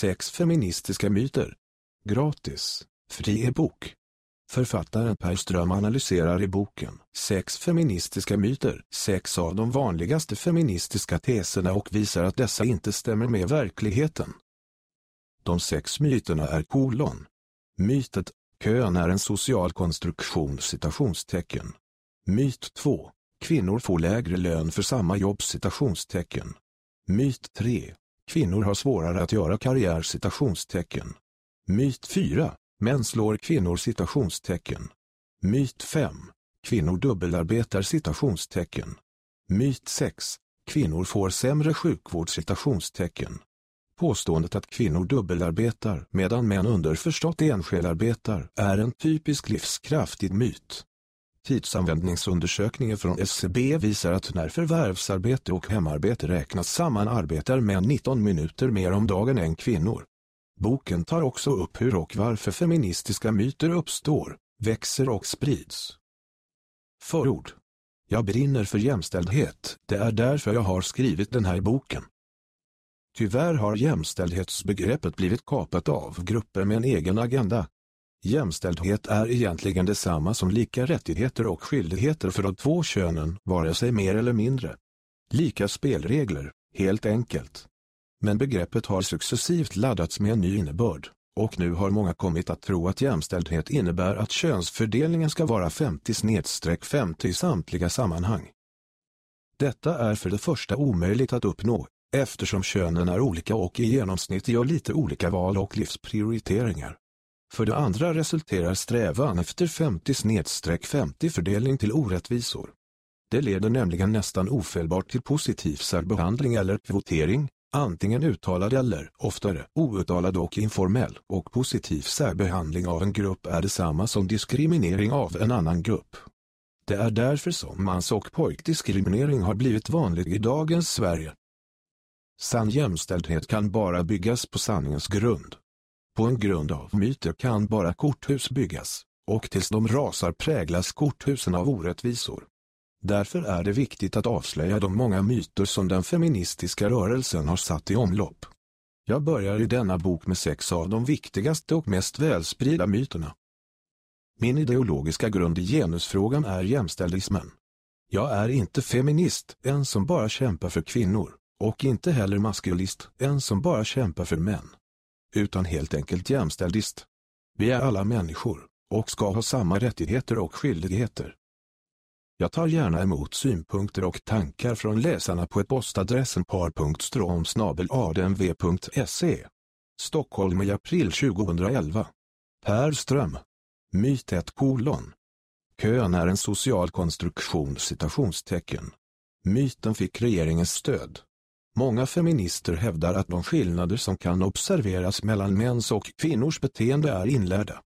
Sex feministiska myter. Gratis. Fri e-bok. Författaren Per Ström analyserar i boken Sex feministiska myter, sex av de vanligaste feministiska teserna och visar att dessa inte stämmer med verkligheten. De sex myterna är kolon. Mytet, kön är en social konstruktion citationstecken. Myt 2, kvinnor får lägre lön för samma jobb citationstecken. Myt 3, kvinnor har svårare att göra karriär citationstecken. Myt 4, Män slår kvinnor citationstecken. Myt 5. Kvinnor dubbelarbetar citationstecken. Myt 6. Kvinnor får sämre sjukvård citationstecken. Påståendet att kvinnor dubbelarbetar medan män underförstått enskelarbetar är en typisk livskraftig myt. Tidsanvändningsundersökningen från SCB visar att när förvärvsarbete och hemarbete räknas samman arbetar män 19 minuter mer om dagen än kvinnor. Boken tar också upp hur och varför feministiska myter uppstår, växer och sprids. Förord. Jag brinner för jämställdhet, det är därför jag har skrivit den här boken. Tyvärr har jämställdhetsbegreppet blivit kapat av grupper med en egen agenda. Jämställdhet är egentligen detsamma som lika rättigheter och skyldigheter för de två könen, vare sig mer eller mindre. Lika spelregler, helt enkelt. Men begreppet har successivt laddats med en ny innebörd, och nu har många kommit att tro att jämställdhet innebär att könsfördelningen ska vara 50-50 i samtliga sammanhang. Detta är för det första omöjligt att uppnå, eftersom könen är olika och i genomsnitt gör lite olika val och livsprioriteringar. För det andra resulterar strävan efter 50-50 fördelning till orättvisor. Det leder nämligen nästan ofelbart till positiv särbehandling eller kvotering, antingen uttalad eller, oftare, outtalad och informell, och positiv särbehandling av en grupp är detsamma som diskriminering av en annan grupp. Det är därför som mans- och pojkdiskriminering har blivit vanlig i dagens Sverige. Sann jämställdhet kan bara byggas på sanningens grund. På en grund av myter kan bara korthus byggas, och tills de rasar präglas korthusen av orättvisor. Därför är det viktigt att avslöja de många myter som den feministiska rörelsen har satt i omlopp. Jag börjar i denna bok med sex av de viktigaste och mest välspridda myterna. Min ideologiska grund i genusfrågan är jämställdismen. Jag är inte feminist, en som bara kämpar för kvinnor, och inte heller maskulist, en som bara kämpar för män. Utan helt enkelt jämställdist. Vi är alla människor, och ska ha samma rättigheter och skyldigheter. Jag tar gärna emot synpunkter och tankar från läsarna på ett postadressen par.stromsnabel.admv.se. Stockholm i april 2011. Per Ström. Myt 1 kolon. Kön är en social konstruktion citationstecken. Myten fick regeringens stöd. Många feminister hävdar att de skillnader som kan observeras mellan mäns och kvinnors beteende är inlärda.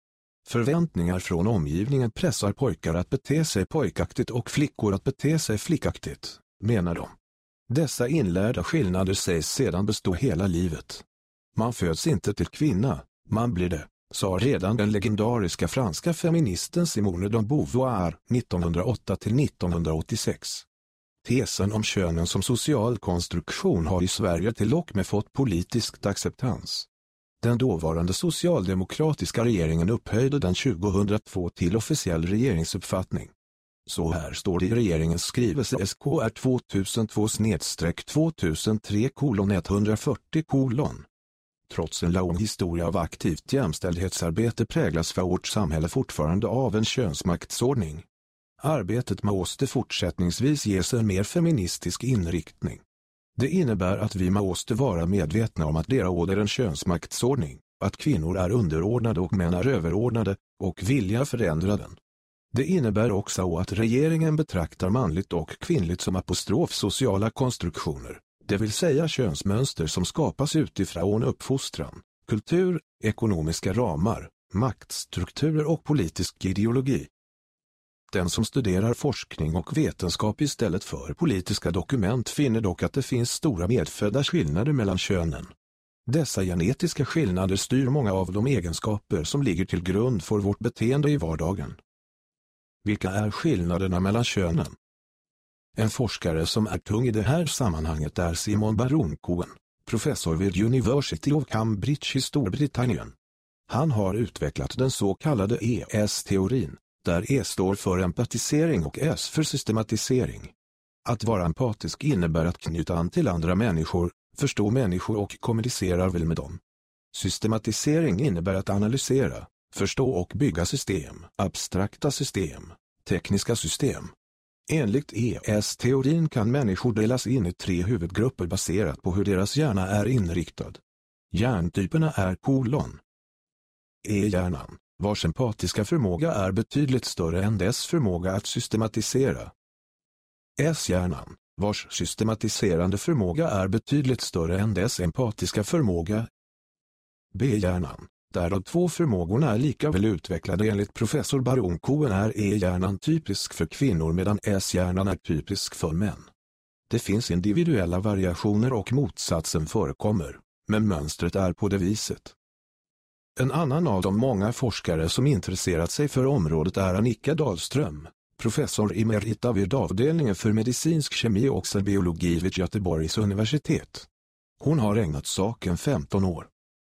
Förväntningar från omgivningen pressar pojkar att bete sig pojkaktigt och flickor att bete sig flickaktigt, menar de. Dessa inlärda skillnader sägs sedan bestå hela livet. Man föds inte till kvinna, man blir det, sa redan den legendariska franska feministen Simone de Beauvoir 1908-1986. Tesen om könen som social konstruktion har i Sverige till och med fått politisk acceptans. Den dåvarande socialdemokratiska regeringen upphöjde den 2002 till officiell regeringsuppfattning. Så här står det i regeringens skrivelse SKR 2002-2003 140 kolon. Trots en lång historia av aktivt jämställdhetsarbete präglas vårt samhälle fortfarande av en könsmaktsordning. Arbetet måste fortsättningsvis ges en mer feministisk inriktning. Det innebär att vi måste vara medvetna om att det råder en könsmaktsordning, att kvinnor är underordnade och män är överordnade, och vilja förändra den. Det innebär också att regeringen betraktar manligt och kvinnligt som apostrof sociala konstruktioner, det vill säga könsmönster som skapas utifrån uppfostran, kultur, ekonomiska ramar, maktstrukturer och politisk ideologi. Den som studerar forskning och vetenskap istället för politiska dokument finner dock att det finns stora medfödda skillnader mellan könen. Dessa genetiska skillnader styr många av de egenskaper som ligger till grund för vårt beteende i vardagen. Vilka är skillnaderna mellan könen? En forskare som är tung i det här sammanhanget är Simon Baron-Cohen, professor vid University of Cambridge i Storbritannien. Han har utvecklat den så kallade ES-teorin, där E står för empatisering och S för systematisering. Att vara empatisk innebär att knyta an till andra människor, förstå människor och kommunicera väl med dem. Systematisering innebär att analysera, förstå och bygga system, abstrakta system, tekniska system. Enligt ES-teorin kan människor delas in i tre huvudgrupper baserat på hur deras hjärna är inriktad. Hjärntyperna är kolon. E-hjärnan, vars empatiska förmåga är betydligt större än dess förmåga att systematisera. S-hjärnan, vars systematiserande förmåga är betydligt större än dess empatiska förmåga. B-hjärnan, där de två förmågorna är lika väl utvecklade enligt professor Baron Cohen är E-hjärnan typisk för kvinnor medan S-hjärnan är typisk för män. Det finns individuella variationer och motsatsen förekommer, men mönstret är på det viset. En annan av de många forskare som intresserat sig för området är Annika Dahlström, professor emerita vid avdelningen för medicinsk kemi och biologi vid Göteborgs universitet. Hon har ägnat saken 15 år.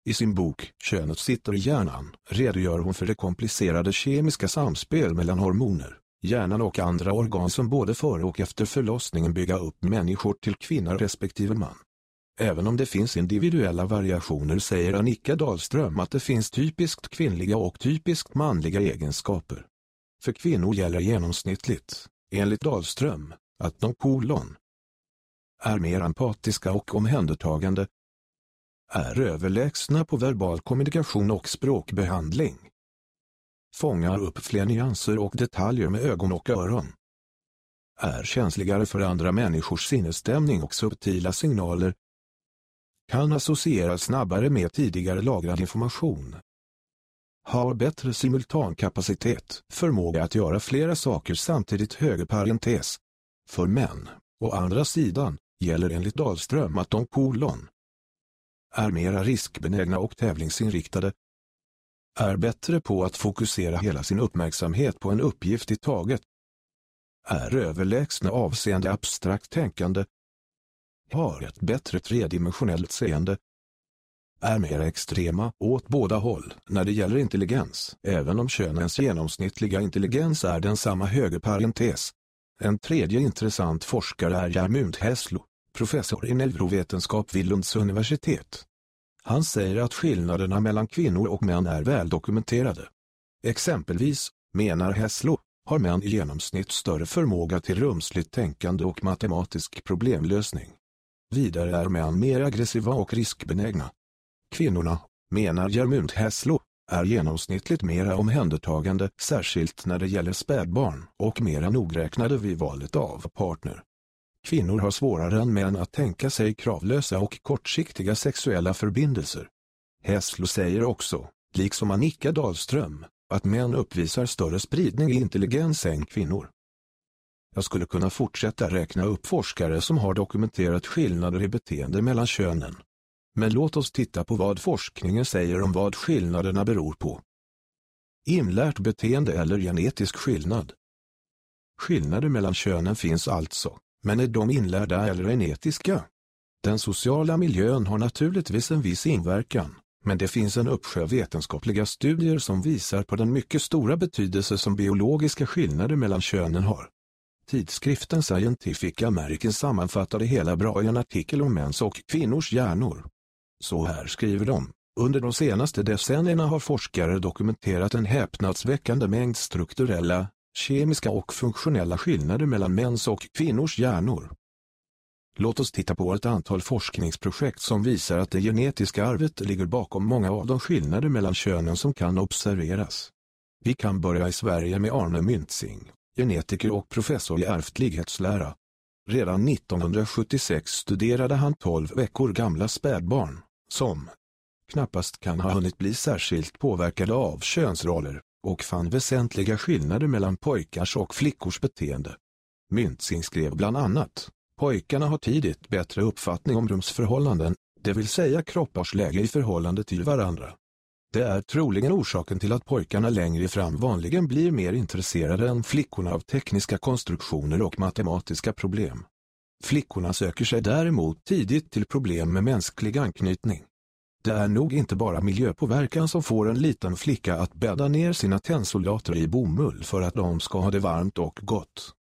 I sin bok Könet sitter i hjärnan redogör hon för det komplicerade kemiska samspel mellan hormoner, hjärnan och andra organ som både före och efter förlossningen bygga upp människor till kvinna respektive man. Även om det finns individuella variationer säger Annika Dahlström att det finns typiskt kvinnliga och typiskt manliga egenskaper. För kvinnor gäller genomsnittligt, enligt Dahlström, att de kolon är mer empatiska och omhändertagande, är överlägsna på verbal kommunikation och språkbehandling. Fångar upp fler nyanser och detaljer med ögon och öron. Är känsligare för andra människors sinnesstämning och subtila signaler. Kan associeras snabbare med tidigare lagrad information. Har bättre simultankapacitet, förmåga att göra flera saker samtidigt höger parentes. För män, å andra sidan, gäller enligt Dahlström att de kolon är mera riskbenägna och tävlingsinriktade, är bättre på att fokusera hela sin uppmärksamhet på en uppgift i taget, är överlägsna avseende abstrakt tänkande, har ett bättre tredimensionellt seende, är mer extrema åt båda håll när det gäller intelligens, även om könens genomsnittliga intelligens är densamma höger parentes. En tredje intressant forskare är Järmund Hässlo professor i neurovetenskap vid Lunds universitet. Han säger att skillnaderna mellan kvinnor och män är väl dokumenterade. Exempelvis, menar Hesslo, har män i genomsnitt större förmåga till rumsligt tänkande och matematisk problemlösning. Vidare är män mer aggressiva och riskbenägna. Kvinnorna, menar Jermund Hesslo, är genomsnittligt mera omhändertagande särskilt när det gäller spädbarn och mera nogräknade vid valet av partner. Kvinnor har svårare än män att tänka sig kravlösa och kortsiktiga sexuella förbindelser. Hässlo säger också, liksom Annika Dahlström, att män uppvisar större spridning i intelligens än kvinnor. Jag skulle kunna fortsätta räkna upp forskare som har dokumenterat skillnader i beteende mellan könen. Men låt oss titta på vad forskningen säger om vad skillnaderna beror på. Inlärt beteende eller genetisk skillnad. Skillnader mellan könen finns alltså, men är de inlärda eller genetiska? Den sociala miljön har naturligtvis en viss inverkan, men det finns en uppsjö vetenskapliga studier som visar på den mycket stora betydelse som biologiska skillnader mellan könen har. Tidskriften Scientific American sammanfattade hela bra i en artikel om mäns och kvinnors hjärnor. Så här skriver de. Under de senaste decennierna har forskare dokumenterat en häpnadsväckande mängd strukturella, kemiska och funktionella skillnader mellan mäns och kvinnors hjärnor. Låt oss titta på ett antal forskningsprojekt som visar att det genetiska arvet ligger bakom många av de skillnader mellan könen som kan observeras. Vi kan börja i Sverige med Arne Myntzing, genetiker och professor i ärftlighetslära. Redan 1976 studerade han 12 veckor gamla spädbarn, som knappast kan ha hunnit bli särskilt påverkade av könsroller, och fann väsentliga skillnader mellan pojkars och flickors beteende. Myntzing skrev bland annat, pojkarna har tidigt bättre uppfattning om rumsförhållanden, det vill säga kroppars läge i förhållande till varandra. Det är troligen orsaken till att pojkarna längre fram vanligen blir mer intresserade än flickorna av tekniska konstruktioner och matematiska problem. Flickorna söker sig däremot tidigt till problem med mänsklig anknytning. Det är nog inte bara miljöpåverkan som får en liten flicka att bädda ner sina tennsoldater i bomull för att de ska ha det varmt och gott.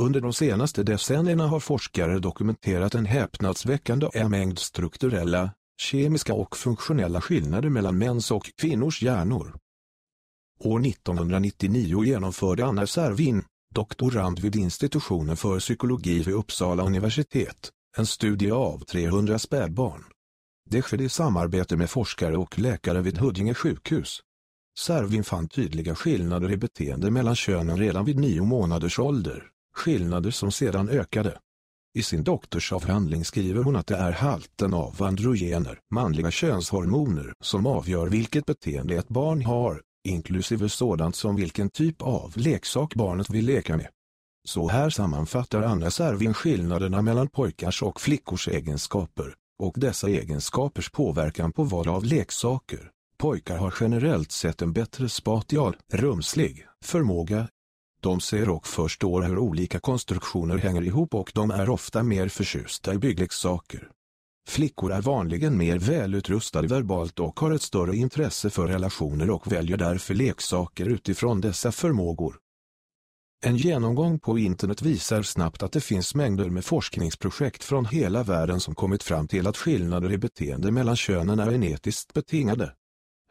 Under de senaste decennierna har forskare dokumenterat en häpnadsväckande mängd strukturella, kemiska och funktionella skillnader mellan mäns och kvinnors hjärnor. År 1999 genomförde Anna Servin, doktorand vid institutionen för psykologi vid Uppsala universitet, en studie av 300 spädbarn. Det skedde i samarbete med forskare och läkare vid Huddinge sjukhus. Servin fann tydliga skillnader i beteende mellan könen redan vid nio månaders ålder, skillnader som sedan ökade. I sin doktorsavhandling skriver hon att det är halten av androgener, manliga könshormoner, som avgör vilket beteende ett barn har, inklusive sådant som vilken typ av leksak barnet vill leka med. Så här sammanfattar Anna Servin skillnaderna mellan pojkars och flickors egenskaper, och dessa egenskapers påverkan på val av leksaker. Pojkar har generellt sett en bättre spatial, rumslig, förmåga. De ser och förstår hur olika konstruktioner hänger ihop och de är ofta mer förtjusta i byggleksaker. Flickor är vanligen mer välutrustade verbalt och har ett större intresse för relationer och väljer därför leksaker utifrån dessa förmågor. En genomgång på internet visar snabbt att det finns mängder med forskningsprojekt från hela världen som kommit fram till att skillnader i beteende mellan könen är genetiskt betingade.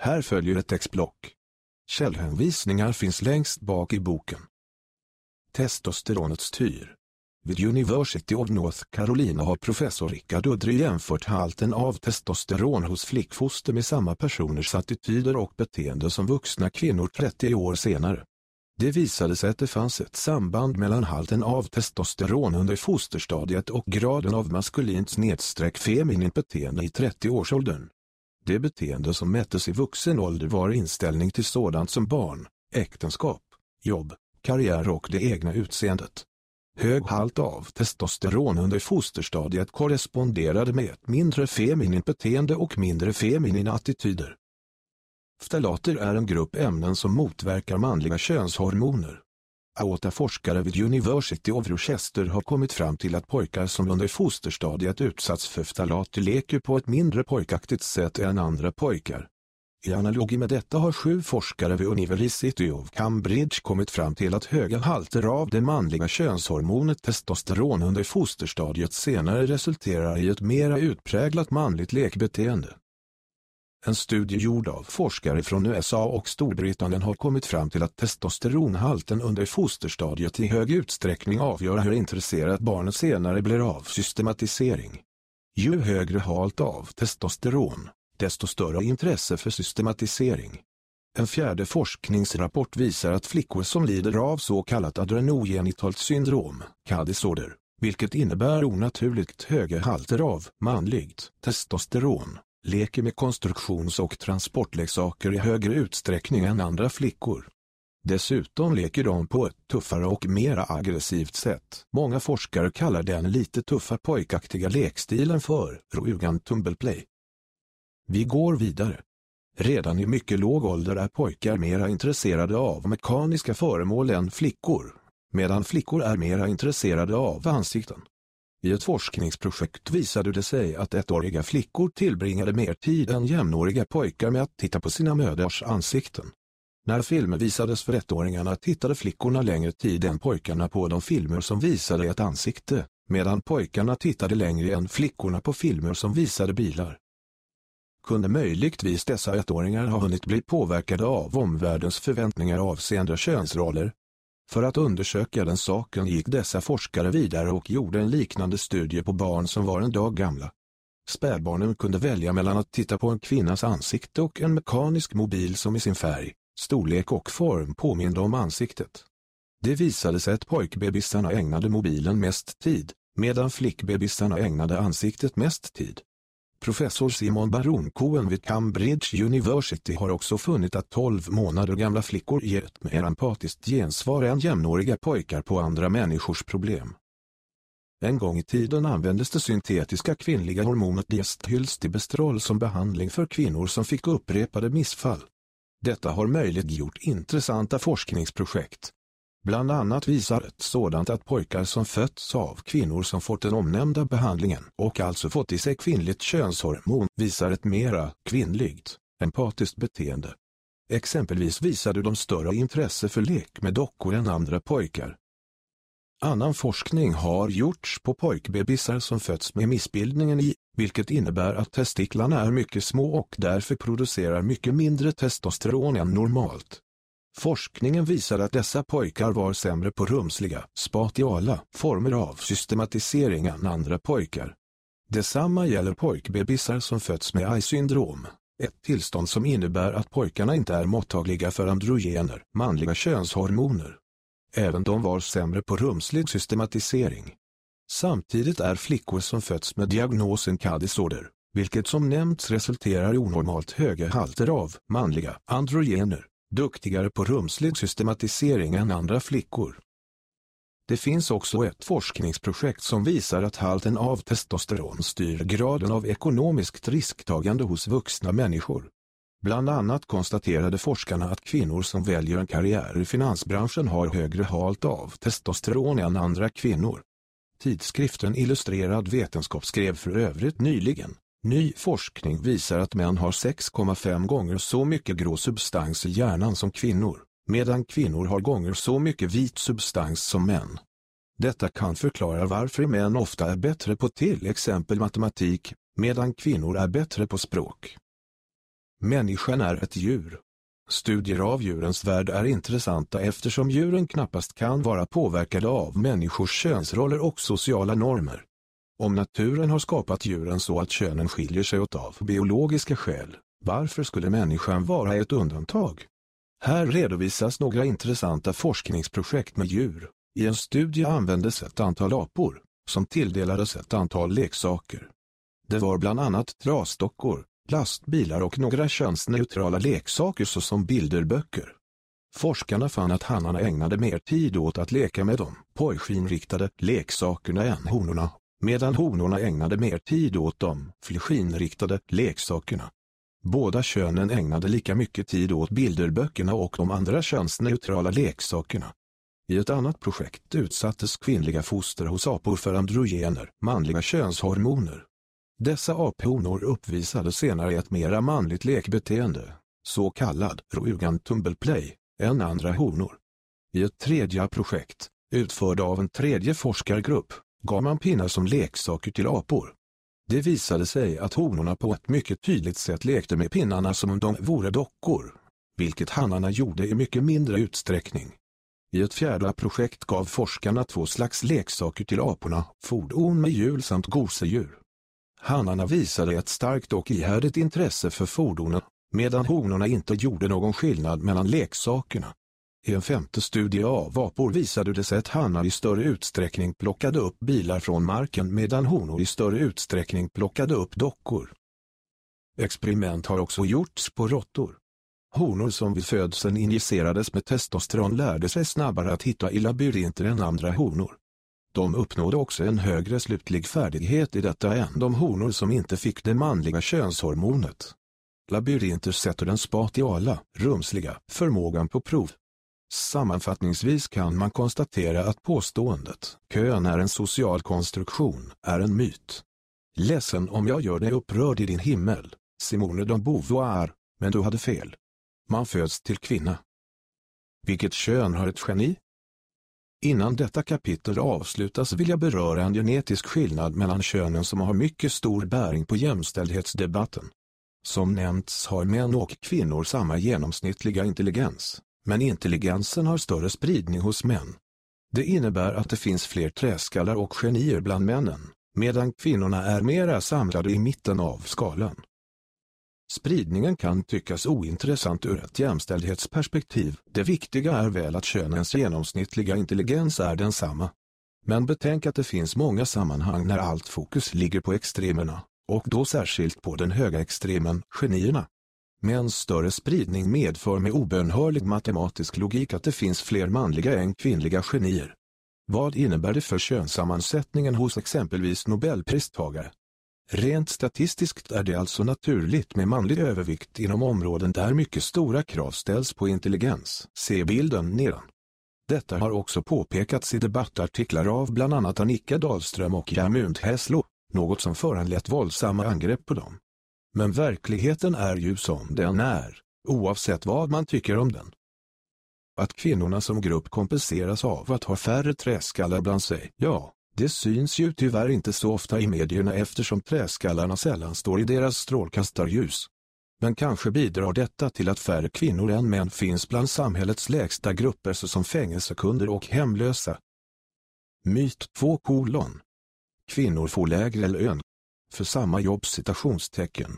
Här följer ett textblock. Källhänvisningar finns längst bak i boken. Testosteronets styr. Vid University of North Carolina har professor Richard Udry jämfört halten av testosteron hos flickfoster med samma personers attityder och beteende som vuxna kvinnor 30 år senare. Det visade sig att det fanns ett samband mellan halten av testosteron under fosterstadiet och graden av maskulint snedstreck feminint beteende i 30-årsåldern. Det beteende som mättes i vuxen ålder var inställning till sådant som barn, äktenskap, jobb, karriär och det egna utseendet. Hög halt av testosteron under fosterstadiet korresponderade med ett mindre feminint beteende och mindre feminina attityder. Ftalater är en grupp ämnen som motverkar manliga könshormoner. Aota forskare vid University of Rochester har kommit fram till att pojkar som under fosterstadiet utsatts för ftalater leker på ett mindre pojkaktigt sätt än andra pojkar. I analogi med detta har sju forskare vid University of Cambridge kommit fram till att höga halter av det manliga könshormonet testosteron under fosterstadiet senare resulterar i ett mera utpräglat manligt lekbeteende. En studie gjord av forskare från USA och Storbritannien har kommit fram till att testosteronhalten under fosterstadiet i hög utsträckning avgör hur intresserat barnet senare blir av systematisering. Ju högre halt av testosteron, desto större intresse för systematisering. En fjärde forskningsrapport visar att flickor som lider av så kallat adrenogenitalt syndrom, CAD-disorder, vilket innebär onaturligt höga halter av manligt testosteron, leker med konstruktions- och transportleksaker i högre utsträckning än andra flickor. Dessutom leker de på ett tuffare och mera aggressivt sätt. Många forskare kallar den lite tuffa pojkaktiga lekstilen för Rugan Tumbleplay. Vi går vidare. Redan i mycket låg ålder är pojkar mera intresserade av mekaniska föremål än flickor, medan flickor är mera intresserade av ansikten. I ett forskningsprojekt visade det sig att ettåriga flickor tillbringade mer tid än jämnåriga pojkar med att titta på sina mödrars ansikten. När filmer visades för ettåringarna tittade flickorna längre tid än pojkarna på de filmer som visade ett ansikte, medan pojkarna tittade längre än flickorna på filmer som visade bilar. Kunde möjligtvis dessa ettåringar ha hunnit bli påverkade av omvärldens förväntningar avseende könsroller, för att undersöka den saken gick dessa forskare vidare och gjorde en liknande studie på barn som var en dag gamla. Spädbarnen kunde välja mellan att titta på en kvinnas ansikte och en mekanisk mobil som i sin färg, storlek och form påminde om ansiktet. Det visade sig att pojkbebisarna ägnade mobilen mest tid, medan flickbebisarna ägnade ansiktet mest tid. Professor Simon Baron Cohen vid Cambridge University har också funnit att 12 månader gamla flickor ger ett mer empatiskt gensvar än jämnåriga pojkar på andra människors problem. En gång i tiden användes det syntetiska kvinnliga hormonet diestylstibestrol som behandling för kvinnor som fick upprepade missfall. Detta har möjliggjort intressanta forskningsprojekt. Bland annat visar ett sådant att pojkar som fötts av kvinnor som fått den omnämnda behandlingen och alltså fått i sig kvinnligt könshormon visar ett mera kvinnligt, empatiskt beteende. Exempelvis visade de större intresse för lek med dockor än andra pojkar. Annan forskning har gjorts på pojkbebisar som fötts med missbildningen i, vilket innebär att testiklarna är mycket små och därför producerar mycket mindre testosteron än normalt. Forskningen visar att dessa pojkar var sämre på rumsliga, spatiala former av systematisering än andra pojkar. Detsamma gäller pojkbebisar som fötts med AI-syndrom, ett tillstånd som innebär att pojkarna inte är mottagliga för androgener, manliga könshormoner. Även de var sämre på rumslig systematisering. Samtidigt är flickor som fötts med diagnosen CAD-disorder, vilket som nämnts resulterar i onormalt höga halter av manliga androgener, duktigare på rumslig systematisering än andra flickor. Det finns också ett forskningsprojekt som visar att halten av testosteron styr graden av ekonomiskt risktagande hos vuxna människor. Bland annat konstaterade forskarna att kvinnor som väljer en karriär i finansbranschen har högre halt av testosteron än andra kvinnor. Tidskriften Illustrerad vetenskap skrev för övrigt nyligen. Ny forskning visar att män har 6,5 gånger så mycket grå substans i hjärnan som kvinnor, medan kvinnor har gånger så mycket vit substans som män. Detta kan förklara varför män ofta är bättre på till exempel matematik, medan kvinnor är bättre på språk. Människan är ett djur. Studier av djurens värld är intressanta eftersom djuren knappast kan vara påverkade av människors könsroller och sociala normer. Om naturen har skapat djuren så att könen skiljer sig åt av biologiska skäl, varför skulle människan vara ett undantag? Här redovisas några intressanta forskningsprojekt med djur. I en studie användes ett antal apor, som tilldelades ett antal leksaker. Det var bland annat trasdockor, lastbilar och några könsneutrala leksaker såsom bilderböcker. Forskarna fann att hannarna ägnade mer tid åt att leka med de pojskinriktade leksakerna än honorna, medan honorna ägnade mer tid åt de flischinriktade leksakerna. Båda könen ägnade lika mycket tid åt bilderböckerna och de andra könsneutrala leksakerna. I ett annat projekt utsattes kvinnliga foster hos apor för androgener, manliga könshormoner. Dessa aphonor uppvisade senare ett mera manligt lekbeteende, så kallad Rugan Tumbleplay, än andra honor. I ett tredje projekt, utförd av en tredje forskargrupp, gav man pinnar som leksaker till apor. Det visade sig att honorna på ett mycket tydligt sätt lekte med pinnarna som om de vore dockor, vilket hannarna gjorde i mycket mindre utsträckning. I ett fjärde projekt gav forskarna två slags leksaker till aporna, fordon med hjul samt gosedjur. Hannarna visade ett starkt och ihärdigt intresse för fordonen, medan honorna inte gjorde någon skillnad mellan leksakerna. I en femte studie av apor visade det sig att hannar i större utsträckning plockade upp bilar från marken medan honor i större utsträckning plockade upp dockor. Experiment har också gjorts på råttor. Honor som vid födseln injicerades med testosteron lärde sig snabbare att hitta i labyrinter än andra honor. De uppnådde också en högre slutlig färdighet i detta än de honor som inte fick det manliga könshormonet. Labyrinter sätter den spatiala, rumsliga, förmågan på prov. Sammanfattningsvis kan man konstatera att påståendet kön är en social konstruktion är en myt. Ledsen om jag gör dig upprörd i din himmel, Simone de Beauvoir, men du hade fel. Man föds till kvinna. Vilket kön har ett geni? Innan detta kapitel avslutas vill jag beröra en genetisk skillnad mellan könen som har mycket stor bäring på jämställdhetsdebatten. Som nämnts har män och kvinnor samma genomsnittliga intelligens, men intelligensen har större spridning hos män. Det innebär att det finns fler träskallar och genier bland männen, medan kvinnorna är mera samlade i mitten av skalan. Spridningen kan tyckas ointressant ur ett jämställdhetsperspektiv. Det viktiga är väl att könens genomsnittliga intelligens är densamma. Men betänk att det finns många sammanhang när allt fokus ligger på extremerna, och då särskilt på den höga extremen, genierna. Mäns större spridning medför med obönhörlig matematisk logik att det finns fler manliga än kvinnliga genier. Vad innebär det för könssammansättningen hos exempelvis nobelpristagare? Rent statistiskt är det alltså naturligt med manlig övervikt inom områden där mycket stora krav ställs på intelligens. Se bilden nedan. Detta har också påpekats i debattartiklar av bland annat Annika Dahlström och Jamund Häslo, något som föranlett våldsamma angrepp på dem. Men verkligheten är ju som den är, oavsett vad man tycker om den. Att kvinnorna som grupp kompenseras av att ha färre träskallar bland sig, ja, det syns ju tyvärr inte så ofta i medierna eftersom träskallarna sällan står i deras strålkastarljus. Men kanske bidrar detta till att färre kvinnor än män finns bland samhällets lägsta grupper såsom fängelsekunder och hemlösa. Myt 2 kolon. Kvinnor får lägre lön. För samma jobb citationstecken.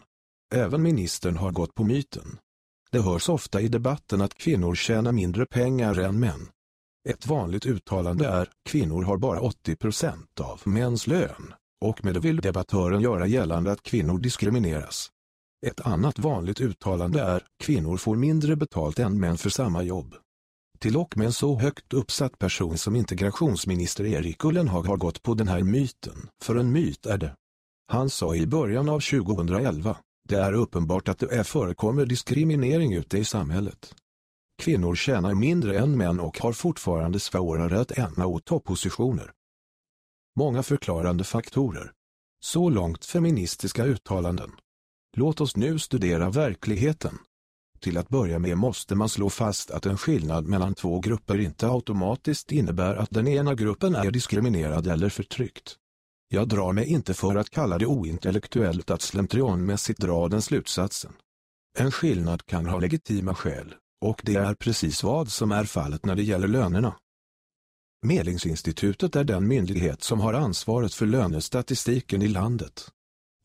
Även ministern har gått på myten. Det hörs ofta i debatten att kvinnor tjänar mindre pengar än män. Ett vanligt uttalande är kvinnor har bara 80% av mäns lön, och med det vill debattören göra gällande att kvinnor diskrimineras. Ett annat vanligt uttalande är kvinnor får mindre betalt än män för samma jobb. Till och med en så högt uppsatt person som integrationsminister Erik Ullenhag har gått på den här myten, för en myt är det. Han sa i början av 2011, det är uppenbart att det är förekommer diskriminering ute i samhället. Kvinnor tjänar mindre än män och har fortfarande svårare att änna toppositioner. Många förklarande faktorer. Så långt feministiska uttalanden. Låt oss nu studera verkligheten. Till att börja med måste man slå fast att en skillnad mellan två grupper inte automatiskt innebär att den ena gruppen är diskriminerad eller förtryckt. Jag drar mig inte för att kalla det ointellektuellt att slentrianmässigt dra den slutsatsen. En skillnad kan ha legitima skäl, och det är precis vad som är fallet när det gäller lönerna. Medlingsinstitutet är den myndighet som har ansvaret för lönestatistiken i landet.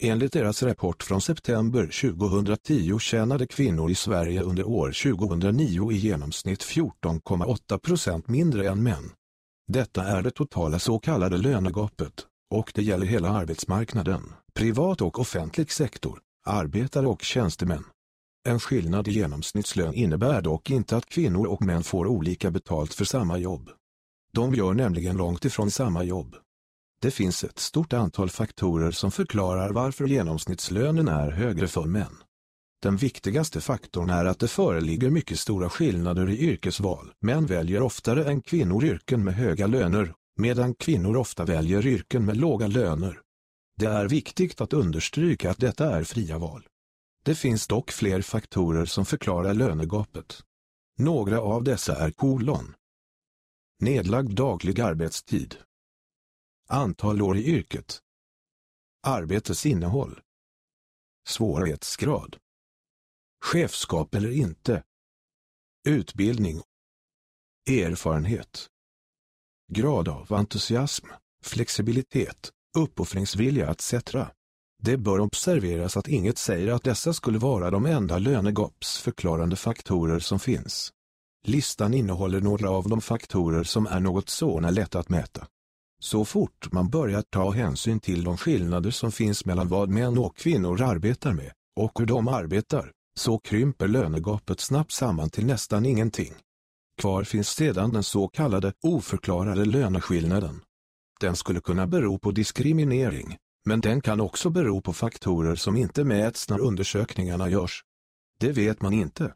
Enligt deras rapport från september 2010 tjänade kvinnor i Sverige under år 2009 i genomsnitt 14,8 procent mindre än män. Detta är det totala så kallade lönegapet, och det gäller hela arbetsmarknaden, privat och offentlig sektor, arbetare och tjänstemän. En skillnad i genomsnittslön innebär dock inte att kvinnor och män får olika betalt för samma jobb. De gör nämligen långt ifrån samma jobb. Det finns ett stort antal faktorer som förklarar varför genomsnittslönen är högre för män. Den viktigaste faktorn är att det föreligger mycket stora skillnader i yrkesval. Män väljer oftare än kvinnor yrken med höga löner, medan kvinnor ofta väljer yrken med låga löner. Det är viktigt att understryka att detta är fria val. Det finns dock fler faktorer som förklarar lönegapet. Några av dessa är kolon. Nedlagd daglig arbetstid. Antal år i yrket. Arbetets innehåll. Svårighetsgrad. Chefskap eller inte. Utbildning. Erfarenhet. Grad av entusiasm, flexibilitet, uppoffringsvilja etc. Det bör observeras att inget säger att dessa skulle vara de enda lönegapsförklarande faktorer som finns. Listan innehåller några av de faktorer som är något såna lätt att mäta. Så fort man börjar ta hänsyn till de skillnader som finns mellan vad män och kvinnor arbetar med, och hur de arbetar, så krymper lönegapet snabbt samman till nästan ingenting. Kvar finns sedan den så kallade oförklarade löneskillnaden. Den skulle kunna bero på diskriminering, men den kan också bero på faktorer som inte mäts när undersökningarna görs. Det vet man inte.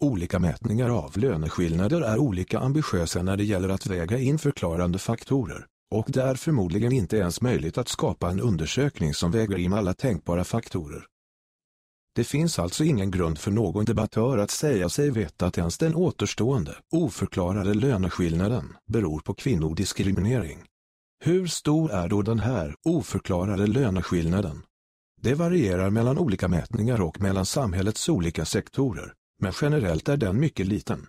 Olika mätningar av löneskillnader är olika ambitiösa när det gäller att väga in förklarande faktorer, och det är förmodligen inte ens möjligt att skapa en undersökning som väger in alla tänkbara faktorer. Det finns alltså ingen grund för någon debattör att säga sig veta att ens den återstående, oförklarade löneskillnaden beror på kvinnodiskriminering. Hur stor är då den här oförklarade löneskillnaden? Det varierar mellan olika mätningar och mellan samhällets olika sektorer, men generellt är den mycket liten.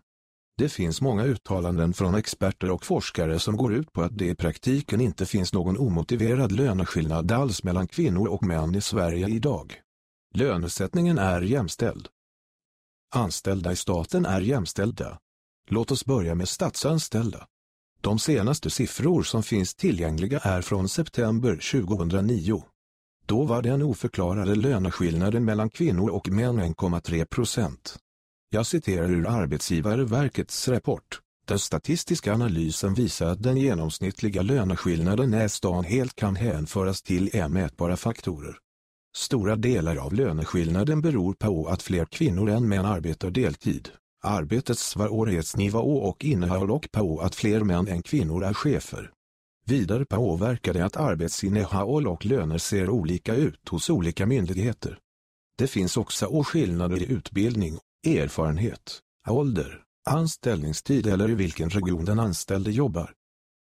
Det finns många uttalanden från experter och forskare som går ut på att det i praktiken inte finns någon omotiverad löneskillnad alls mellan kvinnor och män i Sverige idag. Lönesättningen är jämställd. Anställda i staten är jämställda. Låt oss börja med statsanställda. De senaste siffror som finns tillgängliga är från september 2009. Då var den oförklarade löneskillnaden mellan kvinnor och män 1,3 procent. Jag citerar ur Arbetsgivarverkets rapport. Den statistiska analysen visar att den genomsnittliga löneskillnaden nästan helt kan hänföras till en mätbara faktorer. Stora delar av löneskillnaden beror på att fler kvinnor än män arbetar deltid, arbetets svårighetsnivå och innehåll och på att fler män än kvinnor är chefer. Vidare påverkar det att arbetsinnehåll och löner ser olika ut hos olika myndigheter. Det finns också skillnader i utbildning, erfarenhet, ålder, anställningstid eller i vilken region den anställde jobbar.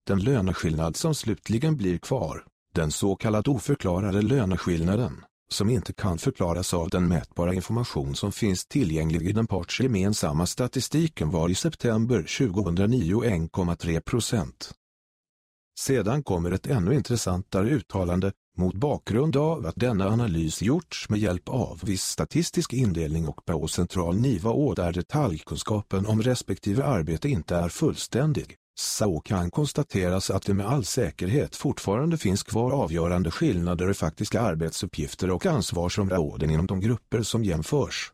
Den löneskillnad som slutligen blir kvar, den så kallade oförklarade löneskillnaden, som inte kan förklaras av den mätbara information som finns tillgänglig i den partsgemensamma statistiken var i september 2009 1,3 procent. Sedan kommer ett ännu intressantare uttalande, mot bakgrund av att denna analys gjorts med hjälp av viss statistisk indelning och på central nivå där detaljkunskapen om respektive arbete inte är fullständig, så kan konstateras att det med all säkerhet fortfarande finns kvar avgörande skillnader i faktiska arbetsuppgifter och ansvarsområden inom de grupper som jämförs.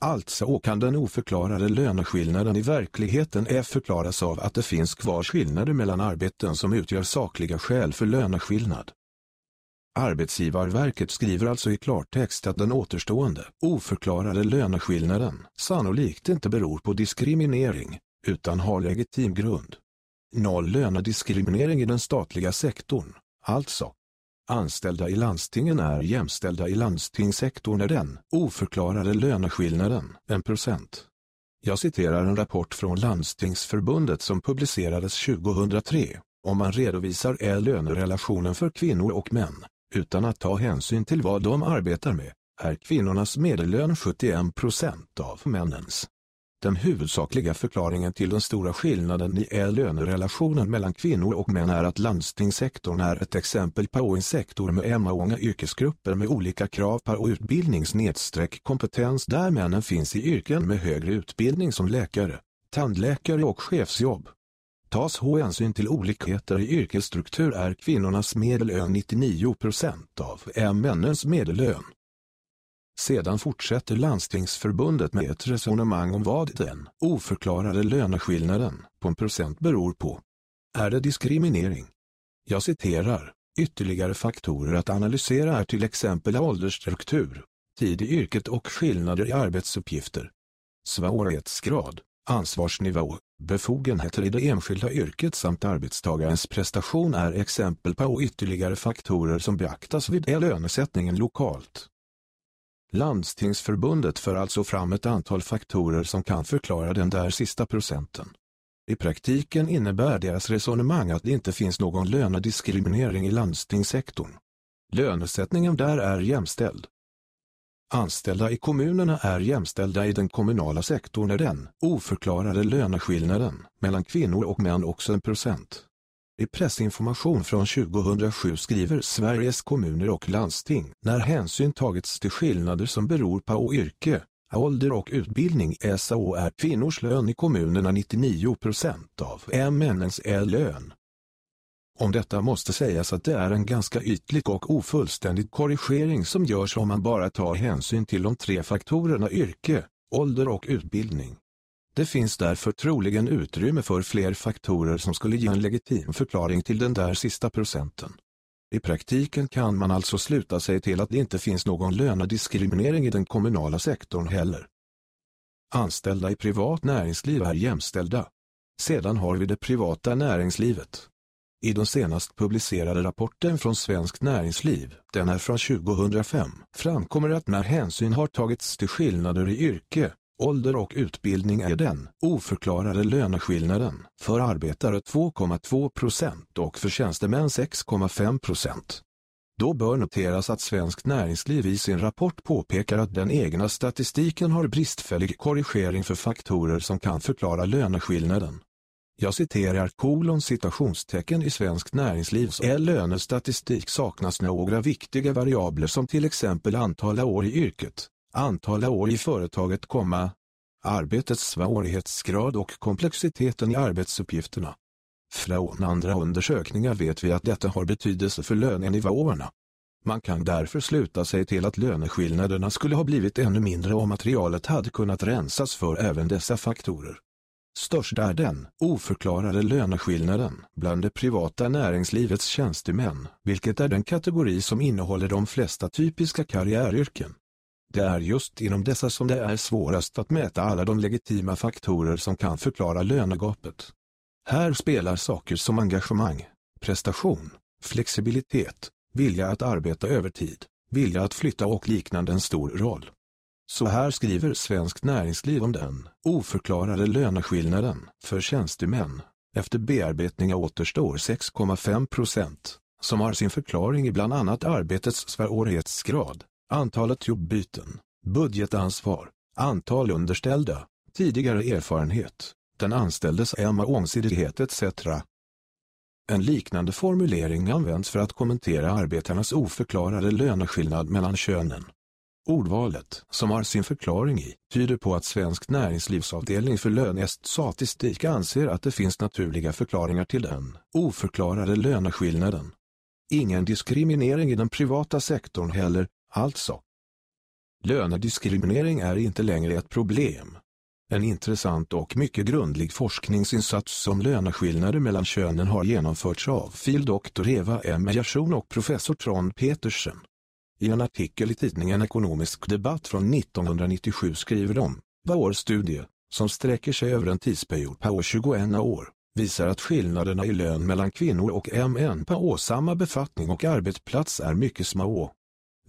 Alltså kan den oförklarade löneskillnaden i verkligheten är förklaras av att det finns kvar skillnader mellan arbeten som utgör sakliga skäl för löneskillnad. Arbetsgivarverket skriver alltså i klartext att den återstående, oförklarade löneskillnaden sannolikt inte beror på diskriminering, utan har legitim grund. Noll lönediskriminering i den statliga sektorn, alltså. Anställda i landstingen är jämställda i landstingssektorn är den oförklarade löneskillnaden en procent. Jag citerar en rapport från Landstingsförbundet som publicerades 2003. Om man redovisar är lönerelationen för kvinnor och män, utan att ta hänsyn till vad de arbetar med, är kvinnornas medellön 71 procent av männens. Den huvudsakliga förklaringen till den stora skillnaden i lönerelationen mellan kvinnor och män är att landstingssektorn är ett exempel på en sektor med många yrkesgrupper med olika krav på utbildningsnedsträck-kompetens där männen finns i yrken med högre utbildning som läkare, tandläkare och chefsjobb. Tas hänsyn till olikheter i yrkesstruktur är kvinnornas medellön 99% av männens medellön. Sedan fortsätter Landstingsförbundet med ett resonemang om vad den oförklarade löneskillnaden på en procent beror på. Är det diskriminering? Jag citerar, ytterligare faktorer att analysera är till exempel åldersstruktur, tid i yrket och skillnader i arbetsuppgifter. Svårighetsgrad, ansvarsnivå, befogenheter i det enskilda yrket samt arbetstagarens prestation är exempel på ytterligare faktorer som beaktas vid lönesättningen lokalt. Landstingsförbundet för alltså fram ett antal faktorer som kan förklara den där sista procenten. I praktiken innebär deras resonemang att det inte finns någon lönediskriminering i landstingssektorn. Lönesättningen där är jämställd. Anställda i kommunerna är jämställda i den kommunala sektorn är den oförklarade löneskillnaden mellan kvinnor och män också en procent. I pressinformation från 2007 skriver Sveriges kommuner och landsting när hänsyn tagits till skillnader som beror på yrke, ålder och utbildning SAO är kvinnors lön i kommunerna 99 procent av männens lön. Om detta måste sägas att det är en ganska ytlig och ofullständig korrigering som görs om man bara tar hänsyn till de tre faktorerna yrke, ålder och utbildning. Det finns därför troligen utrymme för fler faktorer som skulle ge en legitim förklaring till den där sista procenten. I praktiken kan man alltså sluta sig till att det inte finns någon lönediskriminering i den kommunala sektorn heller. Anställda i privat näringsliv är jämställda. Sedan har vi det privata näringslivet. I den senast publicerade rapporten från Svenskt Näringsliv, den är från 2005, framkommer att när hänsyn har tagits till skillnader i yrke, ålder och utbildning är den oförklarade löneskillnaden för arbetare 2,2 procent och för tjänstemän 6,5 procent. Då bör noteras att Svenskt Näringsliv i sin rapport påpekar att den egna statistiken har bristfällig korrigering för faktorer som kan förklara löneskillnaden. Jag citerar kolon citationstecken i Svenskt Näringslivs lönestatistik saknas några viktiga variabler som till exempel antal år i yrket, antal år i företaget, komma, arbetets svårighetsgrad och komplexiteten i arbetsuppgifterna. Från andra undersökningar vet vi att detta har betydelse för lönenivåerna. Man kan därför sluta sig till att löneskillnaderna skulle ha blivit ännu mindre om materialet hade kunnat rensas för även dessa faktorer. Störst är den oförklarade löneskillnaden bland det privata näringslivets tjänstemän, vilket är den kategori som innehåller de flesta typiska karriäryrken. Det är just inom dessa som det är svårast att mäta alla de legitima faktorer som kan förklara lönegapet. Här spelar saker som engagemang, prestation, flexibilitet, vilja att arbeta övertid, vilja att flytta och liknande en stor roll. Så här skriver Svenskt Näringsliv om den oförklarade löneskillnaden för tjänstemän. Efter bearbetning återstår 6,5 procent, som har sin förklaring i bland annat arbetets svårighetsgrad, antalet jobbbyten, budgetansvar, antal underställda, tidigare erfarenhet, den anställdes mångsidighet etc. En liknande formulering används för att kommentera arbetarnas oförklarade löneskillnad mellan könen. Ordvalet, som har sin förklaring i, tyder på att Svensk näringslivsavdelning för lönestatistik anser att det finns naturliga förklaringar till den oförklarade löneskillnaden. Ingen diskriminering i den privata sektorn heller, alltså. Lönediskriminering är inte längre ett problem. En intressant och mycket grundlig forskningsinsats om löneskillnader mellan könen har genomförts av fil.dr. Eva M. Jarsson och professor Trond Petersen. I en artikel i tidningen Ekonomisk debatt från 1997 skriver de, vår studie, som sträcker sig över en tidsperiod på 21 år, visar att skillnaderna i lön mellan kvinnor och män på samma befattning och arbetsplats är mycket små.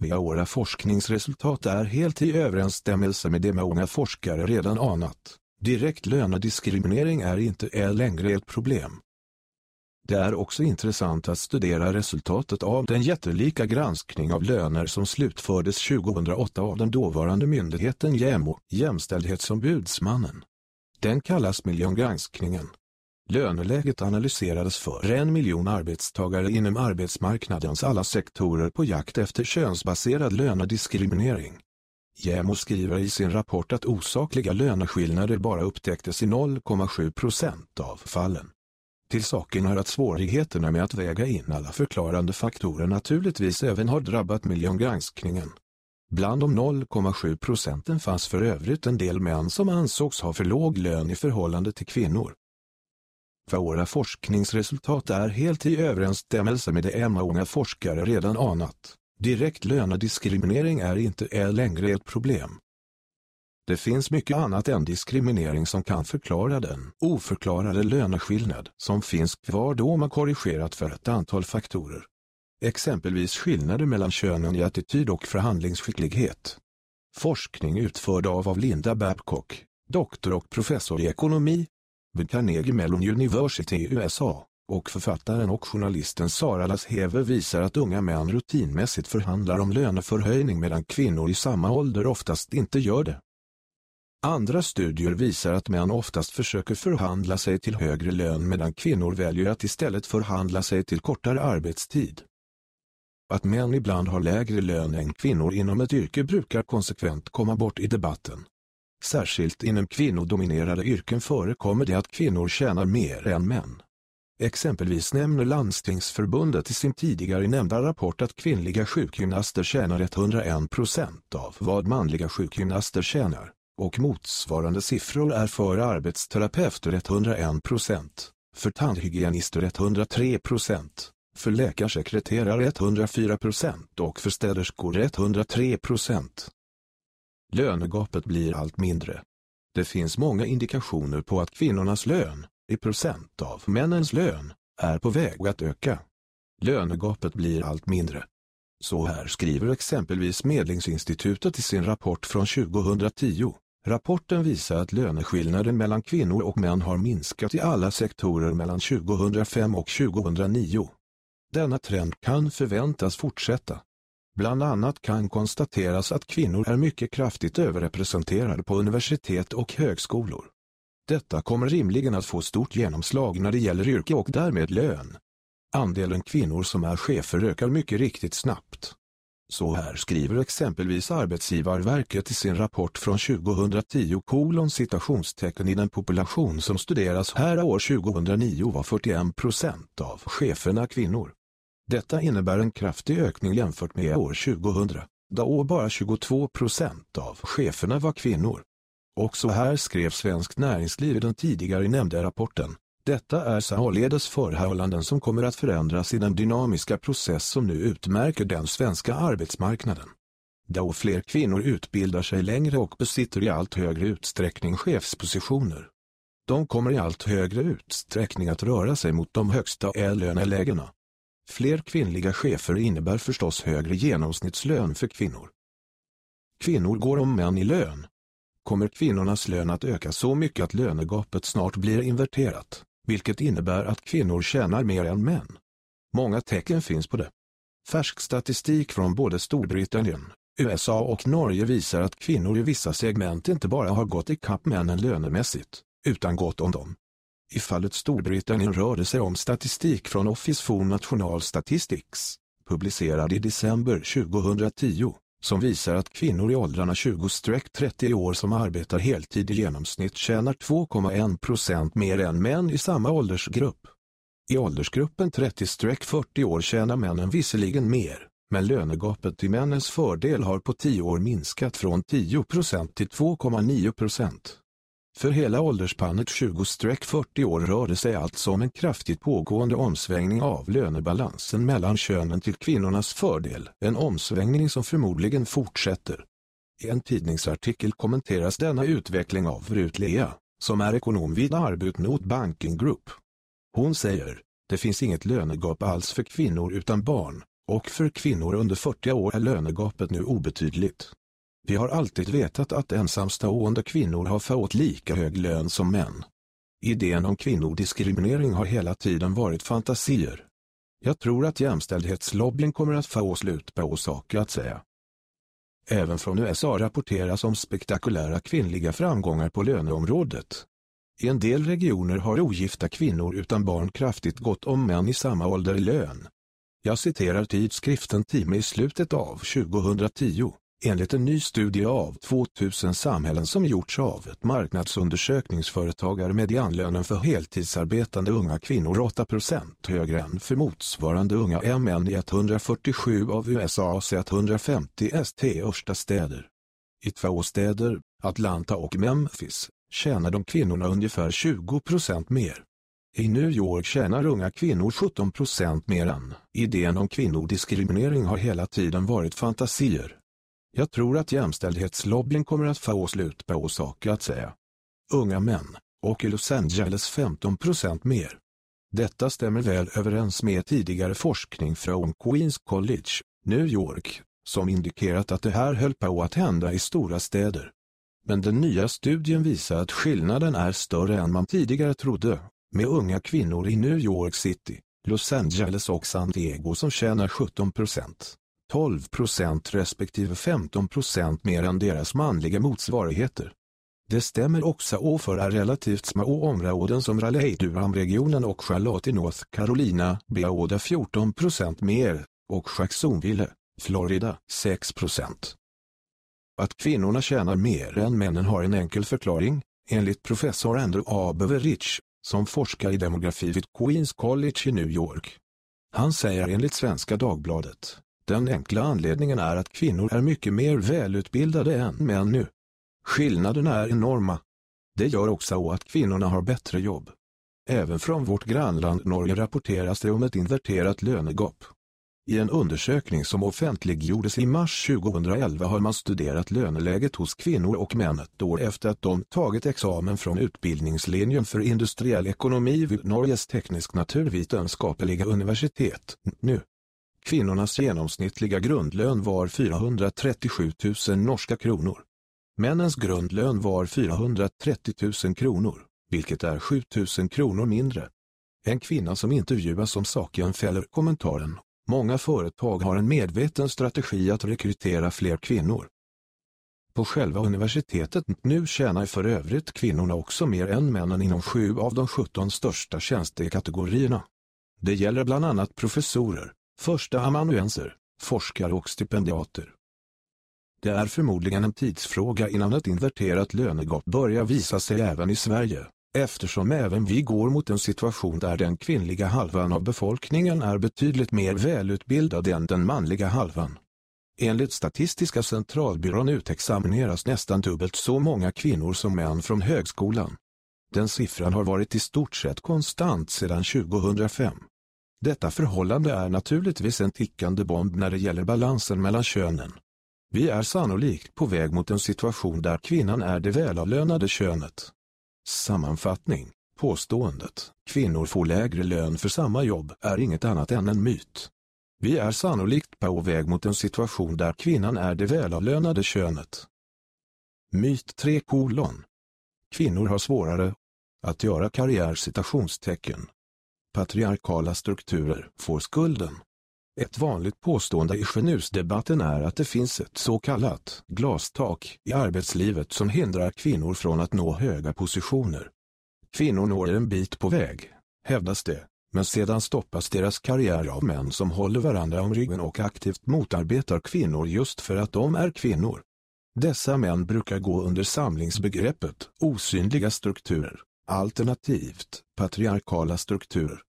Våra forskningsresultat är helt i överensstämmelse med det många forskare redan anat. Direkt lönediskriminering är inte längre ett problem. Det är också intressant att studera resultatet av den jättelika granskning av löner som slutfördes 2008 av den dåvarande myndigheten JämO, Jämställdhetsombudsmannen. Den kallas miljongranskningen. Löneläget analyserades för en miljon arbetstagare inom arbetsmarknadens alla sektorer på jakt efter könsbaserad lönediskriminering. JämO skriver i sin rapport att osakliga löneskillnader bara upptäcktes i 0,7 procent av fallen. Till saken är att svårigheterna med att väga in alla förklarande faktorer naturligtvis även har drabbat miljongranskningen. Bland de 0,7 procenten fanns för övrigt en del män som ansågs ha för låg lön i förhållande till kvinnor. Våra forskningsresultat är helt i överensstämmelse med det många forskare redan anat. Direkt lönediskriminering är inte längre ett problem. Det finns mycket annat än diskriminering som kan förklara den oförklarade löneskillnad som finns kvar då man korrigerat för ett antal faktorer. Exempelvis skillnader mellan könen i attityd och förhandlingsskicklighet. Forskning utförd av av Linda Babcock, doktor och professor i ekonomi, vid Carnegie Mellon University i USA, och författaren och journalisten Sara Lasheve visar att unga män rutinmässigt förhandlar om löneförhöjning medan kvinnor i samma ålder oftast inte gör det. Andra studier visar att män oftast försöker förhandla sig till högre lön medan kvinnor väljer att istället förhandla sig till kortare arbetstid. Att män ibland har lägre lön än kvinnor inom ett yrke brukar konsekvent komma bort i debatten. Särskilt inom kvinnodominerade yrken förekommer det att kvinnor tjänar mer än män. Exempelvis nämner Landstingsförbundet i sin tidigare nämnda rapport att kvinnliga sjukgymnaster tjänar 101 procent av vad manliga sjukgymnaster tjänar, och motsvarande siffror är för arbetsterapeuter 101 procent, för tandhygienister 103 procent, för läkarsekreterare 104 procent och för städerskor 103 procent. Lönegapet blir allt mindre. Det finns många indikationer på att kvinnornas lön, i procent av männens lön, är på väg att öka. Lönegapet blir allt mindre. Så här skriver exempelvis Medlingsinstitutet i sin rapport från 2010. Rapporten visar att löneskillnaden mellan kvinnor och män har minskat i alla sektorer mellan 2005 och 2009. Denna trend kan förväntas fortsätta. Bland annat kan konstateras att kvinnor är mycket kraftigt överrepresenterade på universitet och högskolor. Detta kommer rimligen att få stort genomslag när det gäller yrke och därmed lön. Andelen kvinnor som är chefer ökar mycket riktigt snabbt. Så här skriver exempelvis Arbetsgivarverket i sin rapport från 2010 kolon citationstecken i den population som studeras här år 2009 var 41 procent av cheferna kvinnor. Detta innebär en kraftig ökning jämfört med år 2000, då bara 22 procent av cheferna var kvinnor. Också här skrev Svenskt Näringsliv i den tidigare nämnda rapporten. Detta är således förhållanden som kommer att förändras i den dynamiska process som nu utmärker den svenska arbetsmarknaden. Då fler kvinnor utbildar sig längre och besitter i allt högre utsträckning chefspositioner. De kommer i allt högre utsträckning att röra sig mot de högsta lönelägena. Fler kvinnliga chefer innebär förstås högre genomsnittslön för kvinnor. Kvinnor går om män i lön. Kommer kvinnornas lön att öka så mycket att lönegapet snart blir inverterat, vilket innebär att kvinnor tjänar mer än män? Många tecken finns på det. Färsk statistik från både Storbritannien, USA och Norge visar att kvinnor i vissa segment inte bara har gått i kapp männen lönemässigt, utan gått om dem. I fallet Storbritannien rör det sig om statistik från Office for National Statistics, publicerad i december 2010, som visar att kvinnor i åldrarna 20-30 år som arbetar heltid i genomsnitt tjänar 2,1 procent mer än män i samma åldersgrupp. I åldersgruppen 30-40 år tjänar männen visserligen mer, men lönegapet till männens fördel har på 10 år minskat från 10 procent till 2,9 procent. För hela åldersspannet 20-40 år rör det sig alltså om en kraftigt pågående omsvängning av lönebalansen mellan könen till kvinnornas fördel, en omsvängning som förmodligen fortsätter. I en tidningsartikel kommenteras denna utveckling av Rut Lea, som är ekonom vid Arbutnot Banking Group. Hon säger, det finns inget lönegap alls för kvinnor utan barn, och för kvinnor under 40 år är lönegapet nu obetydligt. Vi har alltid vetat att ensamstående kvinnor har fått lika hög lön som män. Idén om kvinnodiskriminering har hela tiden varit fantasier. Jag tror att jämställdhetslobbyn kommer att få slut på saker att säga. Även från USA rapporteras om spektakulära kvinnliga framgångar på löneområdet. I en del regioner har ogifta kvinnor utan barn kraftigt gått om män i samma ålder i lön. Jag citerar tidskriften Time i slutet av 2010. Enligt en ny studie av 2000 samhällen som gjorts av ett marknadsundersökningsföretag är medianlönen för heltidsarbetande unga kvinnor 8% högre än för motsvarande unga män i 147 av USAs 150 största städer. I två städer, Atlanta och Memphis, tjänar de kvinnorna ungefär 20% mer. I New York tjänar unga kvinnor 17 mer än. Idén om kvinnodiskriminering har hela tiden varit fantasier. Jag tror att jämställdhetslobbyn kommer att få slut på saker att säga. Unga män, och i Los Angeles 15% mer. Detta stämmer väl överens med tidigare forskning från Queens College, New York, som indikerat att det här höll på att hända i stora städer. Men den nya studien visar att skillnaden är större än man tidigare trodde, med unga kvinnor i New York City, Los Angeles och San Diego som tjänar 17 12 procent respektive 15 procent mer än deras manliga motsvarigheter. Det stämmer också och för relativt små områden som Raleigh-Durham-regionen och Charlotte i North Carolina, båda 14% mer, och Jacksonville, Florida, 6 procent. Att kvinnorna tjänar mer än männen har en enkel förklaring, enligt professor Andrew A. Beveridge, som forskar i demografi vid Queens College i New York. Han säger enligt Svenska Dagbladet, den enkla anledningen är att kvinnor är mycket mer välutbildade än män nu. Skillnaderna är enorma. Det gör också att kvinnorna har bättre jobb. Även från vårt grannland Norge rapporteras det om ett inverterat lönegap. I en undersökning som offentliggjordes i mars 2011 har man studerat löneläget hos kvinnor och män ett år efter att de tagit examen från utbildningslinjen för industriell ekonomi vid Norges teknisk-naturvetenskapliga universitet, NU. Kvinnornas genomsnittliga grundlön var 437 000 norska kronor. Männens grundlön var 430 000 kronor, vilket är 7 000 kronor mindre. En kvinna som intervjuas om saken fäller kommentaren. Många företag har en medveten strategi att rekrytera fler kvinnor. På själva universitetet nu tjänar för övrigt kvinnorna också mer än männen inom sju av de 17 största tjänstekategorierna. Det gäller bland annat professorer, första amanuenser, forskare och stipendiater. Det är förmodligen en tidsfråga innan ett inverterat lönegap börjar visa sig även i Sverige, eftersom även vi går mot en situation där den kvinnliga halvan av befolkningen är betydligt mer välutbildad än den manliga halvan. Enligt Statistiska centralbyrån utexamineras nästan dubbelt så många kvinnor som män från högskolan. Den siffran har varit i stort sett konstant sedan 2005. Detta förhållande är naturligtvis en tickande bomb när det gäller balansen mellan könen. Vi är sannolikt på väg mot en situation där kvinnan är det välavlönade könet. Sammanfattning Påståendet kvinnor får lägre lön för samma jobb är inget annat än en myt. Vi är sannolikt på väg mot en situation där kvinnan är det välavlönade könet. Myt 3 kolon. Kvinnor har svårare att göra karriär citationstecken. Patriarkala strukturer får skulden. Ett vanligt påstående i genusdebatten är att det finns ett så kallat glastak i arbetslivet som hindrar kvinnor från att nå höga positioner. Kvinnor når en bit på väg, hävdas det, men sedan stoppas deras karriär av män som håller varandra om ryggen och aktivt motarbetar kvinnor just för att de är kvinnor. Dessa män brukar gå under samlingsbegreppet osynliga strukturer, alternativt patriarkala strukturer.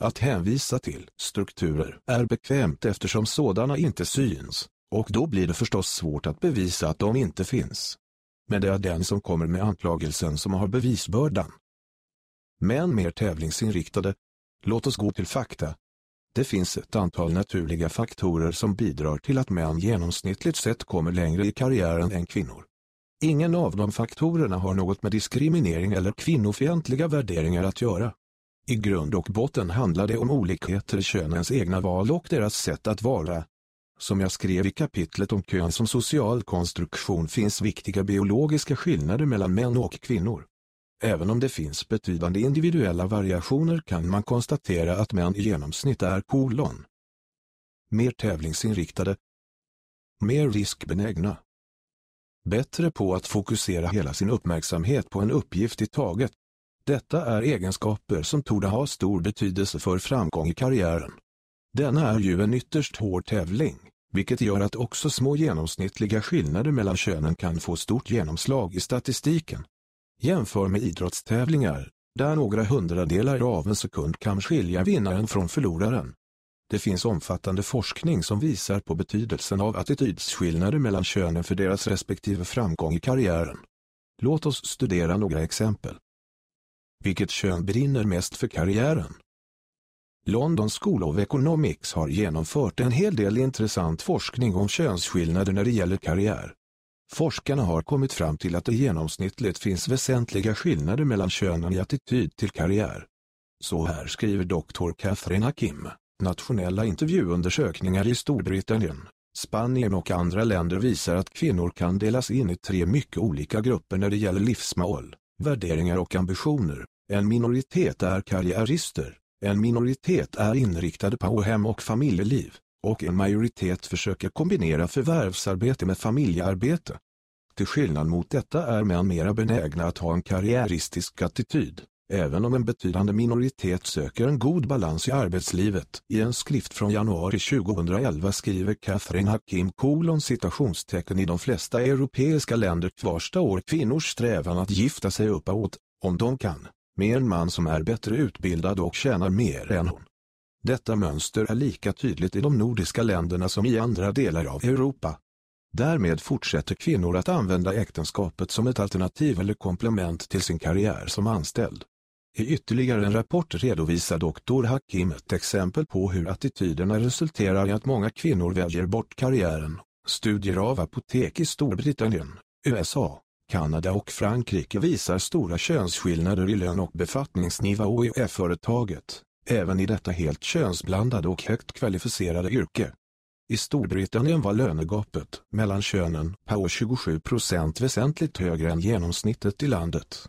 Att hänvisa till strukturer är bekvämt eftersom sådana inte syns, och då blir det förstås svårt att bevisa att de inte finns. Men det är den som kommer med anklagelsen som har bevisbördan. Men mer tävlingsinriktade. Låt oss gå till fakta. Det finns ett antal naturliga faktorer som bidrar till att män genomsnittligt sett kommer längre i karriären än kvinnor. Ingen av de faktorerna har något med diskriminering eller kvinnofientliga värderingar att göra. I grund och botten handlar det om olikheter i könens egna val och deras sätt att vara. Som jag skrev i kapitlet om kön som social konstruktion finns viktiga biologiska skillnader mellan män och kvinnor. Även om det finns betydande individuella variationer kan man konstatera att män i genomsnitt är kolon. Mer tävlingsinriktade. Mer riskbenägna. Bättre på att fokusera hela sin uppmärksamhet på en uppgift i taget. Detta är egenskaper som torde ha stor betydelse för framgång i karriären. Denna är ju en ytterst hård tävling, vilket gör att också små genomsnittliga skillnader mellan könen kan få stort genomslag i statistiken. Jämför med idrottstävlingar, där några hundradelar av en sekund kan skilja vinnaren från förloraren. Det finns omfattande forskning som visar på betydelsen av attitydsskillnader mellan könen för deras respektive framgång i karriären. Låt oss studera några exempel. Vilket kön brinner mest för karriären? London School of Economics har genomfört en hel del intressant forskning om könsskillnader när det gäller karriär. Forskarna har kommit fram till att det genomsnittligt finns väsentliga skillnader mellan könen i attityd till karriär. Så här skriver doktor Catherine Hakim. Nationella intervjuundersökningar i Storbritannien, Spanien och andra länder visar att kvinnor kan delas in i tre mycket olika grupper när det gäller livsmål, värderingar och ambitioner. En minoritet är karriärister, en minoritet är inriktade på hem och familjeliv, och en majoritet försöker kombinera förvärvsarbete med familjearbete. Till skillnad mot detta är män mera benägna att ha en karriäristisk attityd, även om en betydande minoritet söker en god balans i arbetslivet. I en skrift från januari 2011 skriver Catherine Hakim kolon citationstecken i de flesta europeiska länder kvarstår år kvinnors strävan att gifta sig uppåt, om de kan, med en man som är bättre utbildad och tjänar mer än hon. Detta mönster är lika tydligt i de nordiska länderna som i andra delar av Europa. Därmed fortsätter kvinnor att använda äktenskapet som ett alternativ eller komplement till sin karriär som anställd. I ytterligare en rapport redovisar doktor Hakim ett exempel på hur attityderna resulterar i att många kvinnor väljer bort karriären. Studier av apotek i Storbritannien, USA, Kanada och Frankrike visar stora könsskillnader i lön och befattningsnivå i företaget även i detta helt könsblandade och högt kvalificerade yrke. I Storbritannien var lönegapet mellan könen på 27 procent väsentligt högre än genomsnittet i landet.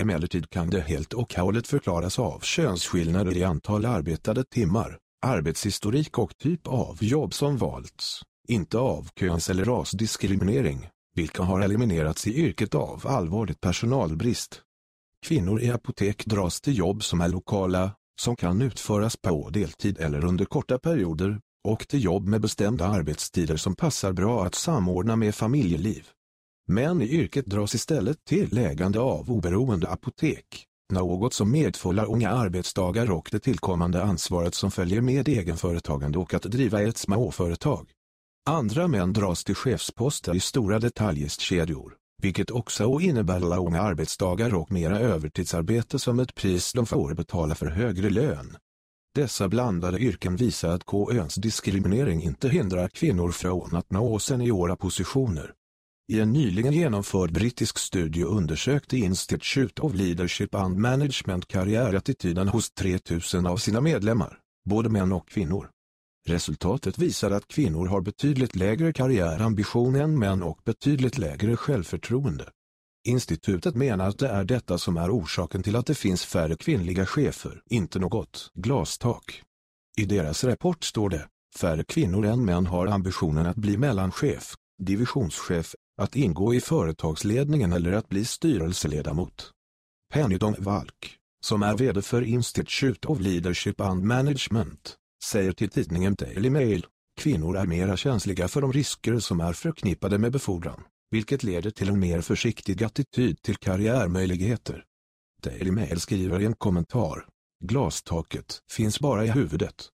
Emellertid kan det helt och hållet förklaras av könsskillnader i antal arbetade timmar, arbetshistorik och typ av jobb som valts, inte av köns- eller rasdiskriminering, vilka har eliminerats i yrket av allvarligt personalbrist. Kvinnor i apotek dras till jobb som är lokala, som kan utföras på deltid eller under korta perioder, och till jobb med bestämda arbetstider som passar bra att samordna med familjeliv. Män i yrket dras istället till ägande av oberoende apotek, något som medför långa arbetsdagar och det tillkommande ansvaret som följer med egenföretagande och att driva ett småföretag. Andra män dras till chefsposter i stora detaljistkedjor, vilket också innebär långa arbetsdagar och mera övertidsarbete som ett pris de får betala för högre lön. Dessa blandade yrken visar att KÖns diskriminering inte hindrar kvinnor från att nå seniora positioner. I en nyligen genomförd brittisk studie undersökte Institute of Leadership and Management karriärattityden hos 3000 av sina medlemmar, både män och kvinnor. Resultatet visar att kvinnor har betydligt lägre karriärambition än män och betydligt lägre självförtroende. Institutet menar att det är detta som är orsaken till att det finns färre kvinnliga chefer, inte något glastak. I deras rapport står det, färre kvinnor än män har ambitionen att bli mellanchef, divisionschef, att ingå i företagsledningen eller att bli styrelseledamot. Penny Dong Valk, som är vd för Institute of Leadership and Management, säger till tidningen Daily Mail, kvinnor är mera känsliga för de risker som är förknippade med befordran vilket leder till en mer försiktig attityd till karriärmöjligheter. Daily Mail skriver i en kommentar, glastaket finns bara i huvudet.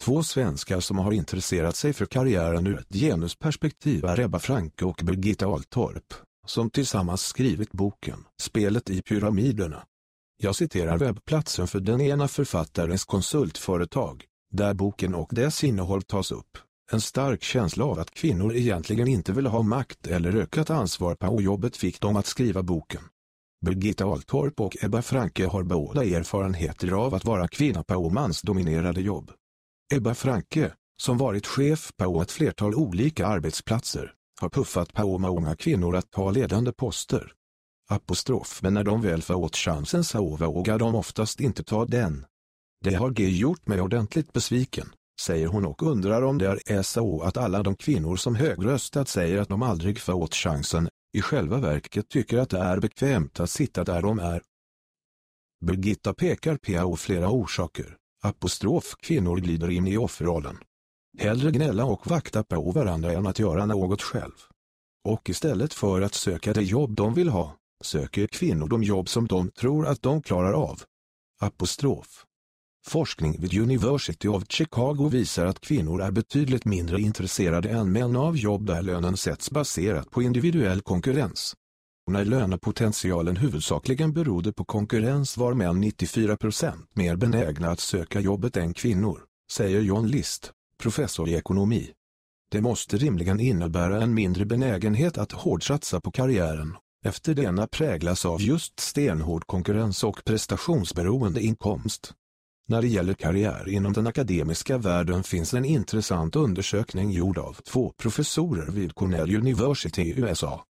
Två svenskar som har intresserat sig för karriären ur ett genusperspektiv är Ebba Franke och Birgitta Altorp, som tillsammans skrivit boken Spelet i pyramiderna. Jag citerar webbplatsen för den ena författarens konsultföretag, där boken och dess innehåll tas upp. En stark känsla av att kvinnor egentligen inte vill ha makt eller ökat ansvar på jobbet fick dem att skriva boken. Birgitta Altorp och Ebba Franke har båda erfarenheter av att vara kvinna på mansdominerade jobb. Ebba Franke, som varit chef på ett flertal olika arbetsplatser, har puffat på många kvinnor att ta ledande poster. Apostrof men när de väl fått chansen så vågar de oftast inte ta den. Det har G gjort mig ordentligt besviken säger hon och undrar om det är så att alla de kvinnor som högröstat säger att de aldrig fått chansen, i själva verket tycker att det är bekvämt att sitta där de är. Birgitta pekar på flera orsaker, apostrof kvinnor glider in i offerrollen. Hellre gnälla och vakta på varandra än att göra något själv. Och istället för att söka det jobb de vill ha, söker kvinnor de jobb som de tror att de klarar av. Apostrof. Forskning vid University of Chicago visar att kvinnor är betydligt mindre intresserade än män av jobb där lönen sätts baserat på individuell konkurrens. När lönepotentialen huvudsakligen berodde på konkurrens var män 94% mer benägna att söka jobbet än kvinnor, säger John List, professor i ekonomi. Det måste rimligen innebära en mindre benägenhet att hårdsatsa på karriären, efter denna präglas av just stenhård konkurrens och prestationsberoende inkomst. När det gäller karriär inom den akademiska världen finns en intressant undersökning gjord av två professorer vid Cornell University i USA.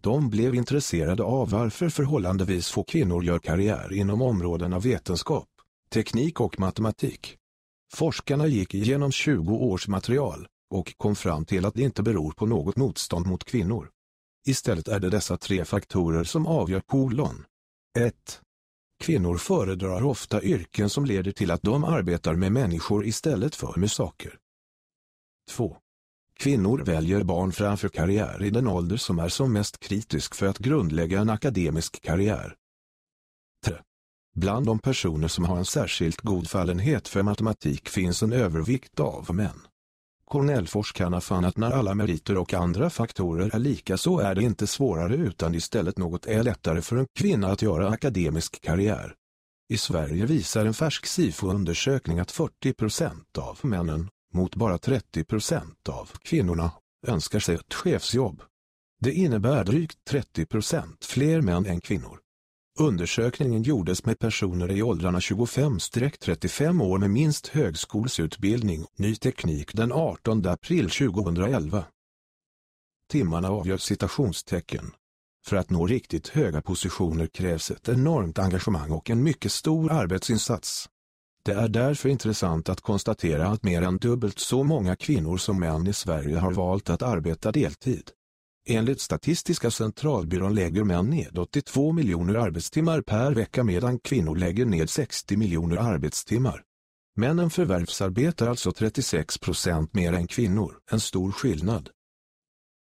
De blev intresserade av varför förhållandevis få kvinnor gör karriär inom områdena vetenskap, teknik och matematik. Forskarna gick igenom 20 års material och kom fram till att det inte beror på något motstånd mot kvinnor. Istället är det dessa tre faktorer som avgör kolon. 1. Kvinnor föredrar ofta yrken som leder till att de arbetar med människor istället för med saker. 2. Kvinnor väljer barn framför karriär i den ålder som är som mest kritisk för att grundlägga en akademisk karriär. 3. Bland de personer som har en särskilt god fallenhet för matematik finns en övervikt av män. Cornellforskarna fann att när alla meriter och andra faktorer är lika så är det inte svårare utan istället något är lättare för en kvinna att göra akademisk karriär. I Sverige visar en färsk SIFO-undersökning att 40% av männen, mot bara 30 procent av kvinnorna, önskar sig ett chefsjobb. Det innebär drygt 30 procent fler män än kvinnor. Undersökningen gjordes med personer i åldrarna 25-35 år med minst högskolsutbildning, ny teknik den 18 april 2011. Timmarna avgör citationstecken. För att nå riktigt höga positioner krävs ett enormt engagemang och en mycket stor arbetsinsats. Det är därför intressant att konstatera att mer än dubbelt så många kvinnor som män i Sverige har valt att arbeta deltid. Enligt Statistiska centralbyrån lägger män ned 82 miljoner arbetstimmar per vecka medan kvinnor lägger ned 60 miljoner arbetstimmar. Männen förvärvsarbetar alltså 36 procent mer än kvinnor, en stor skillnad.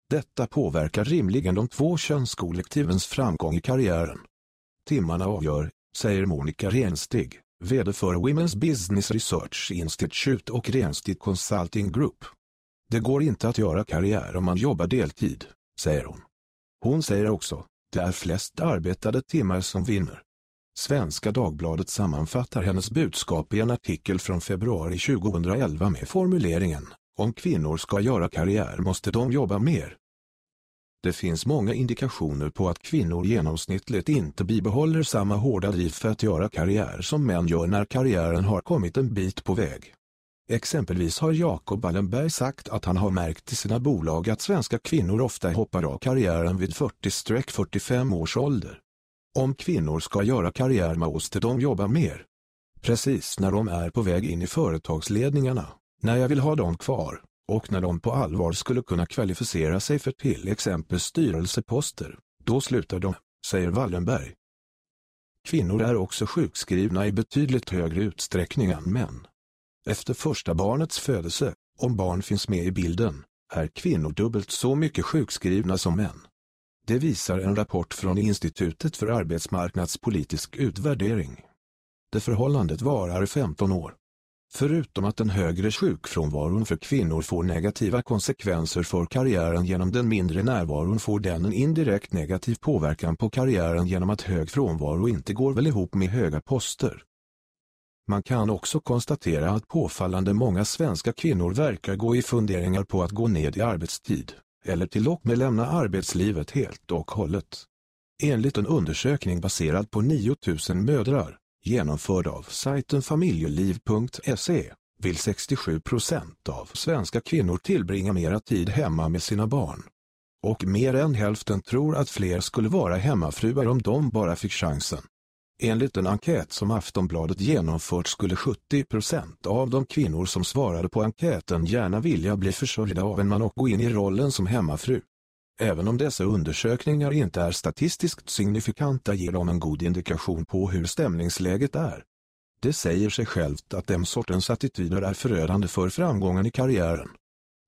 Detta påverkar rimligen de två könskollektivens framgång i karriären. Timmarna avgör, säger Monica Renstig, vd för Women's Business Research Institute och Renstig Consulting Group. Det går inte att göra karriär om man jobbar deltid, säger hon. Hon säger också, det är flest arbetade timmar som vinner. Svenska Dagbladet sammanfattar hennes budskap i en artikel från februari 2011 med formuleringen Om kvinnor ska göra karriär måste de jobba mer. Det finns många indikationer på att kvinnor genomsnittligt inte bibehåller samma hårda driv för att göra karriär som män gör när karriären har kommit en bit på väg. Exempelvis har Jakob Wallenberg sagt att han har märkt i sina bolag att svenska kvinnor ofta hoppar av karriären vid 40-45 års ålder. Om kvinnor ska göra karriär måste de jobba mer. Precis när de är på väg in i företagsledningarna, när jag vill ha dem kvar, och när de på allvar skulle kunna kvalificera sig för till exempel styrelseposter, då slutar de, säger Wallenberg. Kvinnor är också sjukskrivna i betydligt högre utsträckning än män. Efter första barnets födelse, om barn finns med i bilden, är kvinnor dubbelt så mycket sjukskrivna som män. Det visar en rapport från Institutet för arbetsmarknadspolitisk utvärdering. Det förhållandet varar 15 år. Förutom att den högre sjukfrånvaron för kvinnor får negativa konsekvenser för karriären genom den mindre närvaron får den en indirekt negativ påverkan på karriären genom att hög frånvaro inte går väl ihop med höga poster. Man kan också konstatera att påfallande många svenska kvinnor verkar gå i funderingar på att gå ned i arbetstid, eller till och med lämna arbetslivet helt och hållet. Enligt en undersökning baserad på 9000 mödrar, genomförd av sajten familjeliv.se, vill 67 procent av svenska kvinnor tillbringa mera tid hemma med sina barn. Och mer än hälften tror att fler skulle vara hemmafruar om de bara fick chansen. Enligt en enkät som Aftonbladet genomfört skulle 70 procent av de kvinnor som svarade på enkäten gärna vilja bli försörjda av en man och gå in i rollen som hemmafru. Även om dessa undersökningar inte är statistiskt signifikanta ger de en god indikation på hur stämningsläget är. Det säger sig självt att den sortens attityder är förödande för framgången i karriären.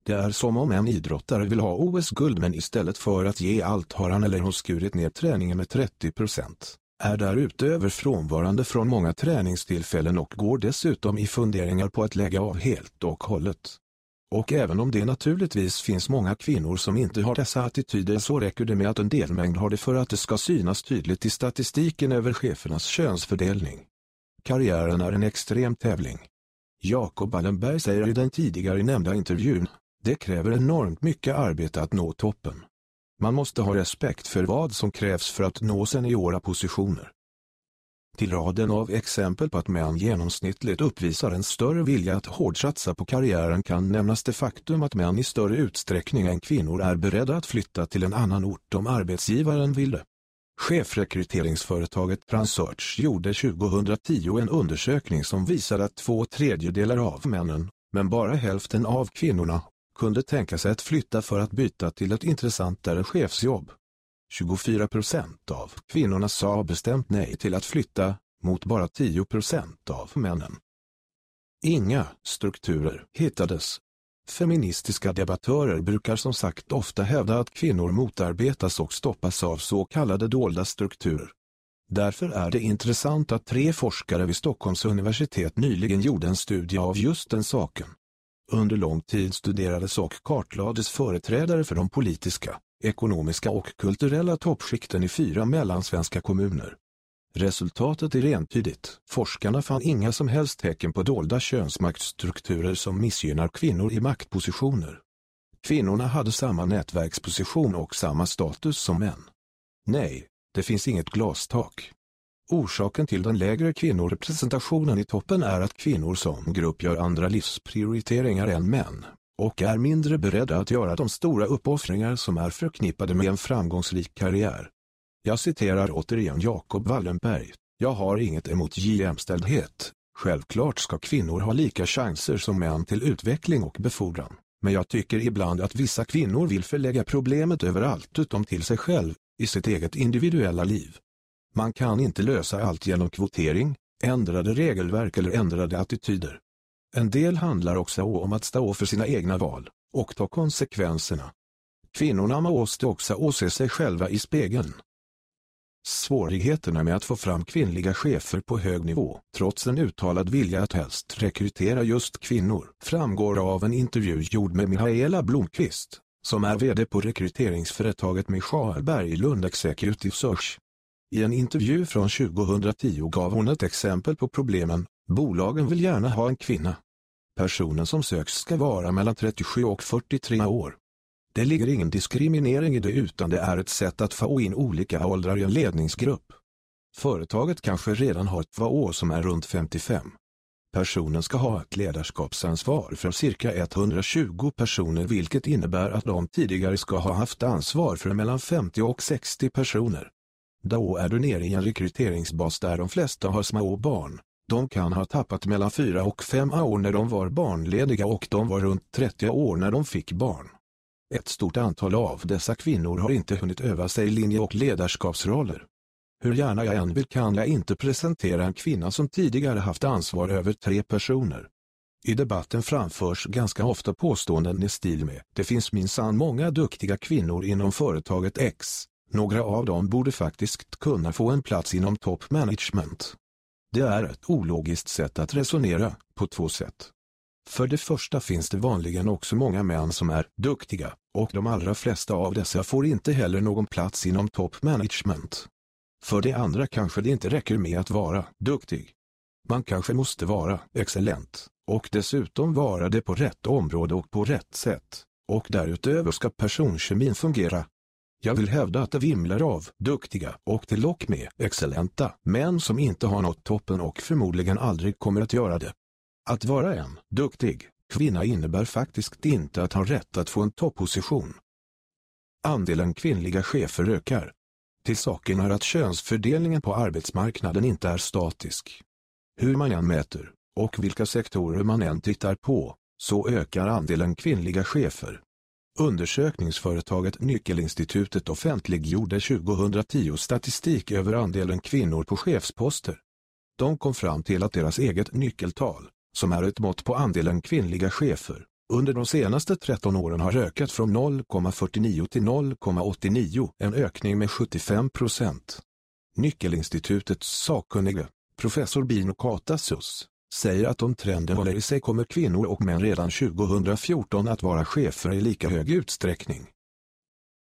Det är som om en idrottare vill ha OS-guld men istället för att ge allt har han eller hon skurit ner träningen med 30 procent är därutöver frånvarande från många träningstillfällen och går dessutom i funderingar på att lägga av helt och hållet. Och även om det naturligtvis finns många kvinnor som inte har dessa attityder så räcker det med att en delmängd har det för att det ska synas tydligt i statistiken över chefernas könsfördelning. Karriären är en extrem tävling. Jakob Wallenberg säger i den tidigare nämnda intervjun, det kräver enormt mycket arbete att nå toppen. Man måste ha respekt för vad som krävs för att nå seniora positioner. Till raden av exempel på att män genomsnittligt uppvisar en större vilja att hårdsatsa på karriären kan nämnas det faktum att män i större utsträckning än kvinnor är beredda att flytta till en annan ort om arbetsgivaren vill det. Chefrekryteringsföretaget Transearch gjorde 2010 en undersökning som visade att två tredjedelar av männen, men bara hälften av kvinnorna, kunde tänka sig att flytta för att byta till ett intressantare chefsjobb. 24 procent av kvinnorna sa bestämt nej till att flytta, mot bara 10 procent av männen. Inga strukturer hittades. Feministiska debattörer brukar som sagt ofta hävda att kvinnor motarbetas och stoppas av så kallade dolda strukturer. Därför är det intressant att tre forskare vid Stockholms universitet nyligen gjorde en studie av just den saken. Under lång tid studerades och kartlades företrädare för de politiska, ekonomiska och kulturella toppskikten i fyra mellansvenska kommuner. Resultatet är entydigt. Forskarna fann inga som helst tecken på dolda könsmaktstrukturer som missgynnar kvinnor i maktpositioner. Kvinnorna hade samma nätverksposition och samma status som män. Nej, det finns inget glastak. Orsaken till den lägre kvinnorepresentationen i toppen är att kvinnor som grupp gör andra livsprioriteringar än män och är mindre beredda att göra de stora uppoffringar som är förknippade med en framgångsrik karriär. Jag citerar återigen Jakob Wallenberg. Jag har inget emot jämställdhet. Självklart ska kvinnor ha lika chanser som män till utveckling och befordran. Men jag tycker ibland att vissa kvinnor vill förlägga problemet överallt utom till sig själv, i sitt eget individuella liv. Man kan inte lösa allt genom kvotering, ändrade regelverk eller ändrade attityder. En del handlar också om att stå för sina egna val och ta konsekvenserna. Kvinnorna måste också åse sig själva i spegeln. Svårigheterna med att få fram kvinnliga chefer på hög nivå, trots en uttalad vilja att helst rekrytera just kvinnor, framgår av en intervju gjord med Mihaela Blomqvist, som är vd på rekryteringsföretaget Michael Berglund Executive Search. I en intervju från 2010 gav hon ett exempel på problemen. Bolagen vill gärna ha en kvinna. Personen som söks ska vara mellan 37 och 43 år. Det ligger ingen diskriminering i det utan det är ett sätt att få in olika åldrar i en ledningsgrupp. Företaget kanske redan har ett VAO som är runt 55. Personen ska ha ett ledarskapsansvar för cirka 120 personer vilket innebär att de tidigare ska ha haft ansvar för mellan 50 och 60 personer. Då är du nere i en rekryteringsbas där de flesta har små barn. De kan ha tappat mellan fyra och fem år när de var barnlediga och de var runt 30 år när de fick barn. Ett stort antal av dessa kvinnor har inte hunnit öva sig linje och ledarskapsroller. Hur gärna jag än vill kan jag inte presentera en kvinna som tidigare haft ansvar över tre personer. I debatten framförs ganska ofta påståenden i stil med det finns minsann många duktiga kvinnor inom företaget X. Några av dem borde faktiskt kunna få en plats inom top management. Det är ett ologiskt sätt att resonera, på två sätt. För det första finns det vanligen också många män som är duktiga, och de allra flesta av dessa får inte heller någon plats inom top management. För det andra kanske det inte räcker med att vara duktig. Man kanske måste vara excellent, och dessutom vara det på rätt område och på rätt sätt, och därutöver ska personkemin fungera. Jag vill hävda att det vimlar av duktiga och till och med excellenta män som inte har nått toppen och förmodligen aldrig kommer att göra det. Att vara en duktig kvinna innebär faktiskt inte att ha rätt att få en topposition. Andelen kvinnliga chefer ökar. Till saken är att könsfördelningen på arbetsmarknaden inte är statisk. Hur man än mäter, och vilka sektorer man än tittar på, så ökar andelen kvinnliga chefer. Undersökningsföretaget Nyckelinstitutet offentliggjorde 2010 statistik över andelen kvinnor på chefsposter. De kom fram till att deras eget nyckeltal, som är ett mått på andelen kvinnliga chefer, under de senaste 13 åren har ökat från 0,49 till 0,89, en ökning med 75 procent. Nyckelinstitutets sakkunnige, professor Bino Katasus, säger att om trenden håller i sig kommer kvinnor och män redan 2014 att vara chefer i lika hög utsträckning.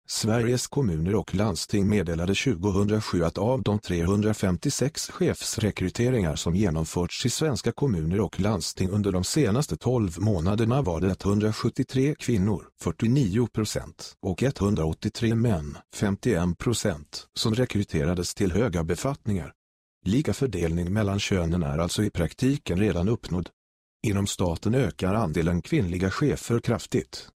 Sveriges kommuner och landsting meddelade 2007 att av de 356 chefsrekryteringar som genomförts i svenska kommuner och landsting under de senaste 12 månaderna var det 173 kvinnor, 49 procent, och 183 män, 51 procent, som rekryterades till höga befattningar. Lika fördelning mellan könen är alltså i praktiken redan uppnådd. Inom staten ökar andelen kvinnliga chefer kraftigt.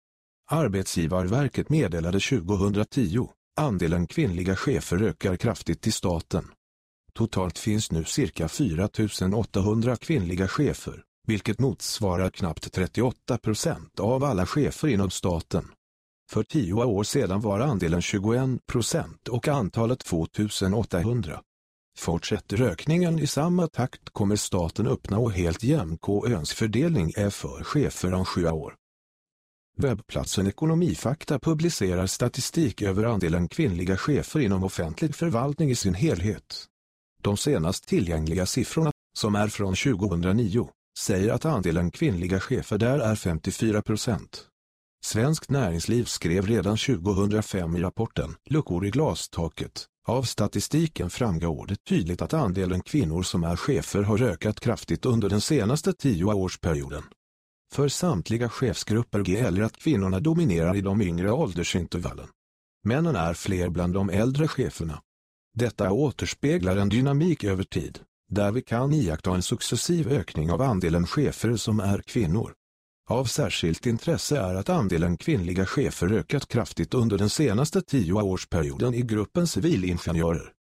Arbetsgivarverket meddelade 2010, andelen kvinnliga chefer ökar kraftigt i staten. Totalt finns nu cirka 4 800 kvinnliga chefer, vilket motsvarar knappt 38 procent av alla chefer inom staten. För tio år sedan var andelen 21 procent och antalet 2800. Fortsätter ökningen i samma takt kommer staten uppnå helt jämn är för chefer om sju år. Webbplatsen Ekonomifakta publicerar statistik över andelen kvinnliga chefer inom offentlig förvaltning i sin helhet. De senast tillgängliga siffrorna, som är från 2009, säger att andelen kvinnliga chefer där är 54 procent. Svenskt Näringsliv skrev redan 2005 i rapporten Luckor i glastaket. Av statistiken framgår det tydligt att andelen kvinnor som är chefer har ökat kraftigt under den senaste tioårsperioden. För samtliga chefsgrupper gäller att kvinnorna dominerar i de yngre åldersintervallen. Männen är fler bland de äldre cheferna. Detta återspeglar en dynamik över tid, där vi kan iaktta en successiv ökning av andelen chefer som är kvinnor. Av särskilt intresse är att andelen kvinnliga chefer ökat kraftigt under den senaste tioårsperioden i gruppen civilingenjörer.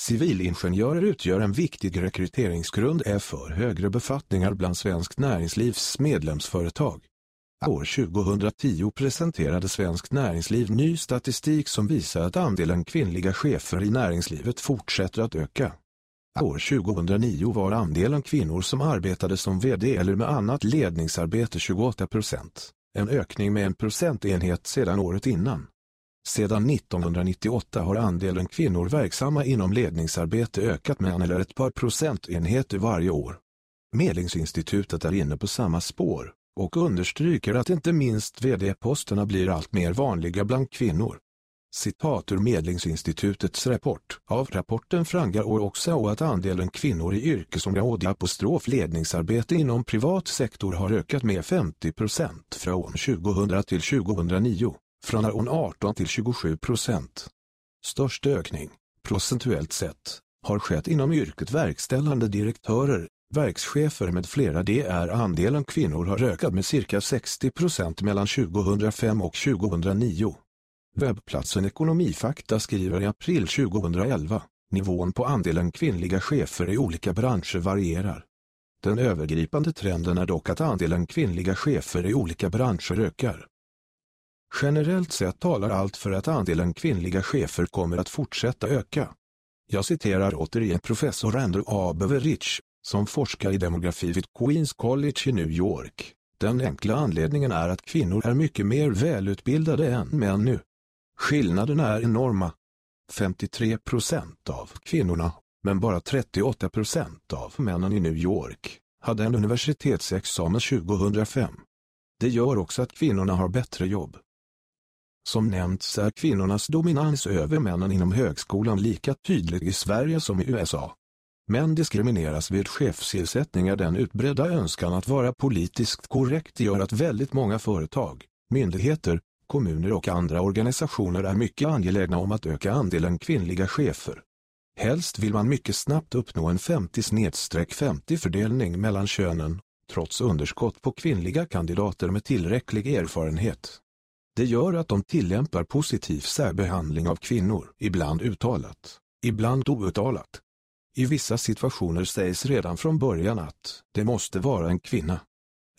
Civilingenjörer utgör en viktig rekryteringsgrund för högre befattningar bland svenskt näringslivs medlemsföretag. År 2010 presenterade Svenskt Näringsliv ny statistik som visar att andelen kvinnliga chefer i näringslivet fortsätter att öka. År 2009 var andelen kvinnor som arbetade som vd eller med annat ledningsarbete 28 procent, en ökning med en procentenhet sedan året innan. Sedan 1998 har andelen kvinnor verksamma inom ledningsarbete ökat med en eller ett par procentenheter varje år. Medlingsinstitutet är inne på samma spår och understryker att inte minst vd-posterna blir allt mer vanliga bland kvinnor. Citat ur Medlingsinstitutets rapport. Av rapporten framgår också att andelen kvinnor i yrkesområde apostrof ledningsarbete inom privat sektor har ökat med 50 procent från 2000 till 2009, från 18 till 27 procent. Störst ökning, procentuellt sett, har skett inom yrket verkställande direktörer, verkschefer med flera. Det är andelen kvinnor har ökat med cirka 60 procent mellan 2005 och 2009. Webbplatsen Ekonomifakta skriver i april 2011, nivån på andelen kvinnliga chefer i olika branscher varierar. Den övergripande trenden är dock att andelen kvinnliga chefer i olika branscher ökar. Generellt sett talar allt för att andelen kvinnliga chefer kommer att fortsätta öka. Jag citerar återigen professor Andrew A. Beveridge, som forskar i demografi vid Queens College i New York. Den enkla anledningen är att kvinnor är mycket mer välutbildade än män nu. Skillnaderna är enorma. 53 procent av kvinnorna, men bara 38 procent av männen i New York, hade en universitetsexamen 2005. Det gör också att kvinnorna har bättre jobb. Som nämnts är kvinnornas dominans över männen inom högskolan lika tydlig i Sverige som i USA. Män diskrimineras vid chefstillsättningar den utbredda önskan att vara politiskt korrekt gör att väldigt många företag, myndigheter, kommuner och andra organisationer är mycket angelägna om att öka andelen kvinnliga chefer. Helst vill man mycket snabbt uppnå en 50-50 fördelning mellan könen, trots underskott på kvinnliga kandidater med tillräcklig erfarenhet. Det gör att de tillämpar positiv särbehandling av kvinnor, ibland uttalat, ibland outtalat. I vissa situationer sägs redan från början att det måste vara en kvinna.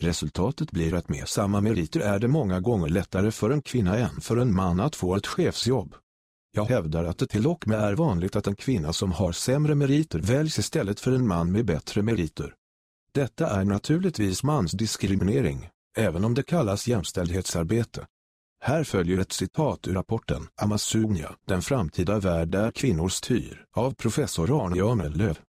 Resultatet blir att med samma meriter är det många gånger lättare för en kvinna än för en man att få ett chefsjobb. Jag hävdar att det till och med är vanligt att en kvinna som har sämre meriter väljs istället för en man med bättre meriter. Detta är naturligtvis mansdiskriminering, även om det kallas jämställdhetsarbete. Här följer ett citat ur rapporten Amazonia, den framtida värld där kvinnor styr, av professor Arne Amelöv.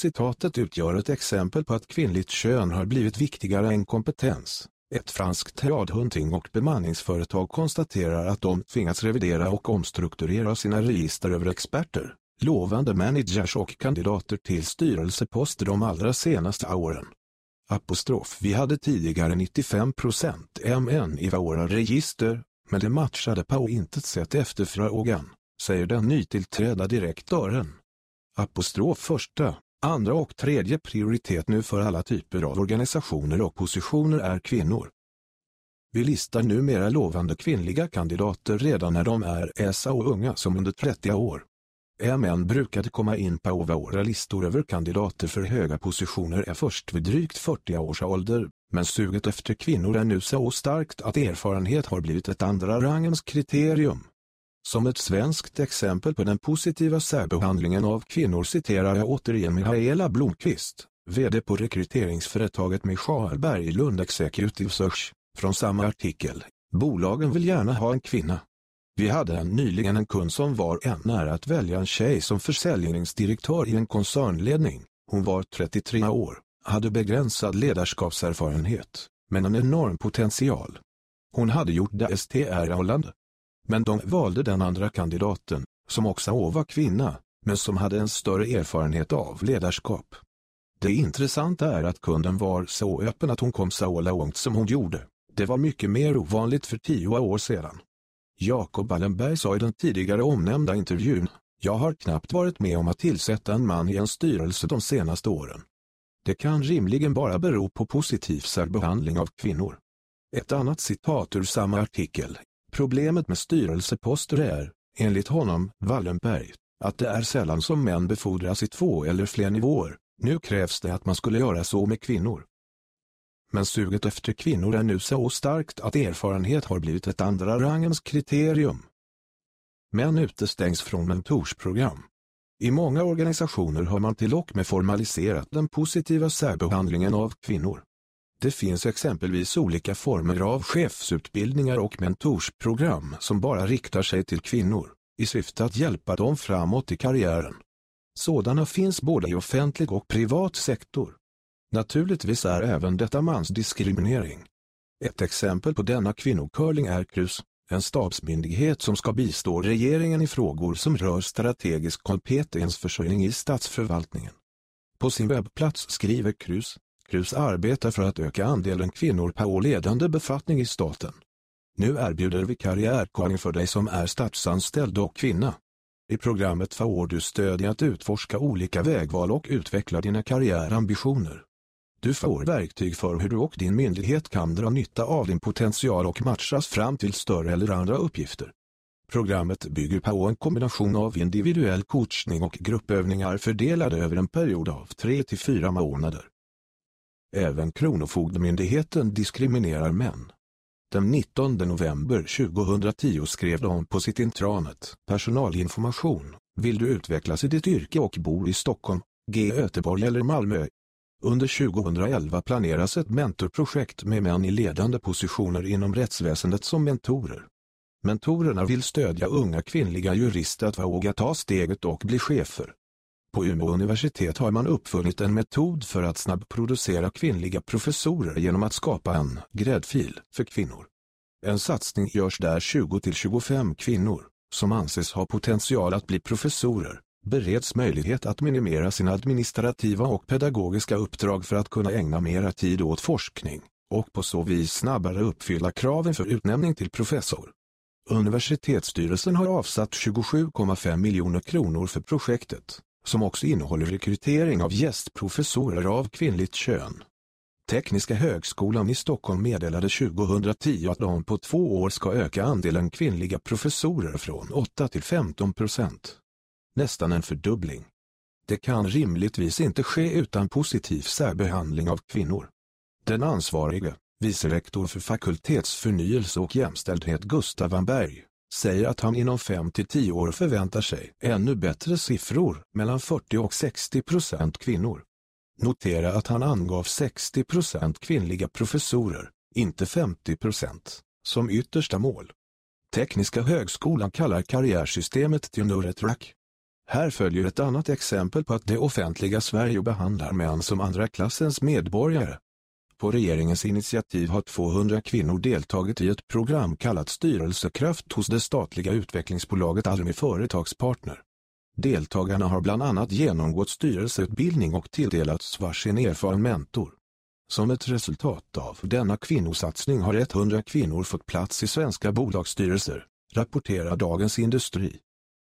Citatet utgör ett exempel på att kvinnligt kön har blivit viktigare än kompetens. Ett franskt radhunting och bemanningsföretag konstaterar att de tvingats revidera och omstrukturera sina register över experter, lovande managers och kandidater till styrelseposter de allra senaste åren. Apostrof Vi hade tidigare 95% MN i våra register, men det matchade på intet sätt efterfrågan, säger den nytillträdda direktören. Apostrof första, andra och tredje prioritet nu för alla typer av organisationer och positioner är kvinnor. Vi listar numera lovande kvinnliga kandidater redan när de är SA och unga som under 30 år. MN brukade komma in på våra listor över kandidater för höga positioner är först vid drygt 40 års ålder, men suget efter kvinnor är nu så starkt att erfarenhet har blivit ett andra rangens kriterium. Som ett svenskt exempel på den positiva särbehandlingen av kvinnor citerar jag återigen Mihaela Blomqvist, vd på rekryteringsföretaget Michael Berglund Executive Search, från samma artikel. Bolagen vill gärna ha en kvinna. Vi hade en nyligen en kund som var en nära att välja en tjej som försäljningsdirektör i en koncernledning. Hon var 33 år, hade begränsad ledarskapserfarenhet, men en enorm potential. Hon hade gjort det STR Holland. Men de valde den andra kandidaten, som också var kvinna, men som hade en större erfarenhet av ledarskap. Det intressanta är att kunden var så öppen att hon kom så långt som hon gjorde. Det var mycket mer ovanligt för tio år sedan. Jakob Wallenberg sa i den tidigare omnämnda intervjun, jag har knappt varit med om att tillsätta en man i en styrelse de senaste åren. Det kan rimligen bara bero på positiv särbehandling av kvinnor. Ett annat citat ur samma artikel. Problemet med styrelseposter är, enligt honom, Wallenberg, att det är sällan som män befordras i två eller fler nivåer. Nu krävs det att man skulle göra så med kvinnor men suget efter kvinnor är nu så starkt att erfarenhet har blivit ett andra rangens kriterium. Män utestängs från mentorsprogram. I många organisationer har man till och med formaliserat den positiva särbehandlingen av kvinnor. Det finns exempelvis olika former av chefsutbildningar och mentorsprogram som bara riktar sig till kvinnor, i syfte att hjälpa dem framåt i karriären. Sådana finns både i offentlig och privat sektor. Naturligtvis är även detta mansdiskriminering. Ett exempel på denna kvinnocurling är KRUS, en stabsmyndighet som ska bistå regeringen i frågor som rör strategisk kompetensförsörjning i statsförvaltningen. På sin webbplats skriver Krus, Krus arbetar för att öka andelen kvinnor på ledande befattning i staten. Nu erbjuder vi karriärcoaching för dig som är statsanställd och kvinna. I programmet får du stöd i att utforska olika vägval och utveckla dina karriärambitioner. Du får verktyg för hur du och din myndighet kan dra nytta av din potential och matchas fram till större eller andra uppgifter. Programmet bygger på en kombination av individuell coachning och gruppövningar fördelade över en period av 3 till 4 månader. Även Kronofogdemyndigheten diskriminerar män. Den 19 november 2010 skrev de på sitt intranet Personalinformation. Vill du utvecklas i ditt yrke och bor i Stockholm, G. Göteborg eller Malmö? Under 2011 planeras ett mentorprojekt med män i ledande positioner inom rättsväsendet som mentorer. Mentorerna vill stödja unga kvinnliga jurister att våga ta steget och bli chefer. På Umeå universitet har man uppfunnit en metod för att snabbproducera kvinnliga professorer genom att skapa en gräddfil för kvinnor. En satsning görs där 20-25 kvinnor, som anses ha potential att bli professorer, bereds möjlighet att minimera sina administrativa och pedagogiska uppdrag för att kunna ägna mera tid åt forskning, och på så vis snabbare uppfylla kraven för utnämning till professor. Universitetsstyrelsen har avsatt 27,5 miljoner kronor för projektet, som också innehåller rekrytering av gästprofessorer av kvinnligt kön. Tekniska högskolan i Stockholm meddelade 2010 att de på två år ska öka andelen kvinnliga professorer från 8 till 15 procent. Nästan en fördubbling. Det kan rimligtvis inte ske utan positiv särbehandling av kvinnor. Den ansvarige, vice rektor för fakultetsförnyelse och jämställdhet Gustav Wannberg, säger att han inom 5 till 10 år förväntar sig ännu bättre siffror, mellan 40 och 60 procent kvinnor. Notera att han angav 60 procent kvinnliga professorer, inte 50 procent, som yttersta mål. Tekniska högskolan kallar karriärsystemet Tenure Track. Här följer ett annat exempel på att det offentliga Sverige behandlar män som andra klassens medborgare. På regeringens initiativ har 200 kvinnor deltagit i ett program kallat Styrelsekraft hos det statliga utvecklingsbolaget Almi Företagspartner. Deltagarna har bland annat genomgått styrelseutbildning och tilldelats varsin erfaren mentor. Som ett resultat av denna kvinnosatsning har 100 kvinnor fått plats i svenska bolagsstyrelser, rapporterar Dagens Industri.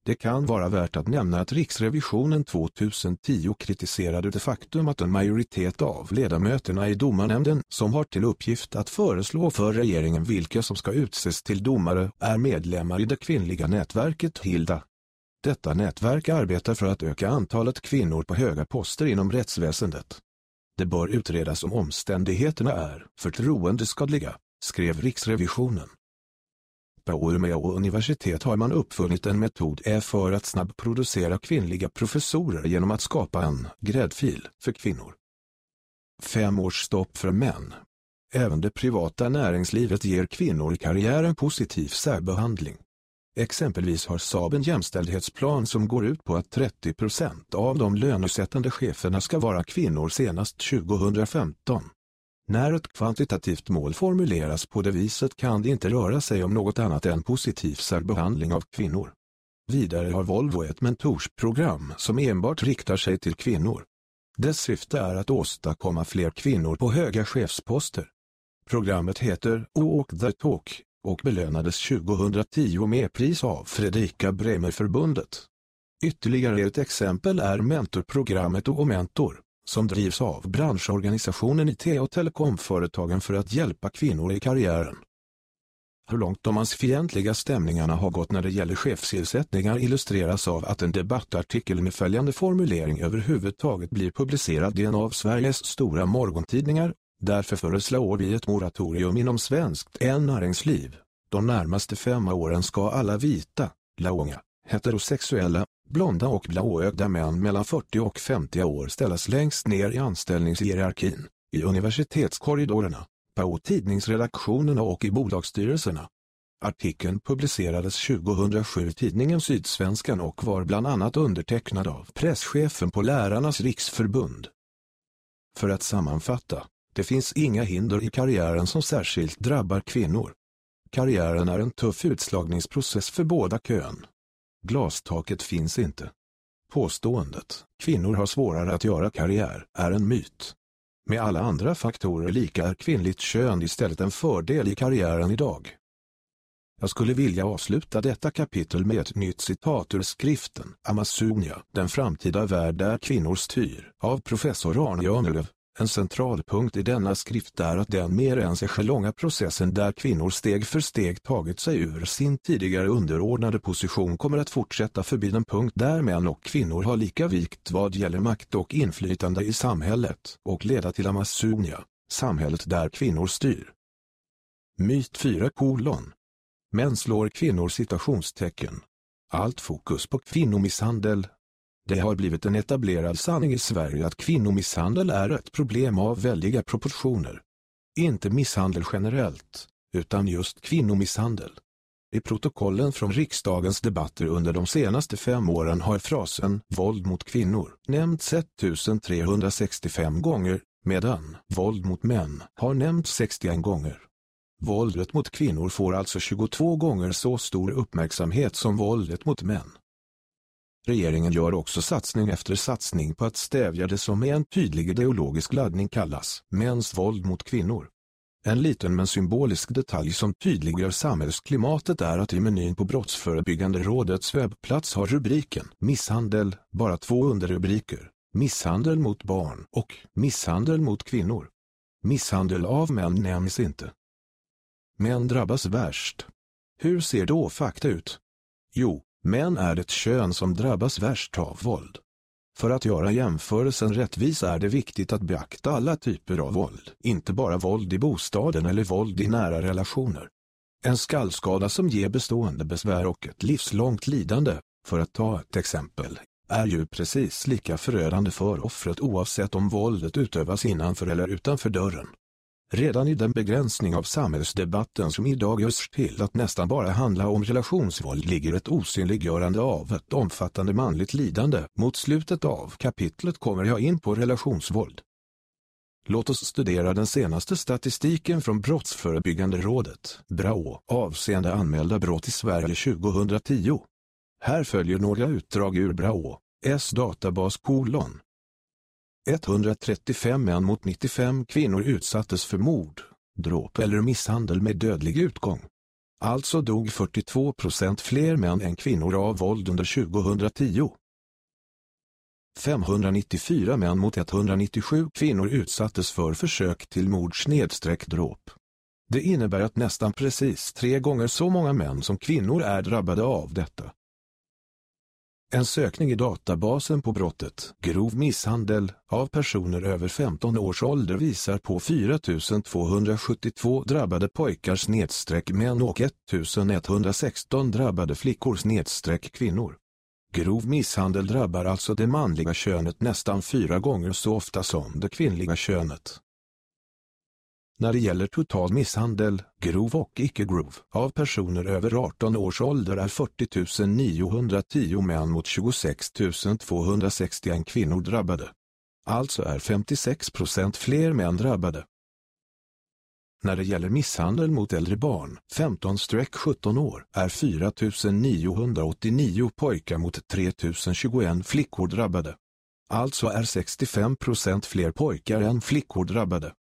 Det kan vara värt att nämna att Riksrevisionen 2010 kritiserade det faktum att en majoritet av ledamöterna i domarnämnden som har till uppgift att föreslå för regeringen vilka som ska utses till domare är medlemmar i det kvinnliga nätverket Hilda. Detta nätverk arbetar för att öka antalet kvinnor på höga poster inom rättsväsendet. Det bör utredas om omständigheterna är förtroendeskadliga, skrev Riksrevisionen. På Umeå universitet har man uppfunnit en metod för att snabbproducera kvinnliga professorer genom att skapa en gräddfil för kvinnor. Fem års stopp för män. Även det privata näringslivet ger kvinnor i karriären positiv särbehandling. Exempelvis har Saab en jämställdhetsplan som går ut på att 30 procent av de lönesättande cheferna ska vara kvinnor senast 2015. När ett kvantitativt mål formuleras på det viset kan det inte röra sig om något annat än positiv särbehandling av kvinnor. Vidare har Volvo ett mentorsprogram som enbart riktar sig till kvinnor. Dess syfte är att åstadkomma fler kvinnor på höga chefsposter. Programmet heter Walk the Talk och belönades 2010 med pris av Fredrika Bremer-förbundet. Ytterligare ett exempel är mentorprogrammet och Mentor som drivs av branschorganisationen IT och telekomföretagen för att hjälpa kvinnor i karriären. Hur långt de mansfientliga stämningarna har gått när det gäller chefstillsättningar illustreras av att en debattartikel med följande formulering överhuvudtaget blir publicerad i en av Sveriges stora morgontidningar. Därför föreslår vi ett moratorium inom svenskt eh, näringsliv. De närmaste fem åren ska alla vita, launga, heterosexuella, blonda och blåögda män mellan 40 och 50 år ställas längst ner i anställningshierarkin, i universitetskorridorerna, på tidningsredaktionerna och i bolagsstyrelserna. Artikeln publicerades 2007 i tidningen Sydsvenskan och var bland annat undertecknad av presschefen på Lärarnas riksförbund. För att sammanfatta, det finns inga hinder i karriären som särskilt drabbar kvinnor. Karriären är en tuff utslagningsprocess för båda kön. Glastaket finns inte. Påståendet, kvinnor har svårare att göra karriär, är en myt. Med alla andra faktorer lika är kvinnligt kön istället en fördel i karriären idag. Jag skulle vilja avsluta detta kapitel med ett nytt citat ur skriften Amazonia, den framtida värld där kvinnor styr, av professor Arne Janelöv. En central punkt i denna skrift är att den mer än sig långa processen där kvinnor steg för steg tagit sig ur sin tidigare underordnade position kommer att fortsätta förbi den punkt där män och kvinnor har lika vikt vad gäller makt och inflytande i samhället och leda till Amazonia, samhället där kvinnor styr. Myt 4 kolon Män slår kvinnor citationstecken. Allt fokus på kvinnomisshandel. Det har blivit en etablerad sanning i Sverige att kvinnomisshandel är ett problem av väldiga proportioner. Inte misshandel generellt, utan just kvinnomisshandel. I protokollen från riksdagens debatter under de senaste fem åren har frasen ”våld mot kvinnor” nämnts 1365 gånger, medan ”våld mot män” har nämnts 61 gånger. Våldet mot kvinnor får alltså 22 gånger så stor uppmärksamhet som våldet mot män. Regeringen gör också satsning efter satsning på att stävja det som med en tydlig ideologisk laddning kallas mäns våld mot kvinnor. En liten men symbolisk detalj som tydliggör samhällsklimatet är att i menyn på Brottsförebyggande rådets webbplats har rubriken Misshandel, bara två underrubriker, Misshandel mot barn och Misshandel mot kvinnor. Misshandel av män nämns inte. Män drabbas värst. Hur ser då fakta ut? Jo, män är ett kön som drabbas värst av våld. För att göra jämförelsen rättvis är det viktigt att beakta alla typer av våld, inte bara våld i bostaden eller våld i nära relationer. En skallskada som ger bestående besvär och ett livslångt lidande, för att ta ett exempel, är ju precis lika förödande för offret oavsett om våldet utövas innanför eller utanför dörren. Redan i den begränsning av samhällsdebatten som idag görs till att nästan bara handla om relationsvåld ligger ett osynliggörande av ett omfattande manligt lidande. Mot slutet av kapitlet kommer jag in på relationsvåld. Låt oss studera den senaste statistiken från Brottsförebyggande rådet, BRÅ, avseende anmälda brott i Sverige 2010. Här följer några utdrag ur BRÅ, S databas kolon 135 män mot 95 kvinnor utsattes för mord, dråp eller misshandel med dödlig utgång. Alltså dog 42 procent fler män än kvinnor av våld under 2010. 594 män mot 197 kvinnor utsattes för försök till mord snedstreck dråp. Det innebär att nästan precis tre gånger så många män som kvinnor är drabbade av detta. En sökning i databasen på brottet grov misshandel av personer över 15 års ålder visar på 4272 drabbade pojkar snedstreck män och 1116 drabbade flickor snedstreck kvinnor. Grov misshandel drabbar alltså det manliga könet nästan fyra gånger så ofta som det kvinnliga könet. När det gäller total misshandel, grov och icke-grov, av personer över 18 års ålder är 40 910 män mot 26 261 kvinnor drabbade. Alltså är 56 procent fler män drabbade. När det gäller misshandel mot äldre barn, 15-17 år, är 4 989 pojkar mot 3 021 flickor drabbade. Alltså är 65 procent fler pojkar än flickor drabbade.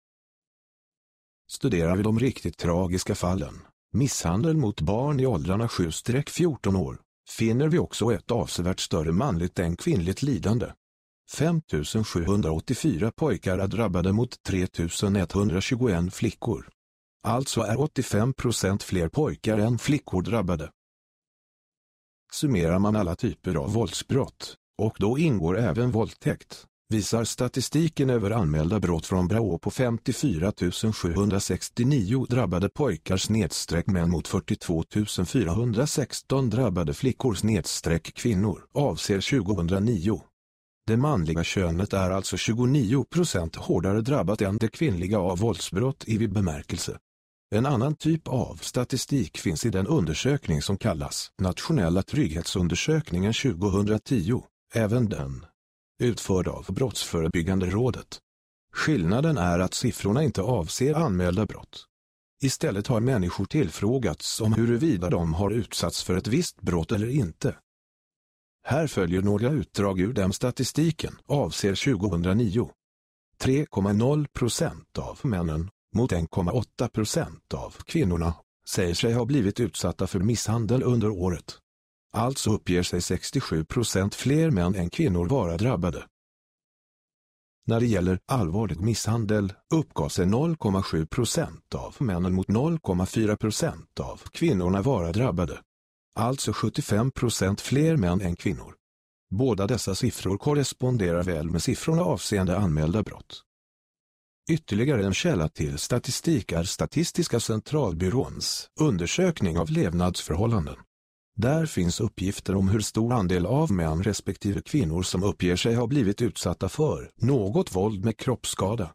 Studerar vi de riktigt tragiska fallen, misshandel mot barn i åldrarna 7-14 år, finner vi också ett avsevärt större manligt än kvinnligt lidande. 5784 pojkar är drabbade mot 3121 flickor. Alltså är 85 procent fler pojkar än flickor drabbade. Summerar man alla typer av våldsbrott, och då ingår även våldtäkt, visar statistiken över anmälda brott från Brå på 54 769 drabbade pojkar snedstreck män mot 42 416 drabbade flickor snedstreck kvinnor avser 2009. Det manliga könet är alltså 29 procent hårdare drabbat än det kvinnliga av våldsbrott i vid bemärkelse. En annan typ av statistik finns i den undersökning som kallas Nationella trygghetsundersökningen 2010. Även den utförd av Brottsförebyggande rådet. Skillnaden är att siffrorna inte avser anmälda brott. Istället har människor tillfrågats om huruvida de har utsatts för ett visst brott eller inte. Här följer några utdrag ur den statistiken avser 2009. 3,0 procent av männen, mot 1,8 procent av kvinnorna, säger sig ha blivit utsatta för misshandel under året. Alltså uppger sig 67 procent fler män än kvinnor vara drabbade. När det gäller allvarlig misshandel uppgav sig 0,7 procent av männen mot 0,4 procent av kvinnorna vara drabbade. Alltså 75 procent fler män än kvinnor. Båda dessa siffror korresponderar väl med siffrorna avseende anmälda brott. Ytterligare en källa till statistik är Statistiska centralbyråns undersökning av levnadsförhållanden. Där finns uppgifter om hur stor andel av män respektive kvinnor som uppger sig ha blivit utsatta för något våld med kroppsskada.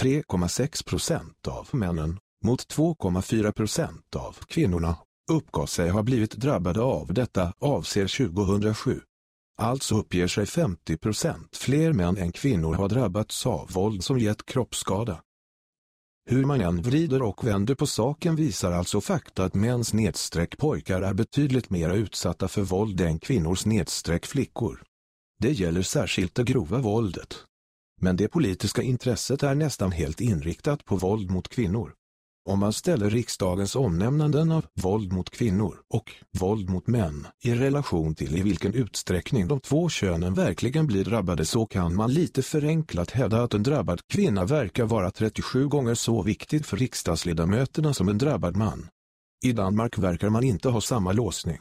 3,6 procent av männen, mot 2,4 procent av kvinnorna, uppgav sig ha blivit drabbade av detta avser 2007. Alltså uppger sig 50 procent fler män än kvinnor ha drabbats av våld som gett kroppsskada. Hur man än vrider och vänder på saken visar alltså fakta att mäns nedsträck pojkar är betydligt mer utsatta för våld än kvinnors nedsträck flickor. Det gäller särskilt det grova våldet. Men det politiska intresset är nästan helt inriktat på våld mot kvinnor. Om man ställer riksdagens omnämnanden av våld mot kvinnor och våld mot män i relation till i vilken utsträckning de två könen verkligen blir drabbade så kan man lite förenklat hävda att en drabbad kvinna verkar vara 37 gånger så viktig för riksdagsledamöterna som en drabbad man. I Danmark verkar man inte ha samma låsning.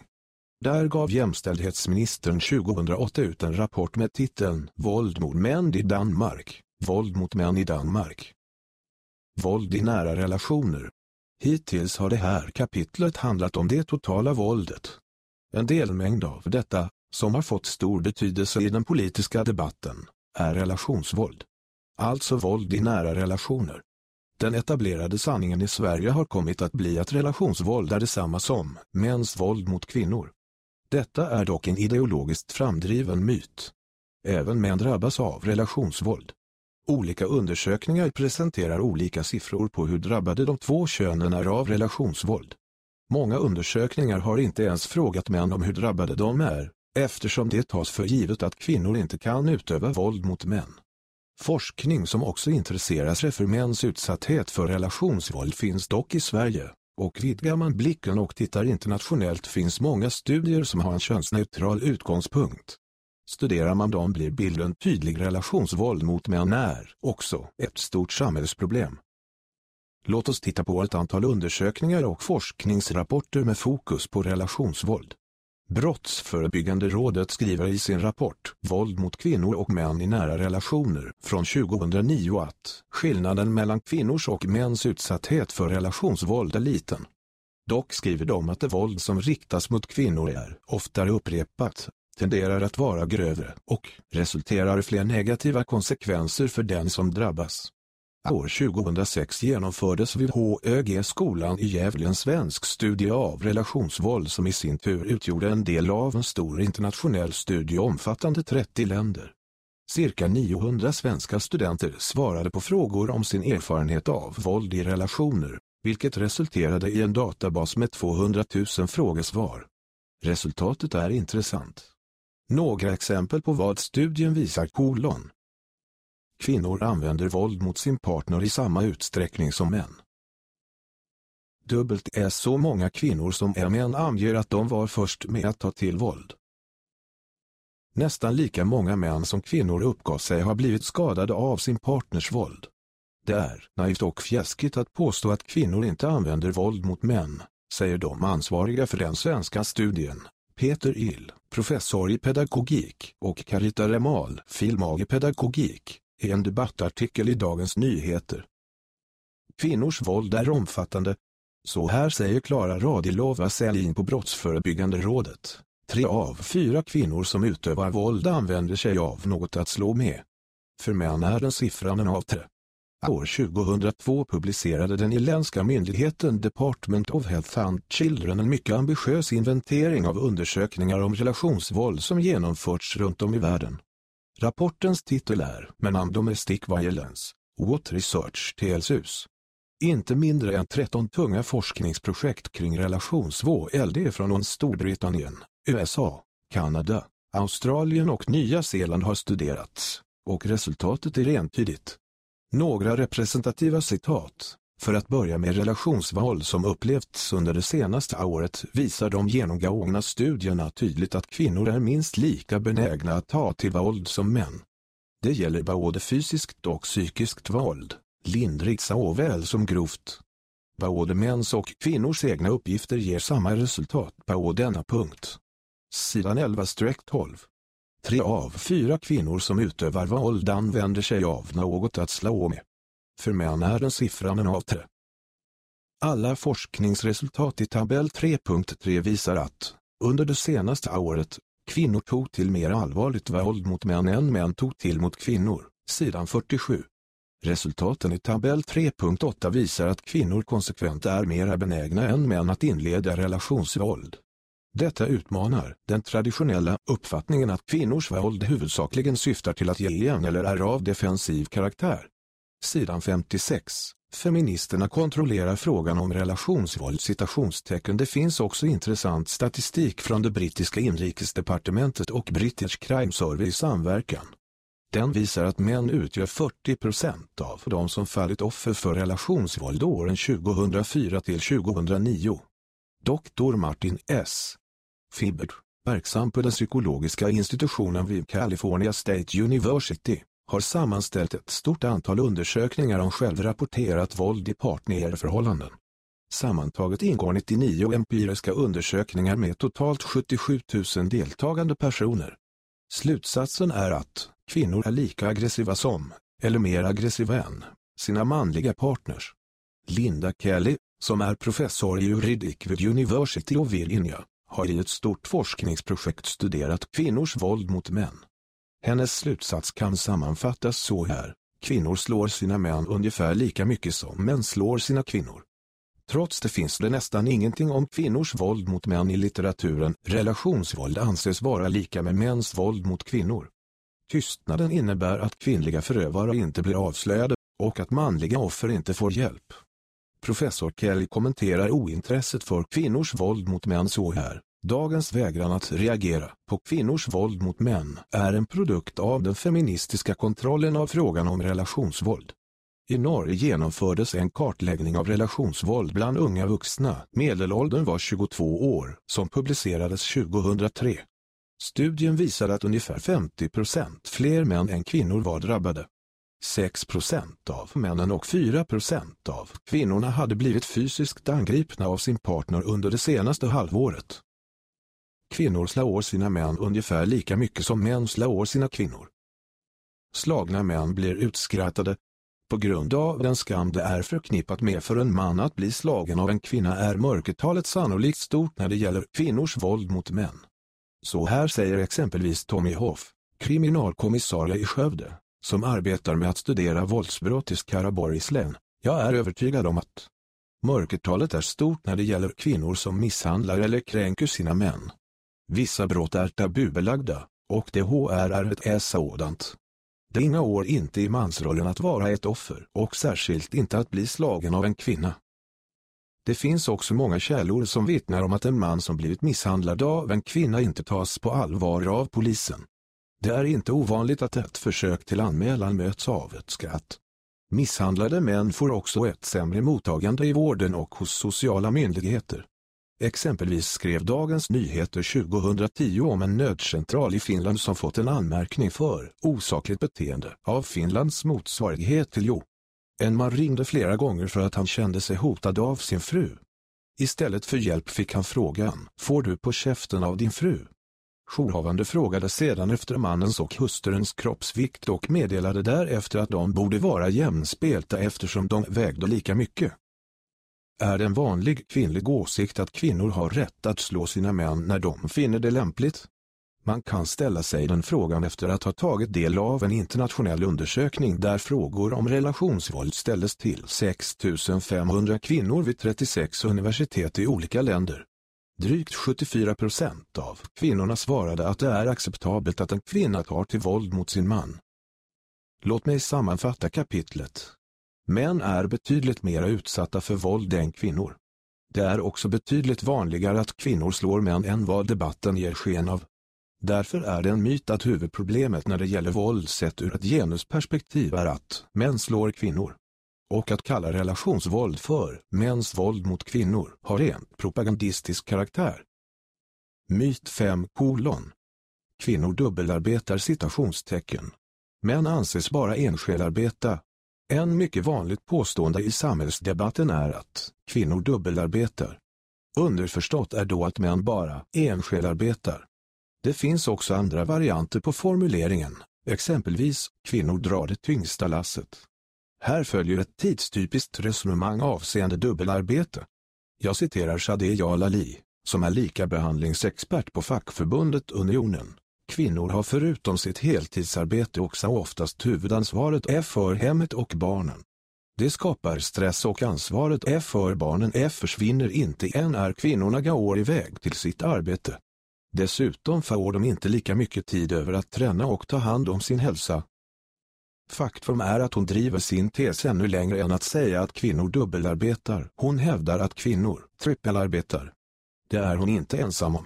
Där gav jämställdhetsministern 2008 ut en rapport med titeln Våld mot män i Danmark, våld mot män i Danmark. Våld i nära relationer. Hittills har det här kapitlet handlat om det totala våldet. En delmängd av detta, som har fått stor betydelse i den politiska debatten, är relationsvåld. Alltså våld i nära relationer. Den etablerade sanningen i Sverige har kommit att bli att relationsvåld är detsamma som mäns våld mot kvinnor. Detta är dock en ideologiskt framdriven myt. Även män drabbas av relationsvåld. Olika undersökningar presenterar olika siffror på hur drabbade de två könen är av relationsvåld. Många undersökningar har inte ens frågat män om hur drabbade de är, eftersom det tas för givet att kvinnor inte kan utöva våld mot män. Forskning som också intresserar sig för mäns utsatthet för relationsvåld finns dock i Sverige, och vidgar man blicken och tittar internationellt finns många studier som har en könsneutral utgångspunkt. Studerar man dem blir bilden tydlig relationsvåld mot män är också ett stort samhällsproblem. Låt oss titta på ett antal undersökningar och forskningsrapporter med fokus på relationsvåld. Brottsförebyggande rådet skriver i sin rapport Våld mot kvinnor och män i nära relationer från 2009 att skillnaden mellan kvinnors och mäns utsatthet för relationsvåld är liten. Dock skriver de att det våld som riktas mot kvinnor är oftare upprepat, tenderar att vara grövre och resulterar i fler negativa konsekvenser för den som drabbas. År 2006 genomfördes vid HÖG-skolan i Gävle en svensk studie av relationsvåld som i sin tur utgjorde en del av en stor internationell studie omfattande 30 länder. Cirka 900 svenska studenter svarade på frågor om sin erfarenhet av våld i relationer, vilket resulterade i en databas med 200 000 frågesvar. Resultatet är intressant. Några exempel på vad studien visar kolon. Kvinnor använder våld mot sin partner i samma utsträckning som män. Dubbelt är så många kvinnor som är män anger att de var först med att ta till våld. Nästan lika många män som kvinnor uppgav sig ha blivit skadade av sin partners våld. Det är naivt och fjäskigt att påstå att kvinnor inte använder våld mot män, säger de ansvariga för den svenska studien. Peter Ill, professor i pedagogik, och Carita Remal, filmag i pedagogik, i en debattartikel i Dagens Nyheter. Kvinnors våld är omfattande. Så här säger Klara Radilova Selin på Brottsförebyggande rådet. Tre av fyra kvinnor som utövar våld använder sig av något att slå med. För män är den siffran en av tre. År 2002 publicerade den irländska myndigheten Department of Health and Children en mycket ambitiös inventering av undersökningar om relationsvåld som genomförts runt om i världen. Rapportens titel är Men on Domestic Violence, What Research Tells Us. Inte mindre än 13 tunga forskningsprojekt kring relationsvåld är från Storbritannien, USA, Kanada, Australien och Nya Zeeland har studerats, och resultatet är entydigt. Några representativa citat. För att börja med relationsvåld som upplevts under det senaste året visar de genomgångna studierna tydligt att kvinnor är minst lika benägna att ta till våld som män. Det gäller både fysiskt och psykiskt våld, lindrigt såväl som grovt. Både mäns och kvinnors egna uppgifter ger samma resultat på denna punkt. Sidan 11-12. Tre av fyra kvinnor som utövar våld använder sig av något att slå med. För män är den siffran en av tre. Alla forskningsresultat i tabell 3.3 visar att, under det senaste året, kvinnor tog till mer allvarligt våld mot män än män tog till mot kvinnor, sidan 47. Resultaten i tabell 3.8 visar att kvinnor konsekvent är mer benägna än män att inleda relationsvåld. Detta utmanar den traditionella uppfattningen att kvinnors våld huvudsakligen syftar till att ge igen eller är av defensiv karaktär. Sidan 56. Feministerna kontrollerar frågan om relationsvåld citationstecken. Det finns också intressant statistik från det brittiska inrikesdepartementet och British Crime Service i samverkan. Den visar att män utgör 40 procent av de som fallit offer för relationsvåld åren 2004 till 2009. Dr. Martin S. Fibbert, verksam på den psykologiska institutionen vid California State University, har sammanställt ett stort antal undersökningar om självrapporterat våld i partnerförhållanden. Sammantaget ingår 99 empiriska undersökningar med totalt 77 000 deltagande personer. Slutsatsen är att kvinnor är lika aggressiva som, eller mer aggressiva än, sina manliga partners. Linda Kelly, som är professor i juridik vid University of Virginia, har i ett stort forskningsprojekt studerat kvinnors våld mot män. Hennes slutsats kan sammanfattas så här. Kvinnor slår sina män ungefär lika mycket som män slår sina kvinnor. Trots det finns det nästan ingenting om kvinnors våld mot män i litteraturen. Relationsvåld anses vara lika med mäns våld mot kvinnor. Tystnaden innebär att kvinnliga förövare inte blir avslöjade och att manliga offer inte får hjälp. Professor Kelly kommenterar ointresset för kvinnors våld mot män så här. Dagens vägran att reagera på kvinnors våld mot män är en produkt av den feministiska kontrollen av frågan om relationsvåld. I Norge genomfördes en kartläggning av relationsvåld bland unga vuxna, medelåldern var 22 år, som publicerades 2003. Studien visade att ungefär 50% fler män än kvinnor var drabbade. 6 procent av männen och 4 procent av kvinnorna hade blivit fysiskt angripna av sin partner under det senaste halvåret. Kvinnor slår sina män ungefär lika mycket som män slår sina kvinnor. Slagna män blir utskrattade. På grund av den skam det är förknippat med för en man att bli slagen av en kvinna är mörkertalet sannolikt stort när det gäller kvinnors våld mot män. Så här säger exempelvis Tommy Hoff, kriminalkommissarie i Skövde, som arbetar med att studera våldsbrott i Skaraborgs län. Jag är övertygad om att mörkertalet är stort när det gäller kvinnor som misshandlar eller kränker sina män. Vissa brott är tabubelagda, och det HRR är sådant. Det ingår inte i mansrollen att vara ett offer och särskilt inte att bli slagen av en kvinna. Det finns också många källor som vittnar om att en man som blivit misshandlad av en kvinna inte tas på allvar av polisen. Det är inte ovanligt att ett försök till anmälan möts av ett skratt. Misshandlade män får också ett sämre mottagande i vården och hos sociala myndigheter. Exempelvis skrev Dagens Nyheter 2010 om en nödcentral i Finland som fått en anmärkning för osakligt beteende av Finlands motsvarighet till Jo. En man ringde flera gånger för att han kände sig hotad av sin fru. Istället för hjälp fick han frågan, får du på käften av din fru? Jourhavande frågade sedan efter mannens och hustruns kroppsvikt och meddelade därefter att de borde vara jämnspelta eftersom de vägde lika mycket är en vanlig kvinnlig åsikt att kvinnor har rätt att slå sina män när de finner det lämpligt. Man kan ställa sig den frågan efter att ha tagit del av en internationell undersökning där frågor om relationsvåld ställdes till 6 500 kvinnor vid 36 universitet i olika länder. Drygt 74 procent av kvinnorna svarade att det är acceptabelt att en kvinna tar till våld mot sin man. Låt mig sammanfatta kapitlet. Män är betydligt mer utsatta för våld än kvinnor. Det är också betydligt vanligare att kvinnor slår män än vad debatten ger sken av. Därför är det en myt att huvudproblemet när det gäller våld sett ur ett genusperspektiv är att män slår kvinnor. Och att kalla relationsvåld för mäns våld mot kvinnor har rent propagandistisk karaktär. Myt 5 kolon. Kvinnor dubbelarbetar citationstecken. Män anses bara enskilarbeta. En mycket vanligt påstående i samhällsdebatten är att kvinnor dubbelarbetar. Underförstått är då att män bara enskilarbetar. Det finns också andra varianter på formuleringen, exempelvis kvinnor drar det tyngsta lasset. Här följer ett tidstypiskt resonemang avseende dubbelarbete. Jag citerar Shadeh Jalali, som är likabehandlingsexpert på fackförbundet Unionen. Kvinnor har förutom sitt heltidsarbete också oftast huvudansvaret är för hemmet och barnen. Det skapar stress och ansvaret är för barnen är försvinner inte än är kvinnorna går iväg till sitt arbete. Dessutom får de inte lika mycket tid över att träna och ta hand om sin hälsa. Faktum är att hon driver sin tes ännu längre än att säga att kvinnor dubbelarbetar. Hon hävdar att kvinnor trippelarbetar. Det är hon inte ensam om.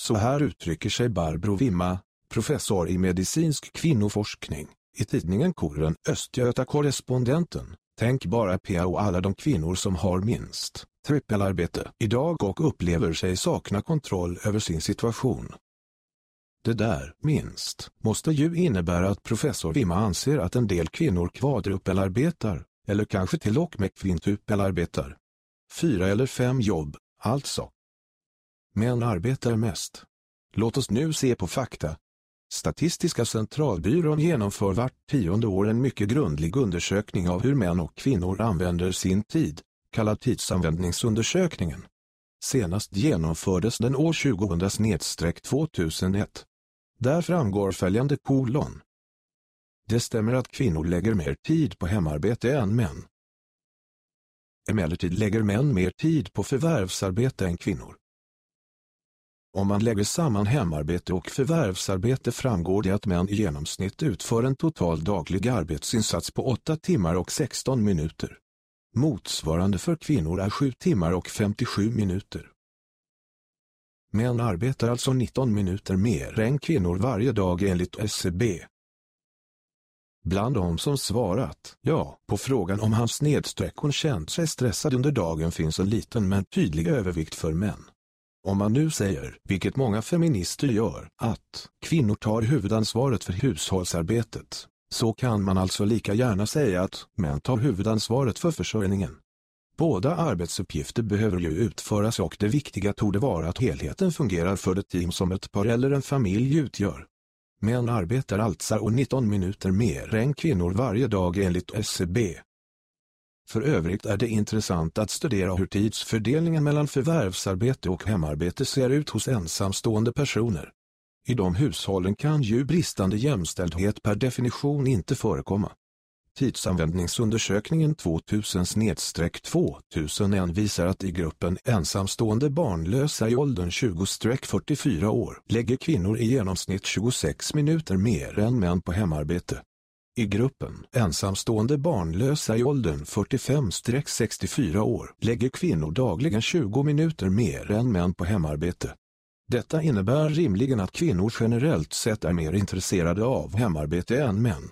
Så här uttrycker sig Barbro Wimma, professor i medicinsk kvinnoforskning, i tidningen Koren Östgöta-korrespondenten. Tänk bara på alla de kvinnor som har minst trippelarbete idag och upplever sig sakna kontroll över sin situation. Det där, minst, måste ju innebära att professor Wimma anser att en del kvinnor kvadrupelarbetar, eller kanske till och med kvintupelarbetar. Fyra eller fem jobb, alltså. Män arbetar mest. Låt oss nu se på fakta. Statistiska centralbyrån genomför vart tionde år en mycket grundlig undersökning av hur män och kvinnor använder sin tid, kallad tidsanvändningsundersökningen. Senast genomfördes den år 2000-2001. Där framgår följande kolon. Det stämmer att kvinnor lägger mer tid på hemarbete än män. Emellertid lägger män mer tid på förvärvsarbete än kvinnor. Om man lägger samman hemarbete och förvärvsarbete framgår det att män i genomsnitt utför en total daglig arbetsinsats på 8 timmar och 16 minuter. Motsvarande för kvinnor är 7 timmar och 57 minuter. Män arbetar alltså 19 minuter mer än kvinnor varje dag enligt SCB. Bland de som svarat ja på frågan om hans snedstreck hon känt sig stressad under dagen finns en liten men tydlig övervikt för män. Om man nu säger, vilket många feminister gör, att kvinnor tar huvudansvaret för hushållsarbetet, så kan man alltså lika gärna säga att män tar huvudansvaret för försörjningen. Båda arbetsuppgifter behöver ju utföras och det viktiga torde vara att helheten fungerar för det team som ett par eller en familj utgör. Män arbetar alltså 19 minuter mer än kvinnor varje dag enligt SCB. För övrigt är det intressant att studera hur tidsfördelningen mellan förvärvsarbete och hemarbete ser ut hos ensamstående personer. I de hushållen kan ju bristande jämställdhet per definition inte förekomma. Tidsanvändningsundersökningen 2000-2001 visar att i gruppen ensamstående barnlösa i åldern 20-44 år lägger kvinnor i genomsnitt 26 minuter mer än män på hemarbete. I gruppen ensamstående barnlösa i åldern 45-64 år lägger kvinnor dagligen 20 minuter mer än män på hemarbete. Detta innebär rimligen att kvinnor generellt sett är mer intresserade av hemarbete än män.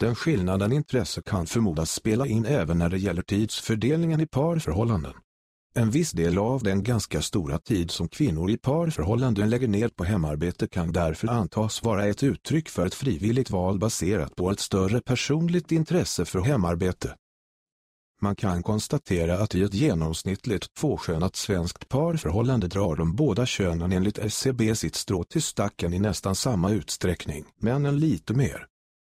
Den skillnaden intresse kan förmodas spela in även när det gäller tidsfördelningen i parförhållanden. En viss del av den ganska stora tid som kvinnor i parförhållanden lägger ner på hemarbete kan därför antas vara ett uttryck för ett frivilligt val baserat på ett större personligt intresse för hemarbete. Man kan konstatera att i ett genomsnittligt tvåskönat svenskt parförhållande drar de båda könen enligt SCB sitt strå till stacken i nästan samma utsträckning, männen lite mer.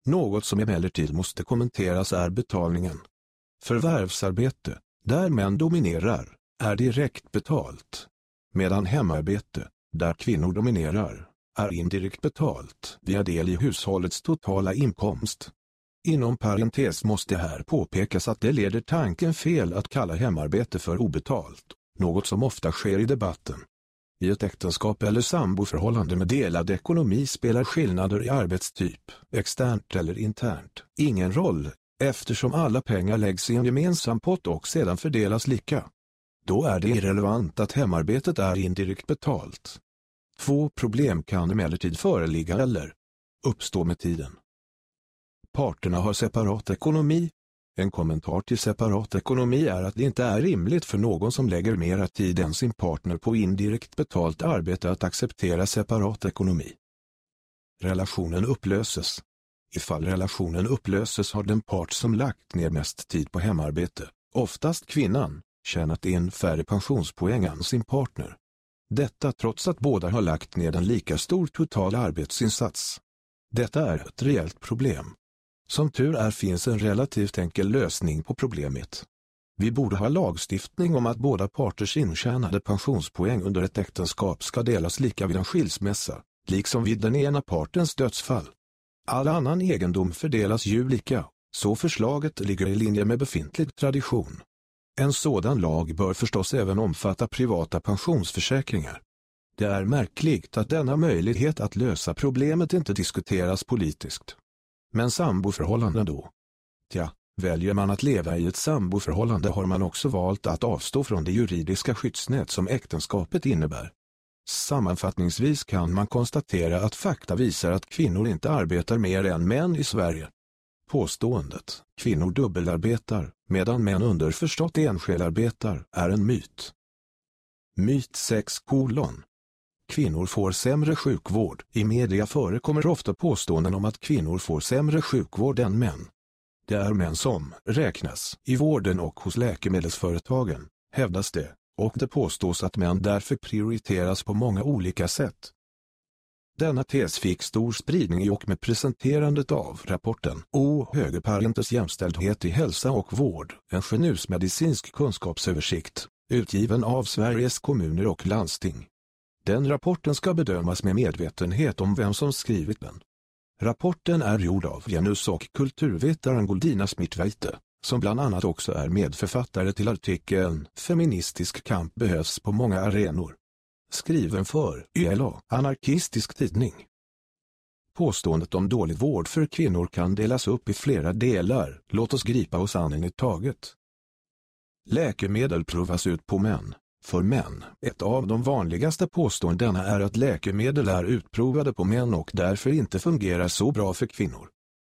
Något som emellertid måste kommenteras är betalningen. Förvärvsarbete, där män dominerar, är direkt betalt. Medan hemarbete, där kvinnor dominerar, är indirekt betalt via del i hushållets totala inkomst. Inom parentes måste här påpekas att det leder tanken fel att kalla hemarbete för obetalt, något som ofta sker i debatten. I ett äktenskap eller samboförhållande med delad ekonomi spelar skillnader i arbetstyp, externt eller internt, ingen roll, eftersom alla pengar läggs i en gemensam pott och sedan fördelas lika. Då är det irrelevant att hemarbetet är indirekt betalt. Två problem kan emellertid föreligga eller uppstå med tiden. Parterna har separat ekonomi. En kommentar till separat ekonomi är att det inte är rimligt för någon som lägger mera tid än sin partner på indirekt betalt arbete att acceptera separat ekonomi. Relationen upplöses. Ifall relationen upplöses har den part som lagt ner mest tid på hemarbete, oftast kvinnan, tjänat in färre pensionspoäng än sin partner. Detta trots att båda har lagt ner en lika stor total arbetsinsats. Detta är ett reellt problem. Som tur är finns en relativt enkel lösning på problemet. Vi borde ha lagstiftning om att båda parters intjänade pensionspoäng under ett äktenskap ska delas lika vid en skilsmässa, liksom vid den ena partens dödsfall. All annan egendom fördelas ju lika, så förslaget ligger i linje med befintlig tradition. En sådan lag bör förstås även omfatta privata pensionsförsäkringar. Det är märkligt att denna möjlighet att lösa problemet inte diskuteras politiskt. Men samboförhållanden då? Tja, väljer man att leva i ett samboförhållande har man också valt att avstå från det juridiska skyddsnät som äktenskapet innebär. Sammanfattningsvis kan man konstatera att fakta visar att kvinnor inte arbetar mer än män i Sverige. Påståendet, kvinnor dubbelarbetar, medan män underförstått enskelarbetar, är en myt. Myt 6 kolon. Kvinnor får sämre sjukvård. I media förekommer ofta påståenden om att kvinnor får sämre sjukvård än män. Det är män som räknas i vården och hos läkemedelsföretagen, hävdas det, och det påstås att män därför prioriteras på många olika sätt. Denna tes fick stor spridning i och med presenterandet av rapporten O högerparentes jämställdhet i hälsa och vård, en genusmedicinsk kunskapsöversikt, utgiven av Sveriges kommuner och landsting. Den rapporten ska bedömas med medvetenhet om vem som skrivit den. Rapporten är gjord av genus- och kulturvetaren Goldina Smitveite, som bland annat också är medförfattare till artikeln Feministisk kamp behövs på många arenor skriven för YLA, anarkistisk tidning. Påståendet om dålig vård för kvinnor kan delas upp i flera delar, låt oss gripa oss an en i taget. Läkemedel provas ut på män. För män, ett av de vanligaste påståendena är att läkemedel är utprovade på män och därför inte fungerar så bra för kvinnor.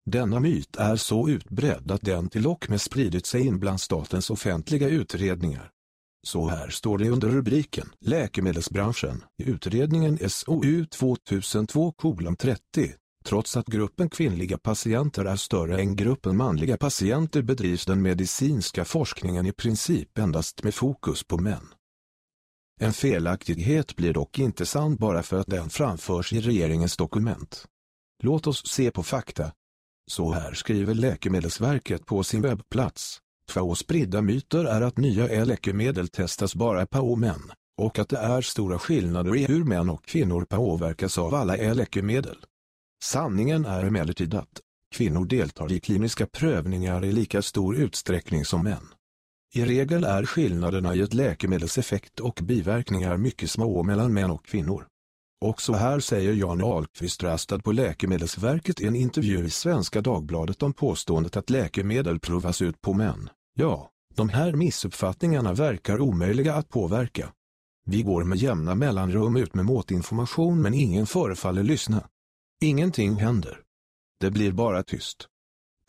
Denna myt är så utbredd att den till och med spridit sig in bland statens offentliga utredningar. Så här står det under rubriken Läkemedelsbranschen i utredningen SOU 2002-30. Trots att gruppen kvinnliga patienter är större än gruppen manliga patienter bedrivs den medicinska forskningen i princip endast med fokus på män. En felaktighet blir dock inte sann bara för att den framförs i regeringens dokument. Låt oss se på fakta. Så här skriver Läkemedelsverket på sin webbplats. Två spridda myter är att nya läkemedel testas bara på män, och att det är stora skillnader i hur män och kvinnor påverkas av alla läkemedel. Sanningen är emellertid att kvinnor deltar i kliniska prövningar i lika stor utsträckning som män. I regel är skillnaderna i ett läkemedels effekt och biverkningar mycket små mellan män och kvinnor. Också här säger Jan Ahlqvist rastad på Läkemedelsverket i en intervju i Svenska Dagbladet om påståendet att läkemedel provas ut på män. Ja, de här missuppfattningarna verkar omöjliga att påverka. Vi går med jämna mellanrum ut med måtinformation men ingen förefaller lyssna. Ingenting händer. Det blir bara tyst.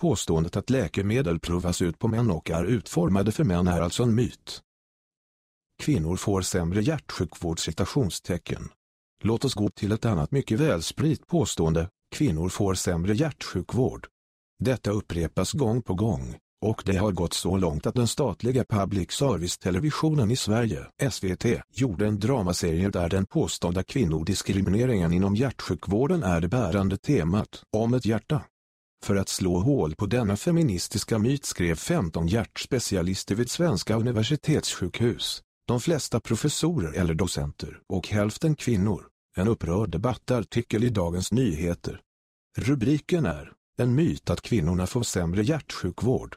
Påståendet att läkemedel provas ut på män och är utformade för män är alltså en myt. Kvinnor får sämre hjärtsjukvård citationstecken. Låt oss gå till ett annat mycket välspritt påstående, kvinnor får sämre hjärtsjukvård. Detta upprepas gång på gång, och det har gått så långt att den statliga public service-televisionen i Sverige, SVT, gjorde en dramaserie där den påstådda kvinnodiskrimineringen inom hjärtsjukvården är det bärande temat, om ett hjärta. För att slå hål på denna feministiska myt skrev 15 hjärtspecialister vid svenska universitetssjukhus, de flesta professorer eller docenter och hälften kvinnor, en upprörd debattartikel i Dagens Nyheter. Rubriken är En myt att kvinnorna får sämre hjärtsjukvård.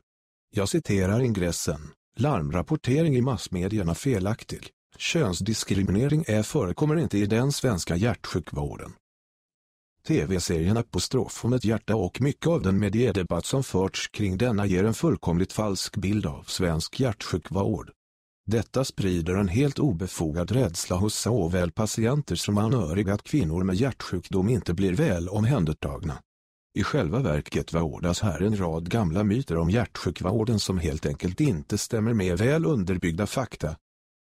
Jag citerar ingressen. Larmrapportering i massmedierna felaktig. Könsdiskriminering är förekommer inte i den svenska hjärtsjukvården. TV-serien Apostrof om ett hjärta och mycket av den mediedebatt som förts kring denna ger en fullkomligt falsk bild av svensk hjärtsjukvård. Detta sprider en helt obefogad rädsla hos såväl patienter som anhöriga att kvinnor med hjärtsjukdom inte blir väl omhändertagna. I själva verket vårdas här en rad gamla myter om hjärtsjukvården som helt enkelt inte stämmer med väl underbyggda fakta.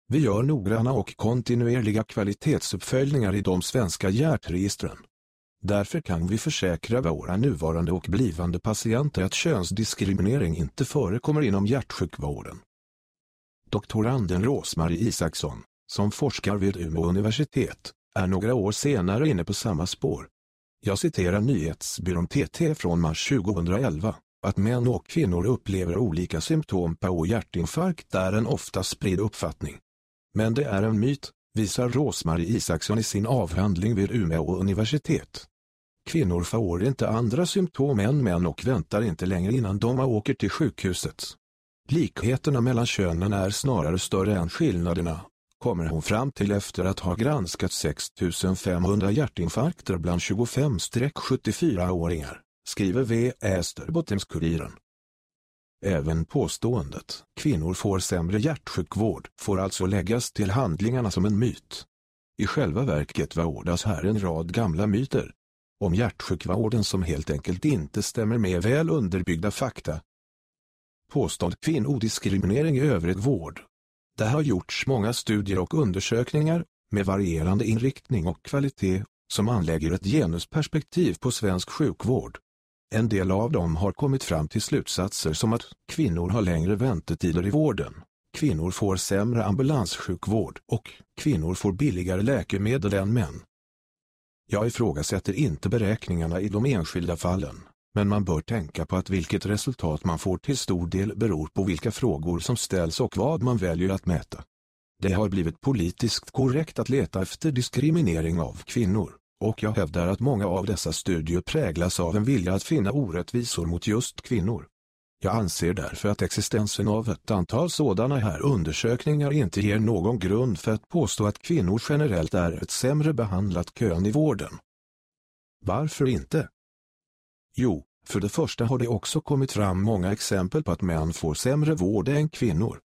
Vi gör noggranna och kontinuerliga kvalitetsuppföljningar i de svenska hjärtregistren. Därför kan vi försäkra våra nuvarande och blivande patienter att könsdiskriminering inte förekommer inom hjärtsjukvården. Doktoranden Rosmarie Isaksson, som forskar vid Umeå universitet, är några år senare inne på samma spår. Jag citerar nyhetsbyrån TT från mars 2011, att män och kvinnor upplever olika symptom på hjärtinfarkt är en ofta spridd uppfattning. Men det är en myt, visar Rosmarie Isaksson i sin avhandling vid Umeå universitet. Kvinnor får inte andra symptom än män och väntar inte längre innan de åker till sjukhuset. Likheterna mellan könen är snarare större än skillnaderna, kommer hon fram till efter att ha granskat 6500 hjärtinfarkter bland 25-74-åringar, skriver V. Österbottens-Kuriren. Även påståendet kvinnor får sämre hjärtsjukvård får alltså läggas till handlingarna som en myt. I själva verket vårdas här en rad gamla myter om hjärtsjukvården som helt enkelt inte stämmer med väl underbyggda fakta. Påstådd kvinnodiskriminering i övrig vård. Det har gjorts många studier och undersökningar, med varierande inriktning och kvalitet, som anlägger ett genusperspektiv på svensk sjukvård. En del av dem har kommit fram till slutsatser som att kvinnor har längre väntetider i vården, kvinnor får sämre ambulanssjukvård och kvinnor får billigare läkemedel än män. Jag ifrågasätter inte beräkningarna i de enskilda fallen, men man bör tänka på att vilket resultat man får till stor del beror på vilka frågor som ställs och vad man väljer att mäta. Det har blivit politiskt korrekt att leta efter diskriminering av kvinnor, och jag hävdar att många av dessa studier präglas av en vilja att finna orättvisor mot just kvinnor. Jag anser därför att existensen av ett antal sådana här undersökningar inte ger någon grund för att påstå att kvinnor generellt är ett sämre behandlat kön i vården. Varför inte? Jo, för det första har det också kommit fram många exempel på att män får sämre vård än kvinnor.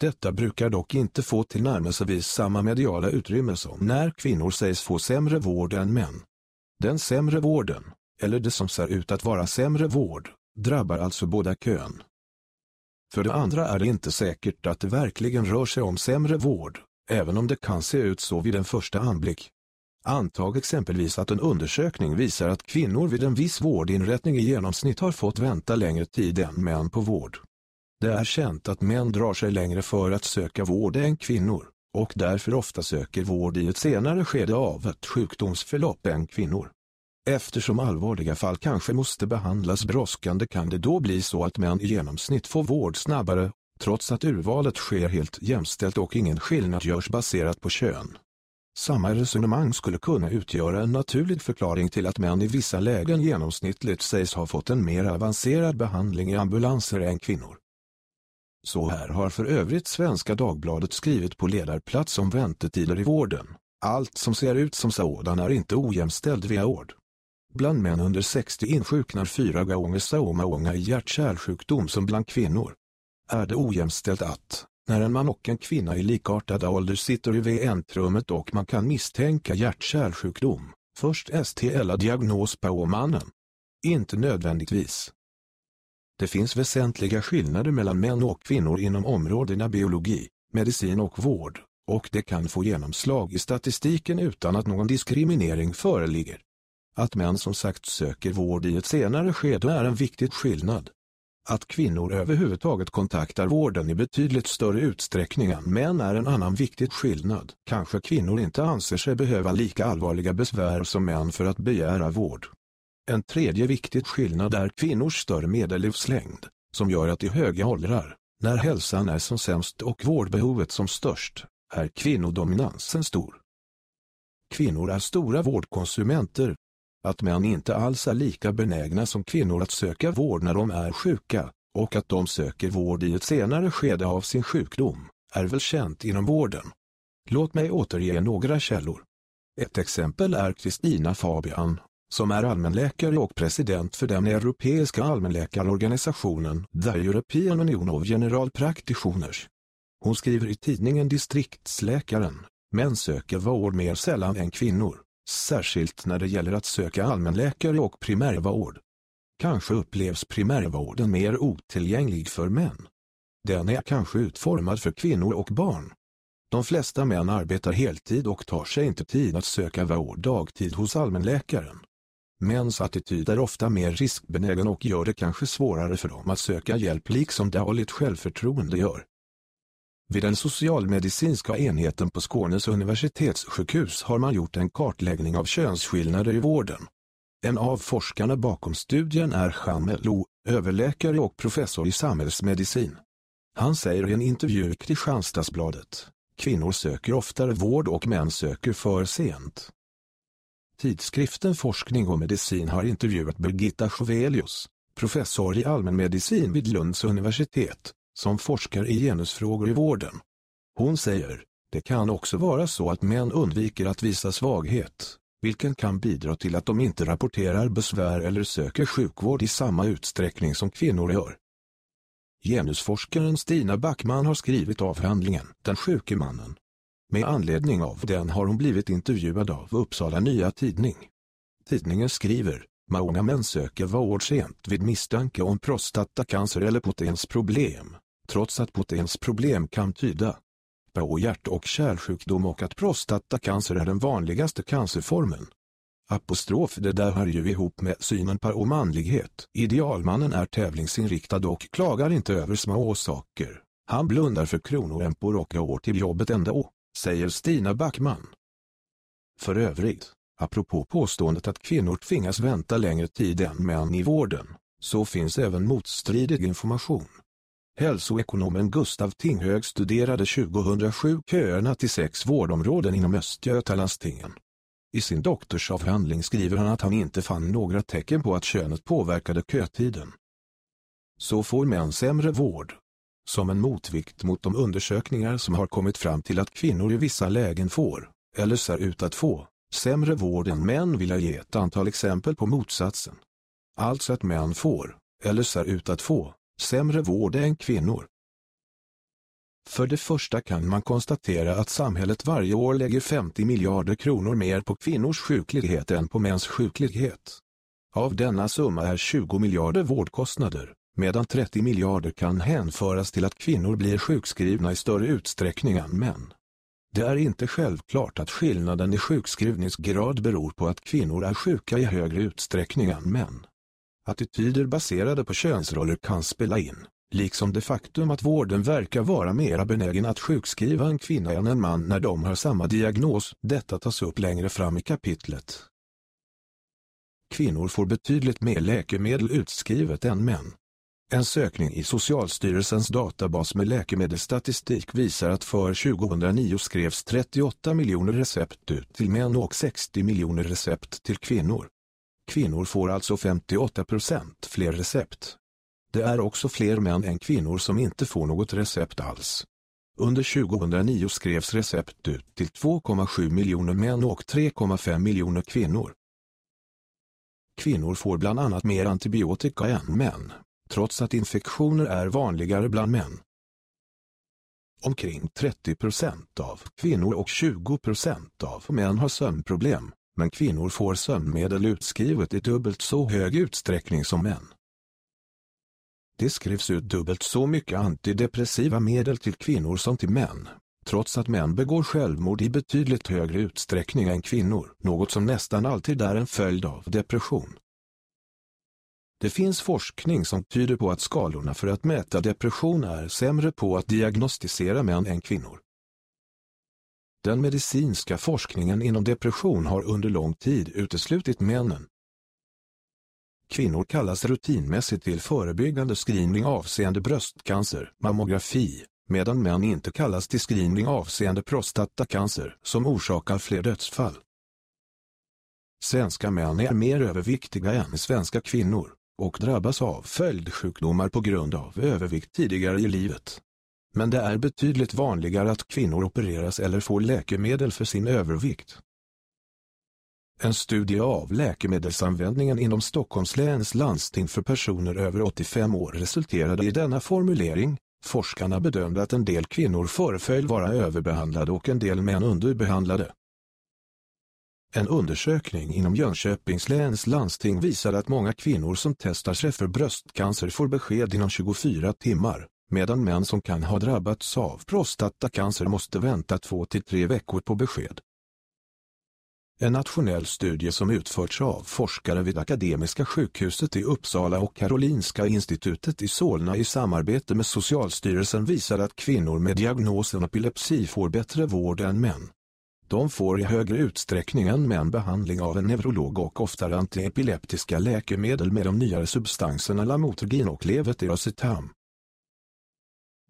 Detta brukar dock inte få tillnärmelsevis samma mediala utrymme som när kvinnor sägs få sämre vård än män. Den sämre vården, eller det som ser ut att vara sämre vård, drabbar alltså båda kön. För det andra är det inte säkert att det verkligen rör sig om sämre vård, även om det kan se ut så vid en första anblick. Antag exempelvis att en undersökning visar att kvinnor vid en viss vårdinrättning i genomsnitt har fått vänta längre tid än män på vård. Det är känt att män drar sig längre för att söka vård än kvinnor, och därför ofta söker vård i ett senare skede av ett sjukdomsförlopp än kvinnor. Eftersom allvarliga fall kanske måste behandlas brådskande kan det då bli så att män i genomsnitt får vård snabbare, trots att urvalet sker helt jämställt och ingen skillnad görs baserat på kön. Samma resonemang skulle kunna utgöra en naturlig förklaring till att män i vissa lägen genomsnittligt sägs ha fått en mer avancerad behandling i ambulanser än kvinnor. Så här har för övrigt Svenska Dagbladet skrivit på ledarplats om väntetider i vården. Allt som ser ut som sådan är inte ojämställd ord. Bland män under 60 insjuknar fyra gånger så många i hjärt-kärlsjukdom som bland kvinnor. Är det ojämställt att, när en man och en kvinna i likartad ålder sitter i väntrummet och man kan misstänka hjärt-kärlsjukdom, först STL-diagnos på mannen? Inte nödvändigtvis. Det finns väsentliga skillnader mellan män och kvinnor inom områdena biologi, medicin och vård, och det kan få genomslag i statistiken utan att någon diskriminering föreligger. Att män som sagt söker vård i ett senare skede är en viktig skillnad. Att kvinnor överhuvudtaget kontaktar vården i betydligt större utsträckning än män är en annan viktig skillnad. Kanske kvinnor inte anser sig behöva lika allvarliga besvär som män för att begära vård. En tredje viktig skillnad är kvinnors större medellivslängd, som gör att i höga åldrar, när hälsan är som sämst och vårdbehovet som störst, är kvinnodominansen stor. Kvinnor är stora vårdkonsumenter, att män inte alls är lika benägna som kvinnor att söka vård när de är sjuka, och att de söker vård i ett senare skede av sin sjukdom, är väl känt inom vården. Låt mig återge några källor. Ett exempel är Kristina Fabian, som är allmänläkare och president för den europeiska allmänläkarorganisationen The European Union of General Practitioners. Hon skriver i tidningen Distriktsläkaren, män söker vård mer sällan än kvinnor, särskilt när det gäller att söka allmänläkare och primärvård. Kanske upplevs primärvården mer otillgänglig för män. Den är kanske utformad för kvinnor och barn. De flesta män arbetar heltid och tar sig inte tid att söka vård dagtid hos allmänläkaren. Mäns attityd är ofta mer riskbenägen och gör det kanske svårare för dem att söka hjälp liksom dåligt självförtroende gör. Vid den socialmedicinska enheten på Skånes universitetssjukhus har man gjort en kartläggning av könsskillnader i vården. En av forskarna bakom studien är Jean Melo, överläkare och professor i samhällsmedicin. Han säger i en intervju i Kristianstadsbladet, kvinnor söker oftare vård och män söker för sent. Tidskriften Forskning och medicin har intervjuat Birgitta Chovelius, professor i allmänmedicin vid Lunds universitet, som forskar i genusfrågor i vården. Hon säger, det kan också vara så att män undviker att visa svaghet, vilken kan bidra till att de inte rapporterar besvär eller söker sjukvård i samma utsträckning som kvinnor gör. Genusforskaren Stina Backman har skrivit avhandlingen Den sjuke mannen. Med anledning av den har hon blivit intervjuad av Uppsala Nya Tidning. Tidningen skriver, många män söker vård sent vid misstanke om prostatacancer eller potensproblem, trots att potensproblem kan tyda på hjärt- och kärlsjukdom och att prostatacancer är den vanligaste cancerformen. Apostrof det där hör ju ihop med synen på manlighet. Idealmannen är tävlingsinriktad och klagar inte över små saker. Han blundar för kronoämpor och går till jobbet ändå, säger Stina Backman. För övrigt, apropå påståendet att kvinnor tvingas vänta längre tid än män i vården, så finns även motstridig information. Hälsoekonomen Gustav Tinghög studerade 2007 köerna till sex vårdområden inom Östgötalandstingen. I sin doktorsavhandling skriver han att han inte fann några tecken på att könet påverkade kötiden. Så får män sämre vård. Som en motvikt mot de undersökningar som har kommit fram till att kvinnor i vissa lägen får, eller ser ut att få, sämre vård än män vill jag ge ett antal exempel på motsatsen. Alltså att män får, eller ser ut att få, sämre vård än kvinnor. För det första kan man konstatera att samhället varje år lägger 50 miljarder kronor mer på kvinnors sjuklighet än på mäns sjuklighet. Av denna summa är 20 miljarder vårdkostnader, medan 30 miljarder kan hänföras till att kvinnor blir sjukskrivna i större utsträckning än män. Det är inte självklart att skillnaden i sjukskrivningsgrad beror på att kvinnor är sjuka i högre utsträckning än män. Attityder baserade på könsroller kan spela in, liksom det faktum att vården verkar vara mera benägen att sjukskriva en kvinna än en man när de har samma diagnos. Detta tas upp längre fram i kapitlet. Kvinnor får betydligt mer läkemedel utskrivet än män. En sökning i Socialstyrelsens databas med läkemedelsstatistik visar att för 2009 skrevs 38 miljoner recept ut till män och 60 miljoner recept till kvinnor. Kvinnor får alltså 58 procent fler recept. Det är också fler män än kvinnor som inte får något recept alls. Under 2009 skrevs recept ut till 2,7 miljoner män och 3,5 miljoner kvinnor. Kvinnor får bland annat mer antibiotika än män, trots att infektioner är vanligare bland män. Omkring 30 procent av kvinnor och 20 procent av män har sömnproblem, men kvinnor får sömnmedel utskrivet i dubbelt så hög utsträckning som män. Det skrivs ut dubbelt så mycket antidepressiva medel till kvinnor som till män, trots att män begår självmord i betydligt högre utsträckning än kvinnor, något som nästan alltid är en följd av depression. Det finns forskning som tyder på att skalorna för att mäta depression är sämre på att diagnostisera män än kvinnor. Den medicinska forskningen inom depression har under lång tid uteslutit männen. Kvinnor kallas rutinmässigt till förebyggande screening avseende bröstcancer, mammografi, medan män inte kallas till screening avseende prostatacancer som orsakar fler dödsfall. Svenska män är mer överviktiga än svenska kvinnor och drabbas av följdsjukdomar på grund av övervikt tidigare i livet. Men det är betydligt vanligare att kvinnor opereras eller får läkemedel för sin övervikt. En studie av läkemedelsanvändningen inom Stockholms läns landsting för personer över 85 år resulterade i denna formulering. Forskarna bedömde att en del kvinnor föreföll vara överbehandlade och en del män underbehandlade. En undersökning inom Jönköpings läns landsting visar att många kvinnor som testar sig för bröstcancer får besked inom 24 timmar, medan män som kan ha drabbats av prostatacancer måste vänta två till tre veckor på besked. En nationell studie som utförts av forskare vid Akademiska sjukhuset i Uppsala och Karolinska institutet i Solna i samarbete med Socialstyrelsen visar att kvinnor med diagnosen epilepsi får bättre vård än män. De får i högre utsträckning än män behandling av en neurolog och oftare antiepileptiska läkemedel med de nyare substanserna Lamotrigin och Levetiracetam.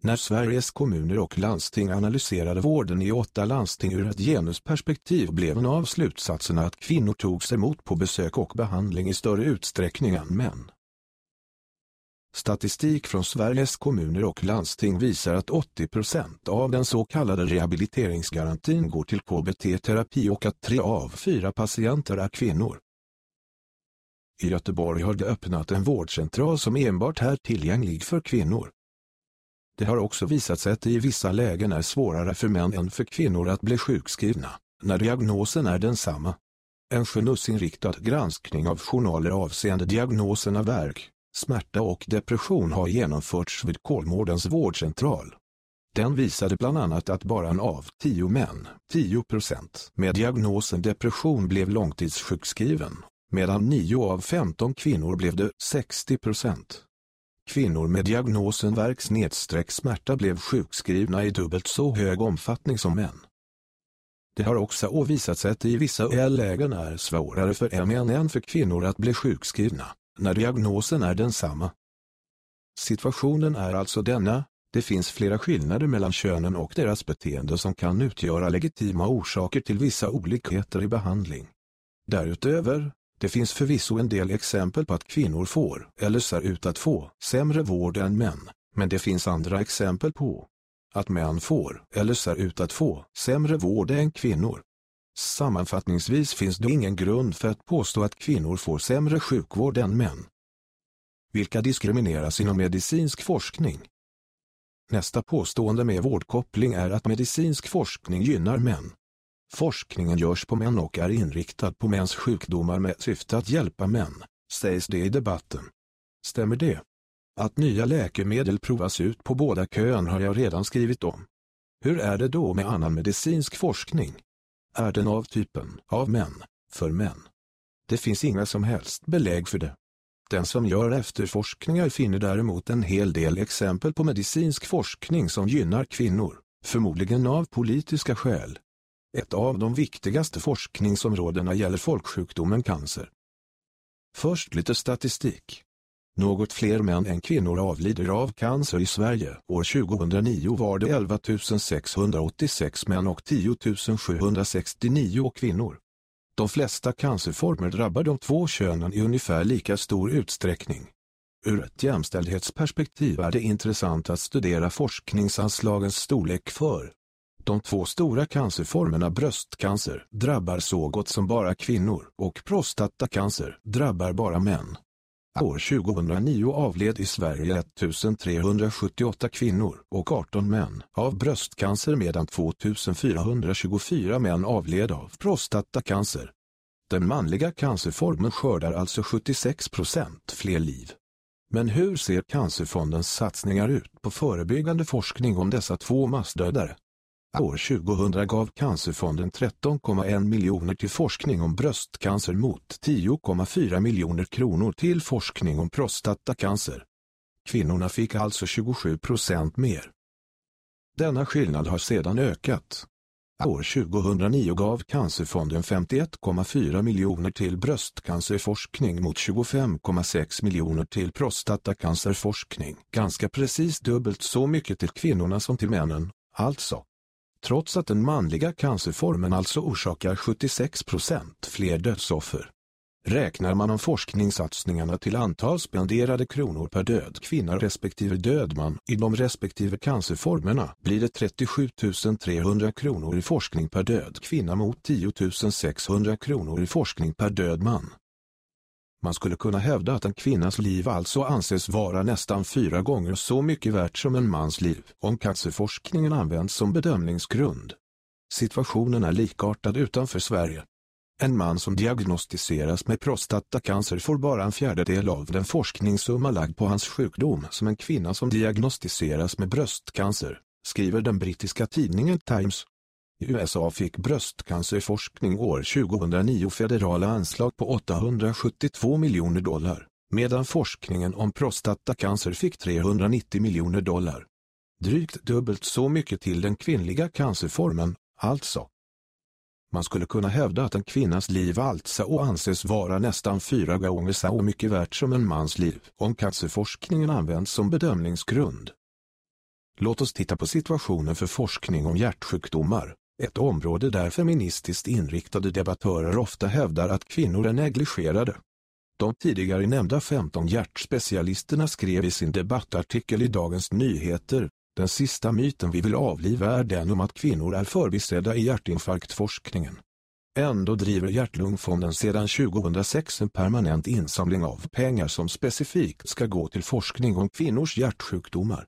När Sveriges kommuner och landsting analyserade vården i åtta landsting ur ett genusperspektiv blev en av slutsatserna att kvinnor togs emot på besök och behandling i större utsträckning än män. Statistik från Sveriges kommuner och landsting visar att 80% av den så kallade rehabiliteringsgarantin går till KBT-terapi och att tre av fyra patienter är kvinnor. I Göteborg har det öppnat en vårdcentral som enbart är tillgänglig för kvinnor. Det har också visat sig att det i vissa lägen är svårare för män än för kvinnor att bli sjukskrivna, när diagnosen är densamma. En genusinriktad granskning av journaler avseende diagnoserna värk, smärta och depression har genomförts vid Kolmårdens vårdcentral. Den visade bland annat att bara en av tio män, 10 procent, med diagnosen depression blev långtidssjukskriven, medan nio av 15 kvinnor blev det 60 procent. Kvinnor med diagnosen värk smärta blev sjukskrivna i dubbelt så hög omfattning som män. Det har också visat sig att det i vissa lägen är svårare för män än för kvinnor att bli sjukskrivna, när diagnosen är densamma. Situationen är alltså denna, det finns flera skillnader mellan könen och deras beteende som kan utgöra legitima orsaker till vissa olikheter i behandling. Därutöver, det finns förvisso en del exempel på att kvinnor får, eller ser ut att få, sämre vård än män, men det finns andra exempel på att män får, eller ser ut att få, sämre vård än kvinnor. Sammanfattningsvis finns det ingen grund för att påstå att kvinnor får sämre sjukvård än män. Vilka diskrimineras inom medicinsk forskning? Nästa påstående med vårdkoppling är att medicinsk forskning gynnar män. Forskningen görs på män och är inriktad på mäns sjukdomar med syfte att hjälpa män, sägs det i debatten. Stämmer det? Att nya läkemedel provas ut på båda kön har jag redan skrivit om. Hur är det då med annan medicinsk forskning? Är den av typen av män, för män? Det finns inga som helst belägg för det. Den som gör efterforskningar finner däremot en hel del exempel på medicinsk forskning som gynnar kvinnor, förmodligen av politiska skäl. Ett av de viktigaste forskningsområdena gäller folksjukdomen cancer. Först lite statistik. Något fler män än kvinnor avlider av cancer i Sverige. År 2009 var det 11 686 män och 10 769 kvinnor. De flesta cancerformer drabbar de två könen i ungefär lika stor utsträckning. Ur ett jämställdhetsperspektiv är det intressant att studera forskningsanslagens storlek för de två stora cancerformerna bröstcancer drabbar så gott som bara kvinnor och prostatacancer drabbar bara män. År 2009 avled i Sverige 1378 kvinnor och 18 män av bröstcancer medan 2424 män avled av prostatacancer. Den manliga cancerformen skördar alltså 76 procent fler liv. Men hur ser Cancerfondens satsningar ut på förebyggande forskning om dessa två massdödare? År 2000 gav Cancerfonden 13,1 miljoner till forskning om bröstcancer mot 10,4 miljoner kronor till forskning om prostatacancer. Kvinnorna fick alltså 27 procent mer. Denna skillnad har sedan ökat. År 2009 gav Cancerfonden 51,4 miljoner till bröstcancerforskning mot 25,6 miljoner till prostatacancerforskning. Ganska precis dubbelt så mycket till kvinnorna som till männen, alltså. Trots att den manliga cancerformen alltså orsakar 76 procent fler dödsoffer. Räknar man om forskningssatsningarna till antal spenderade kronor per död kvinna respektive död man i de respektive cancerformerna blir det 37 300 kronor i forskning per död kvinna mot 10 600 kronor i forskning per död man. Man skulle kunna hävda att en kvinnas liv alltså anses vara nästan fyra gånger så mycket värt som en mans liv om cancerforskningen används som bedömningsgrund. Situationen är likartad utanför Sverige. En man som diagnostiseras med prostatacancer får bara en fjärdedel av den forskningssumma lagd på hans sjukdom som en kvinna som diagnostiseras med bröstcancer, skriver den brittiska tidningen Times. I USA fick bröstcancerforskning år 2009 federala anslag på 872 miljoner dollar, medan forskningen om prostatacancer fick 390 miljoner dollar. Drygt dubbelt så mycket till den kvinnliga cancerformen, alltså. Man skulle kunna hävda att en kvinnas liv alltså anses vara nästan fyra gånger så mycket värt som en mans liv om cancerforskningen används som bedömningsgrund. Låt oss titta på situationen för forskning om hjärtsjukdomar, ett område där feministiskt inriktade debattörer ofta hävdar att kvinnor är negligerade. De tidigare nämnda 15 hjärtspecialisterna skrev i sin debattartikel i Dagens Nyheter den sista myten vi vill avliva är den om att kvinnor är förbisedda i hjärtinfarktforskningen. Ändå driver Hjärtlungfonden sedan 2006 en permanent insamling av pengar som specifikt ska gå till forskning om kvinnors hjärtsjukdomar.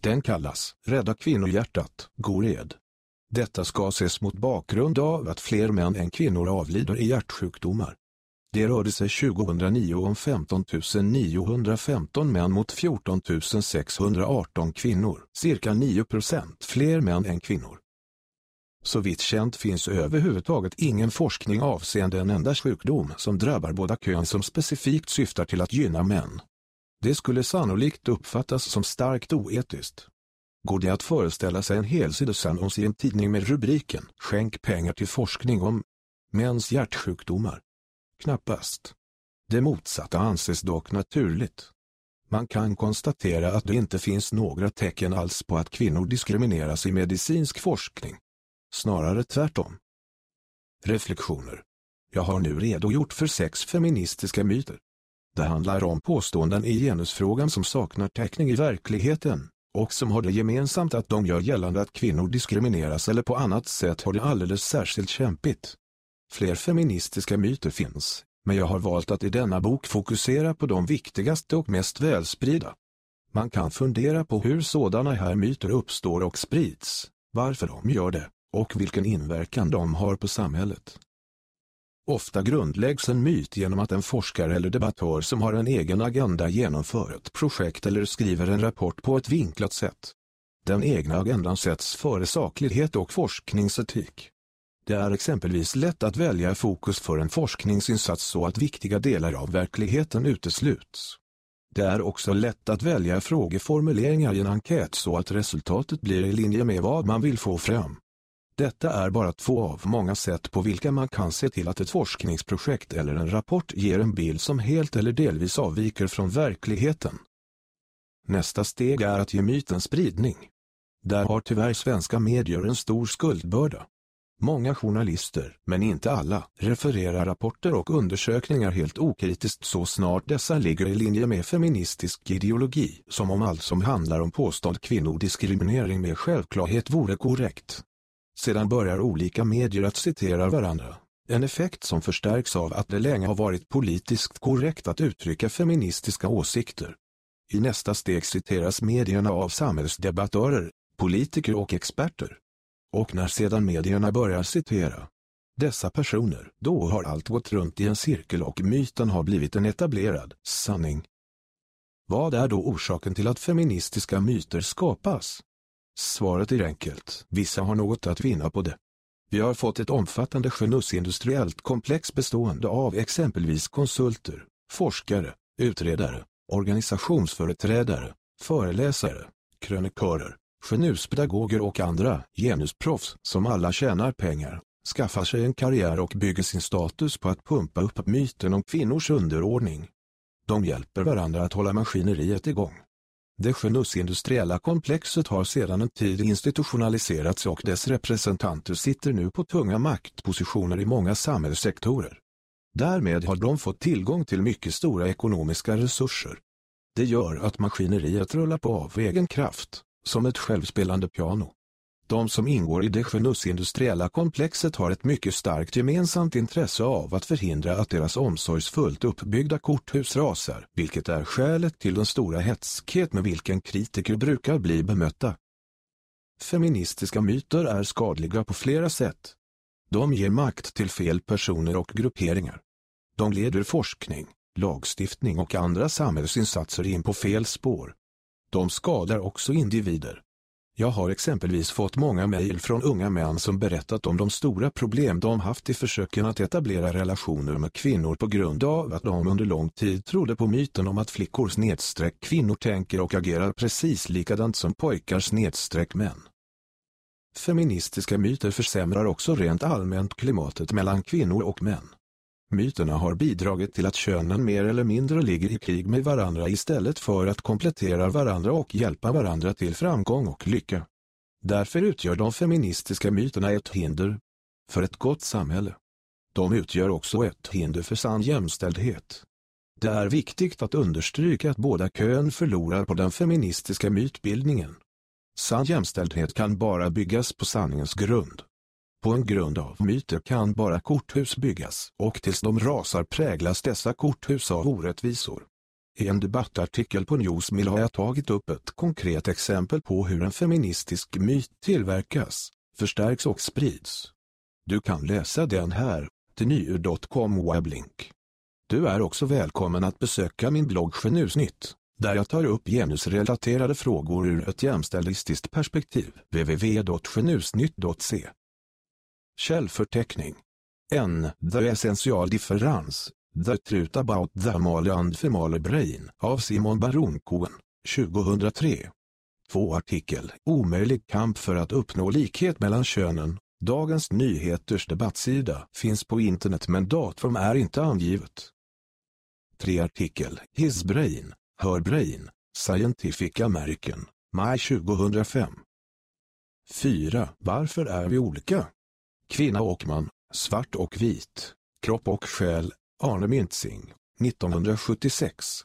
Den kallas Rädda kvinnohjärtat, GORED. Detta ska ses mot bakgrund av att fler män än kvinnor avlider i hjärtsjukdomar. Det rörde sig 2009 om 15 915 män mot 14 618 kvinnor, cirka 9 procent fler män än kvinnor. Så vitt känt finns överhuvudtaget ingen forskning avseende en enda sjukdom som drabbar båda kön som specifikt syftar till att gynna män. Det skulle sannolikt uppfattas som starkt oetiskt. Går det att föreställa sig en helsidesannons i en tidning med rubriken Skänk pengar till forskning om mäns hjärtsjukdomar? Knappast. Det motsatta anses dock naturligt. Man kan konstatera att det inte finns några tecken alls på att kvinnor diskrimineras i medicinsk forskning. Snarare tvärtom. Reflektioner. Jag har nu redogjort för sex feministiska myter. Det handlar om påståenden i genusfrågan som saknar täckning i verkligheten och som har det gemensamt att de gör gällande att kvinnor diskrimineras eller på annat sätt har det alldeles särskilt kämpigt. Fler feministiska myter finns, men jag har valt att i denna bok fokusera på de viktigaste och mest välspridda. Man kan fundera på hur sådana här myter uppstår och sprids, varför de gör det, och vilken inverkan de har på samhället. Ofta grundläggs en myt genom att en forskare eller debattör som har en egen agenda genomför ett projekt eller skriver en rapport på ett vinklat sätt. Den egna agendan sätts före saklighet och forskningsetik. Det är exempelvis lätt att välja fokus för en forskningsinsats så att viktiga delar av verkligheten utesluts. Det är också lätt att välja frågeformuleringar i en enkät så att resultatet blir i linje med vad man vill få fram. Detta är bara två av många sätt på vilka man kan se till att ett forskningsprojekt eller en rapport ger en bild som helt eller delvis avviker från verkligheten. Nästa steg är att ge myten spridning. Där har tyvärr svenska medier en stor skuldbörda. Många journalister, men inte alla, refererar rapporter och undersökningar helt okritiskt så snart dessa ligger i linje med feministisk ideologi, som om allt som handlar om påstådd kvinnodiskriminering med självklarhet vore korrekt. Sedan börjar olika medier att citera varandra, en effekt som förstärks av att det länge har varit politiskt korrekt att uttrycka feministiska åsikter. I nästa steg citeras medierna av samhällsdebattörer, politiker och experter. Och när sedan medierna börjar citera dessa personer, då har allt gått runt i en cirkel och myten har blivit en etablerad sanning. Vad är då orsaken till att feministiska myter skapas? Svaret är enkelt, vissa har något att vinna på det. Vi har fått ett omfattande genusindustriellt komplex bestående av exempelvis konsulter, forskare, utredare, organisationsföreträdare, föreläsare, krönikörer, genuspedagoger och andra genusproffs som alla tjänar pengar, skaffar sig en karriär och bygger sin status på att pumpa upp myten om kvinnors underordning. De hjälper varandra att hålla maskineriet igång. Det genusindustriella komplexet har sedan en tid institutionaliserats och dess representanter sitter nu på tunga maktpositioner i många samhällssektorer. Därmed har de fått tillgång till mycket stora ekonomiska resurser. Det gör att maskineriet rullar på av egen kraft, som ett självspelande piano. De som ingår i det genusindustriella komplexet har ett mycket starkt gemensamt intresse av att förhindra att deras omsorgsfullt uppbyggda korthus rasar, vilket är skälet till den stora hetskhet med vilken kritiker brukar bli bemötta. Feministiska myter är skadliga på flera sätt. De ger makt till fel personer och grupperingar. De leder forskning, lagstiftning och andra samhällsinsatser in på fel spår. De skadar också individer. Jag har exempelvis fått många mejl från unga män som berättat om de stora problem de haft i försöken att etablera relationer med kvinnor på grund av att de under lång tid trodde på myten om att flickor snedstreck kvinnor tänker och agerar precis likadant som pojkar snedstreck män. Feministiska myter försämrar också rent allmänt klimatet mellan kvinnor och män. Myterna har bidragit till att könen mer eller mindre ligger i krig med varandra istället för att komplettera varandra och hjälpa varandra till framgång och lycka. Därför utgör de feministiska myterna ett hinder för ett gott samhälle. De utgör också ett hinder för sann jämställdhet. Det är viktigt att understryka att båda kön förlorar på den feministiska mytbildningen. Sann jämställdhet kan bara byggas på sanningens grund. På en grund av myter kan bara korthus byggas och tills de rasar präglas dessa korthus av orättvisor. I en debattartikel på Newsmill har jag tagit upp ett konkret exempel på hur en feministisk myt tillverkas, förstärks och sprids. Du kan läsa den här, till nyur.com weblink. Du är också välkommen att besöka min blogg Genusnytt, där jag tar upp genusrelaterade frågor ur ett jämställdistiskt perspektiv. www.genusnytt.se Källförteckning. N. The Essential Difference. The Truth About the Male and Female Brain av Simon Baron-Cohen, 2003. Två artikel Omöjlig kamp för att uppnå likhet mellan könen. Dagens Nyheters debattsida finns på internet men datum är inte angivet. Tre artikel His Brain, Her Brain, Scientific American, maj 2005. 4. Varför är vi olika? Kvinna och man, svart och vit, kropp och själ, Arne Mintzing, 1976.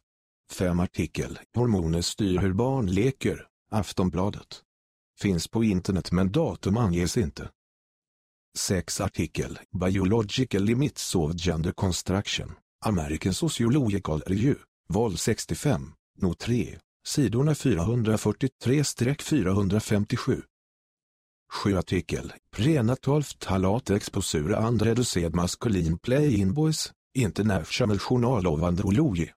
5 artikel Hormoner styr hur barn leker, Aftonbladet. Finns på internet men datum anges inte. 6 artikel Biological Limits of Gender Construction, American Sociological Review, vol 65, not 3, sidorna 443-457. 7 artikel, Prenatolf talat exposura and reduced maskulin play in boys, International Journal of Andrology.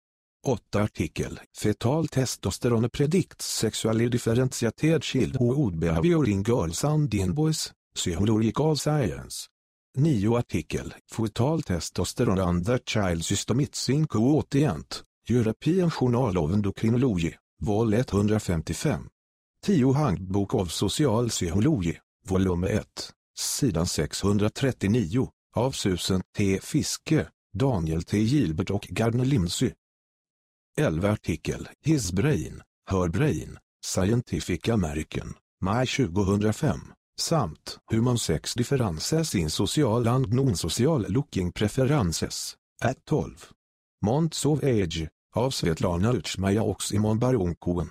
8 artikel, Fetal testosteron predicts sexually differentiated childhood behavior in girls and in boys, Psychological Science. 9 artikel, Fetal testosteron and the child system. It's incootient, European Journal of Endocrinology, vol 155. 10 Handbok of Social Psychology, volym 1, sidan 639, av Susan T. Fiske, Daniel T. Gilbert och Gardner Lindsey. 11 artikel His Brain, Her Brain, Scientific American, maj 2005, samt Human Sex Differences in Social and Non-Social Looking Preferences, at 12. Months of Age, av Svetlana Utschmaja och Simon Baron-Cohen.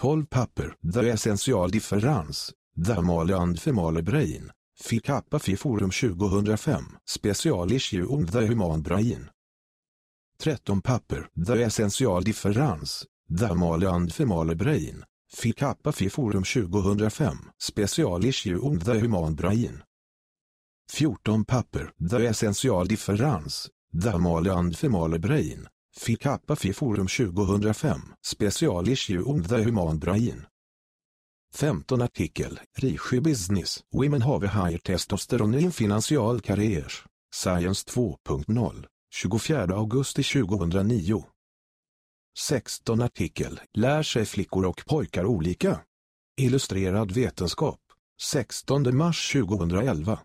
12 papper The Essential Difference, The Male and Female Brain, Fikappa Fi Forum 2005, Special Issue on The Human Brain. 13 papper The Essential Difference, The Male and Female Brain, Fikappa Fi Forum 2005, Special Issue on The Human Brain. 14 papper The Essential Difference, The Male and Female Brain, Fikappa Fi Forum 2005, Special Issue on The Human Brain. 15 artikel, Rishi Business, Women have a higher testosterone in financial careers, Science 2.0, 24 augusti 2009. 16 artikel, Lär sig flickor och pojkar olika? Illustrerad vetenskap, 16 mars 2011.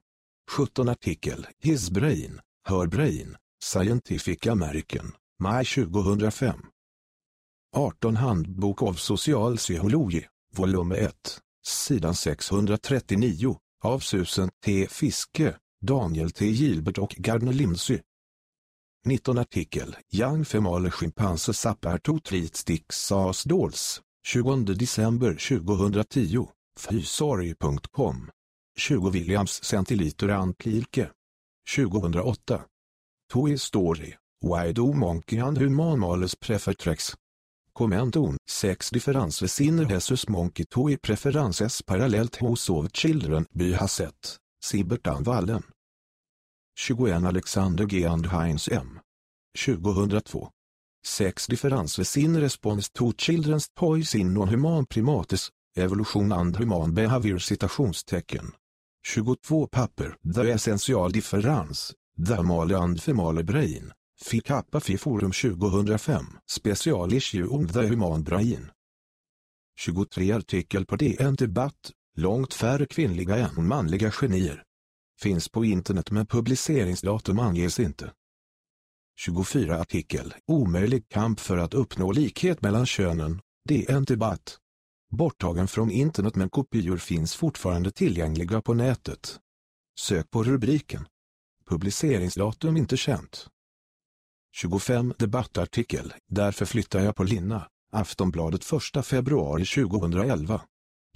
17 artikel, His Brain, Her Brain, Scientific American, maj 2005. 18 Handbok av social psykologi, volym 1, sidan 639, av Susan T. Fiske, Daniel T. Gilbert och Gardner Lindsey. 19 artikel Young Female Chimpanse Sapper Treat Sticks As Dolls 20 december 2010 Fysorg.com 20 Williams centiliter Antlilke 2008 Toy Story Why do monkey and human males prefer tracks? Commenton 6 differences in Jesus monkey toy preferences parallellt hos of children by Hassett, Sibertan Wallen. 21 Alexander G. and Heinz M. 2002. 6 differences in response to children's toys in non-human primates, evolution and human behavior citationstecken. 22 papper The Essential Difference, The Male and Female Brain, Fikappa Fi Forum 2005, Special Issue on the Human Brain. 23 artikel på DN Debatt, långt färre kvinnliga än manliga genier. Finns på internet men publiceringsdatum anges inte. 24 artikel, omöjlig kamp för att uppnå likhet mellan könen, DN Debatt. Borttagen från internet men kopior finns fortfarande tillgängliga på nätet. Sök på rubriken. Publiceringsdatum inte känt. 25 debattartikel, därför flyttar jag på Linna, Aftonbladet 1 februari 2011.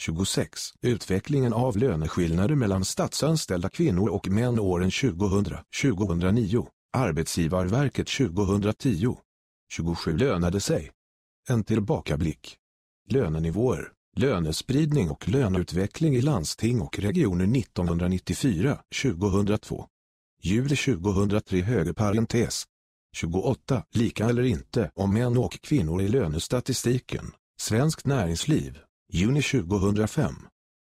26. Utvecklingen av löneskillnader mellan statsanställda kvinnor och män åren 2000-2009, Arbetsgivarverket 2010. 27 lönade sig. En tillbakablick. Lönenivåer, lönespridning och löneutveckling i landsting och regioner 1994-2002. Juli 2003 höger parentes. 28. Lika eller inte om män och kvinnor i lönestatistiken. Svenskt näringsliv. Juni 2005.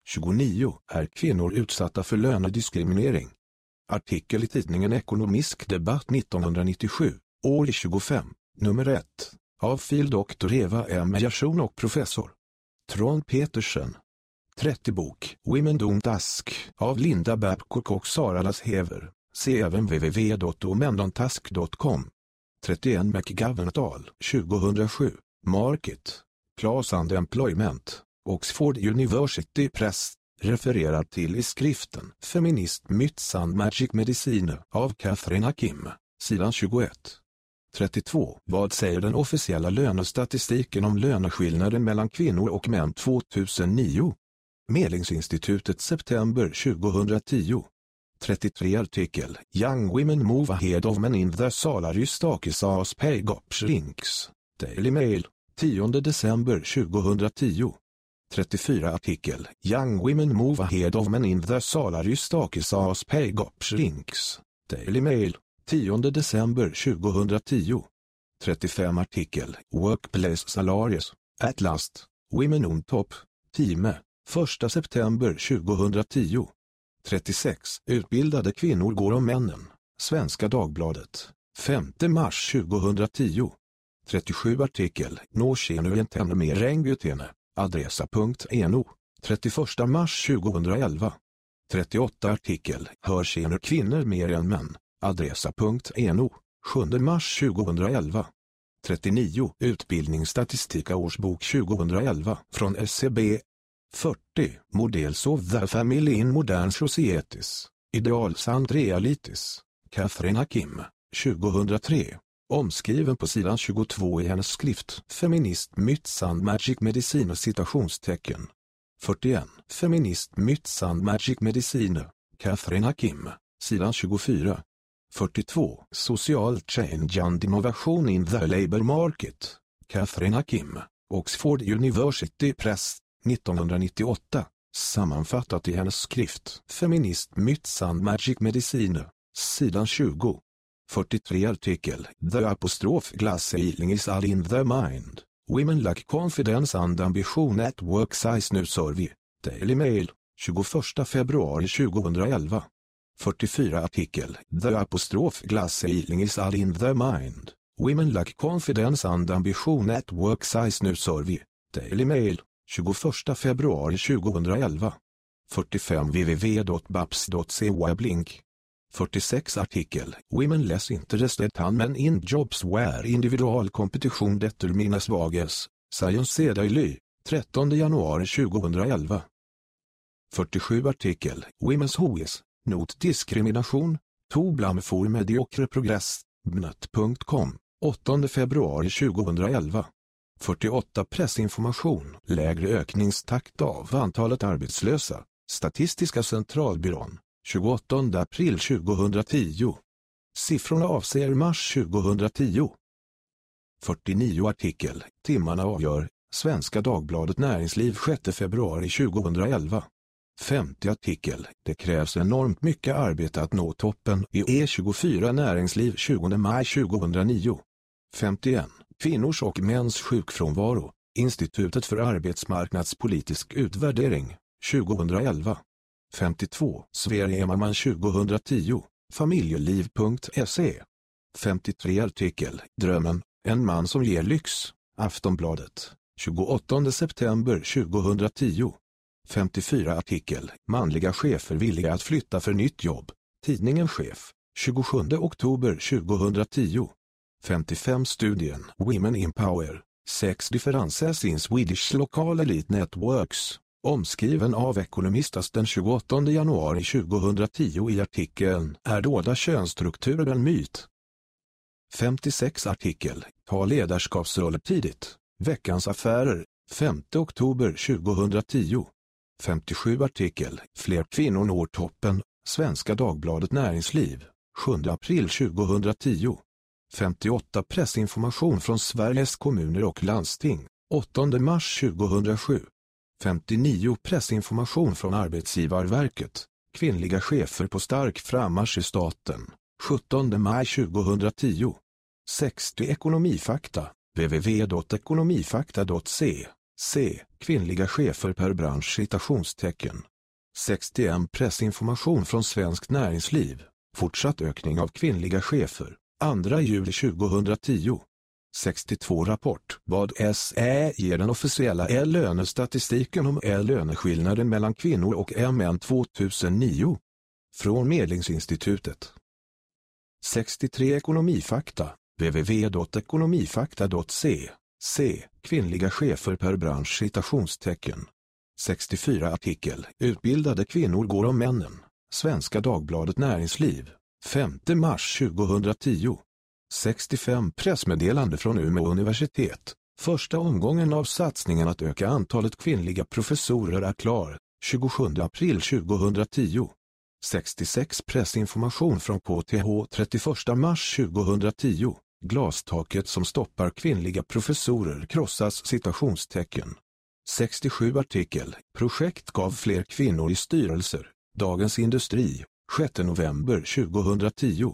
29. Är kvinnor utsatta för lönediskriminering? Artikel i tidningen Ekonomisk debatt 1997, år 25, nummer 1, av fil. doktor Eva M. Jarsson och professor. Trond Petersen. 30 bok Women Don't Ask av Linda Babcock och Sara Lashever. Se även www.omendontask.com. 31 McGovern 2007. Market. Class and Employment. Oxford University Press. Refererar till i skriften Feminist Myths and Magic Medicine av Catherine Hakim, sidan 21. 32. Vad säger den officiella lönestatistiken om löneskillnaden mellan kvinnor och män 2009? Medlingsinstitutet september 2010. 33 artikel Young Women Move Ahead of Men in the Salary Stakisas Pay Gops Rinks. Daily Mail, 10 december 2010. 34 artikel Young Women Move Ahead of Men in the Salary Stakisas Pay Gops Rinks. Daily Mail, 10 december 2010. 35 artikel Workplace Salaries, At Last, Women on Top, Time, 1 september 2010. 36. Utbildade kvinnor går om männen. Svenska Dagbladet. 5 mars 2010. 37 artikel Norskenu entenne mer rengutene. Adressa.no. 31 mars 2011. 38 artikel Hör Hörsener kvinnor mer än män. Adressa.no. 7 mars 2011. 39 Utbildningsstatistika årsbok 2011 från SCB 40. Models of the Family in Modern Societies. Ideals and Realities. Catherine Hakim, 2003. Omskriven på sidan 22 i hennes skrift Feminist Myths and Magic Medicine citationstecken. 41. Feminist Myths and Magic Medicine. Catherine Hakim, sidan 24. 42. Social Change and Innovation in the Labour Market. Catherine Hakim, Oxford University Press, 1998, sammanfattat i hennes skrift Feminist Myths and Magic Medicine, sidan 20. 43 artikel The apostrof glass healing is all in the mind. Women lack confidence and ambition at work size nu survey. Daily Mail, 21 februari 2011. 44 artikel The apostrof glass healing is all in the mind. Women lack confidence and ambition at work size nu survey. Daily Mail, 21 februari 2011. 45 www.babs.co blink. 46 artikel Women less interested than men in jobs where individual competition determines vages. Science Daily, 13 januari 2011. 47 artikel Women's Who is, Not diskrimination, Toblam for mediocre progress, Bnet.com, 8 februari 2011. 48 Pressinformation, lägre ökningstakt av antalet arbetslösa, Statistiska centralbyrån, 28 april 2010. Siffrorna avser mars 2010. 49 artikel, timmarna avgör, Svenska Dagbladet Näringsliv 6 februari 2011. 50 artikel, det krävs enormt mycket arbete att nå toppen i E24 Näringsliv 20 maj 2009. 51. Kvinnors och mäns sjukfrånvaro, Institutet för arbetsmarknadspolitisk utvärdering, 2011. 52. Sverigemaman 2010, familjeliv.se. 53 artikel, Drömmen, en man som ger lyx, Aftonbladet, 28 september 2010. 54 artikel, manliga chefer villiga att flytta för nytt jobb, tidningen Chef, 27 oktober 2010. 55 studien Women in Power, sex differences in Swedish Local Elite Networks, omskriven av Ekonomistas den 28 januari 2010 i artikeln Är dolda könsstrukturer en myt? 56 artikel Ta ledarskapsroller tidigt, Veckans affärer, 5 oktober 2010. 57 artikel Fler kvinnor når toppen, Svenska Dagbladet Näringsliv, 7 april 2010. 58 Pressinformation från Sveriges kommuner och landsting, 8 mars 2007. 59 Pressinformation från Arbetsgivarverket, kvinnliga chefer på stark frammarsch i staten, 17 maj 2010. 60 Ekonomifakta, www.ekonomifakta.se, C, kvinnliga chefer per bransch citationstecken. 61 Pressinformation från Svenskt Näringsliv, fortsatt ökning av kvinnliga chefer, 2 juli 2010. 62 Rapport Vad SE ger den officiella lönestatistiken om löneskillnaden mellan kvinnor och män 2009. Från Medlingsinstitutet. 63 Ekonomifakta www.ekonomifakta.se C. Kvinnliga chefer per bransch citationstecken. 64 artikel Utbildade kvinnor går om männen. Svenska Dagbladet Näringsliv. 5 mars 2010. 65 pressmeddelande från Umeå universitet. Första omgången av satsningen att öka antalet kvinnliga professorer är klar. 27 april 2010. 66 pressinformation från KTH 31 mars 2010. Glastaket som stoppar kvinnliga professorer krossas citationstecken. 67 artikel, projekt gav fler kvinnor i styrelser, Dagens Industri, 6 november 2010.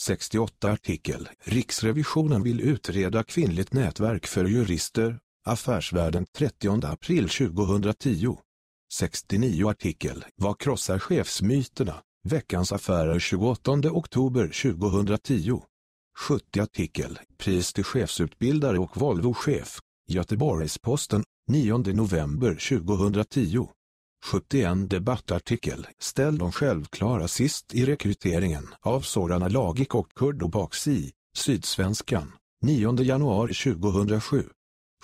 68 artikel, Riksrevisionen vill utreda kvinnligt nätverk för jurister, Affärsvärlden 30 april 2010. 69 artikel, Vad krossar chefsmyterna? Veckans affärer 28 oktober 2010. 70 artikel, pris till chefsutbildare och Volvo-chef, Göteborgs-Posten, 9 november 2010. 71 debattartikel, ställ de självklara sist i rekryteringen av Sorana Lagik och Kurdo Baksi, Sydsvenskan, 9 januari 2007.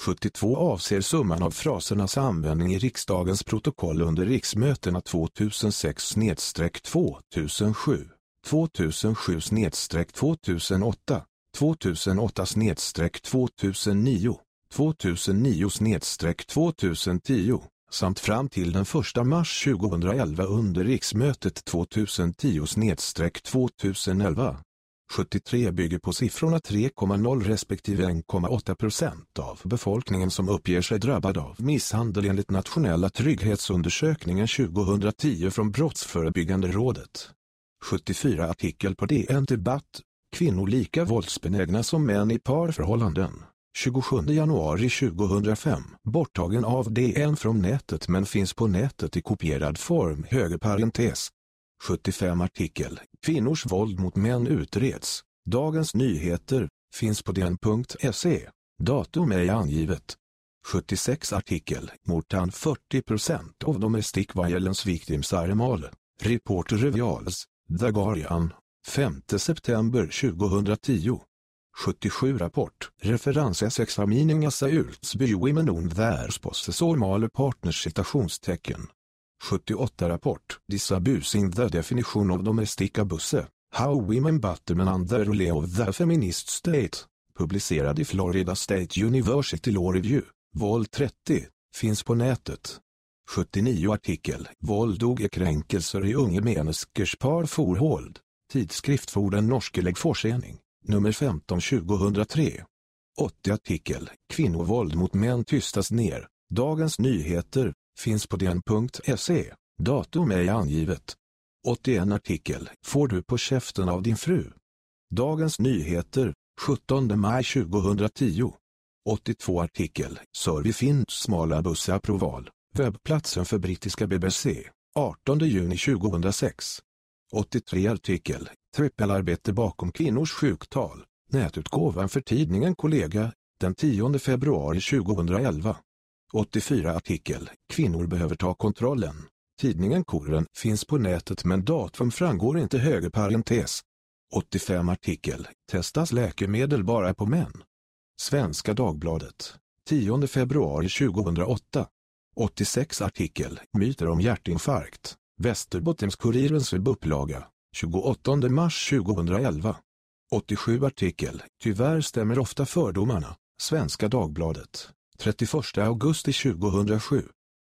72 avser summan av frasernas användning i riksdagens protokoll under riksmötena 2006-2007. 2007-2008, 2008-2009, 2009-2010 samt fram till den 1 mars 2011 under riksmötet 2010-2011. 73 bygger på siffrorna 3,0 respektive 1,8 procent av befolkningen som uppger sig drabbad av misshandel enligt Nationella trygghetsundersökningen 2010 från Brottsförebyggande rådet. 74 artikel på DN Debatt, kvinnor lika våldsbenägna som män i parförhållanden. 27 januari 2005, borttagen av DN från nätet men finns på nätet i kopierad form, höger parentes. 75 artikel, kvinnors våld mot män utreds. Dagens Nyheter, finns på dn.se. Datum är angivet. 76 artikel, Mortan 40% av domestic violence victims are male. Reporter Revials The Guardian, 5 september 2010. 77 rapport, referens S-examining as a Ultsby Women on theirs possessor male partners citationstecken. 78 rapport, Disabusing the definition of domestic abuse, How Women Butterman Under Rule of the Feminist State, publicerad i Florida State University Law Review, Våld 30, finns på nätet. 79 artikel, Våld och kränkelser i unge menneskers par forhold, tidskrift for den norske läggforening, nummer 15 2003. 80 artikel, Kvinnovåld mot män tystas ner, Dagens Nyheter, finns på den.se, datum är angivet. 81 artikel, Får du på käften av din fru? Dagens Nyheter, 17 maj 2010. 82 artikel, Survey finns smala bussapproval, webbplatsen för brittiska BBC, 18 juni 2006. 83 artikel, Trippelarbete bakom kvinnors sjuktal, nätutgåvan för tidningen Kollega, den 10 februari 2011. 84 artikel, Kvinnor behöver ta kontrollen. Tidningen Koren finns på nätet men datum framgår inte höger parentes. 85 artikel, testas läkemedel bara på män. Svenska Dagbladet, 10 februari 2008. 86 artikel, myter om hjärtinfarkt. Västerbottenskuriren's webbupplaga, 28 mars 2011. 87 artikel, tyvärr stämmer ofta fördomarna. Svenska Dagbladet, 31 augusti 2007.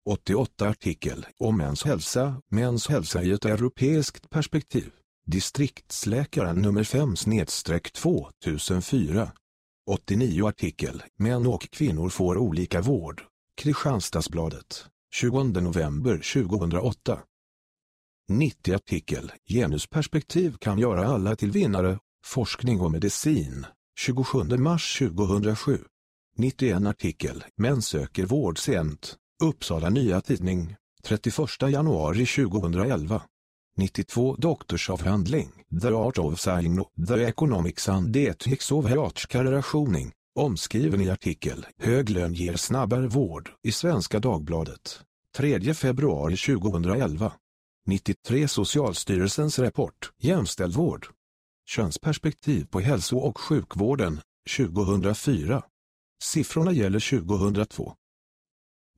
88 artikel om mäns hälsa, mäns hälsa i ett europeiskt perspektiv. Distriktsläkaren nummer 5 snedstreck 2004. 89 artikel Män och kvinnor får olika vård. Kristianstadsbladet, 20 november 2008. 90 artikel Genusperspektiv kan göra alla till vinnare. Forskning och medicin, 27 mars 2007. 91 artikel Män söker vård sent. Uppsala Nya Tidning, 31 januari 2011. 92 Doktorsavhandling, The Art of Saying The Economics and Ethics of Relationing, omskriven i artikel Hög lön ger snabbare vård i Svenska Dagbladet, 3 februari 2011. 93 Socialstyrelsens rapport Jämställd vård. Könsperspektiv på hälso- och sjukvården, 2004. Siffrorna gäller 2002.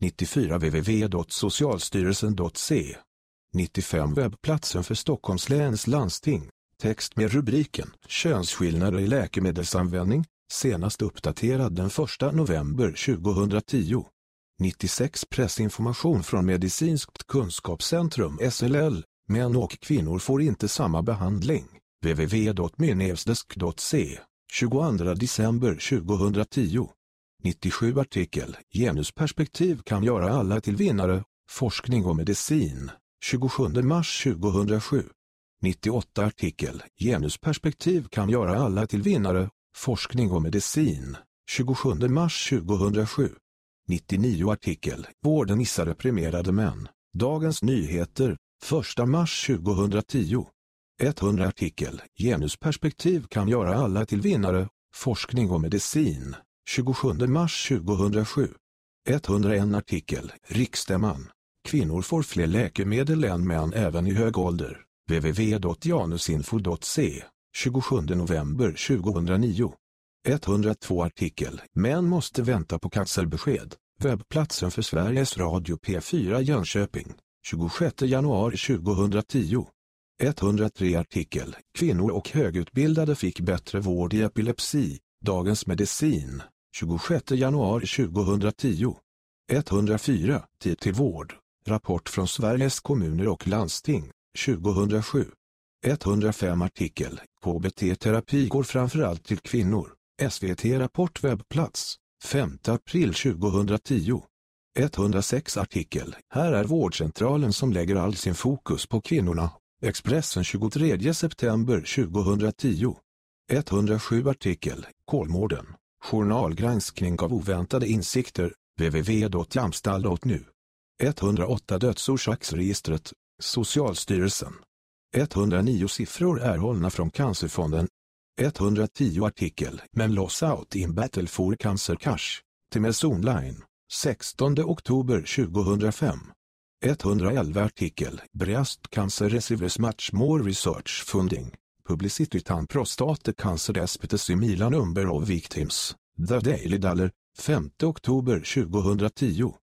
94 www.socialstyrelsen.se 95 Webbplatsen för Stockholms läns landsting. Text med rubriken Könsskillnader i läkemedelsanvändning, senast uppdaterad den 1 november 2010. 96 Pressinformation från Medicinskt kunskapscentrum SLL. Män och kvinnor får inte samma behandling. www.mynevsdesk.se 22 december 2010. 97 artikel Genusperspektiv kan göra alla till vinnare. Forskning och medicin. 27 mars 2007. 98 artikel Genusperspektiv kan göra alla till vinnare. Forskning och medicin. 27 mars 2007. 99 artikel Vården missar reprimerade män. Dagens Nyheter. 1 mars 2010. 100 artikel Genusperspektiv kan göra alla till vinnare. Forskning och medicin. 27 mars 2007. 101 artikel Riksstämman. Kvinnor får fler läkemedel än män även i hög ålder. www.janusinfo.se 27 november 2009. 102 artikel Män måste vänta på cancerbesked. Webbplatsen för Sveriges Radio P4 Jönköping. 26 januari 2010. 103 artikel Kvinnor och högutbildade fick bättre vård i epilepsi. Dagens Medicin. 26 januari 2010. 104 Tid till vård. Rapport från Sveriges kommuner och landsting, 2007. 105 artikel, KBT-terapi går framförallt till kvinnor, SVT Rapport webbplats, 5 april 2010. 106 artikel, här är vårdcentralen som lägger all sin fokus på kvinnorna, Expressen 23 september 2010. 107 artikel, Kolmården, journalgranskning av oväntade insikter, www.jamstall.nu. 108 dödsorsaksregistret, Socialstyrelsen. 109 siffror erhållna från Cancerfonden. 110 artikel Men loss out in battle for cancer cash, Timmes online, 16 oktober 2005. 111 artikel Breast cancer receives much more research funding. Publicity on prostate cancer Despite Milan number of victims. The Daily Dollar, 5 oktober 2010.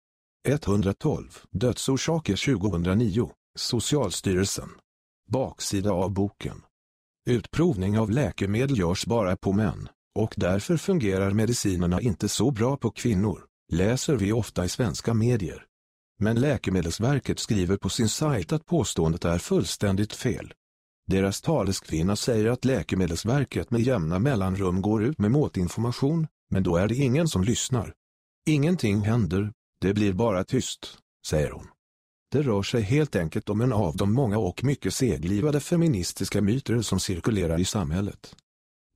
112 Dödsorsaker 2009, Socialstyrelsen. Baksida av boken. Utprovning av läkemedel görs bara på män, och därför fungerar medicinerna inte så bra på kvinnor, läser vi ofta i svenska medier. Men Läkemedelsverket skriver på sin sajt att påståendet är fullständigt fel. Deras taleskvinna säger att Läkemedelsverket med jämna mellanrum går ut med motinformation, men då är det ingen som lyssnar. Ingenting händer, det blir bara tyst, säger hon. Det rör sig helt enkelt om en av de många och mycket seglivade feministiska myter som cirkulerar i samhället.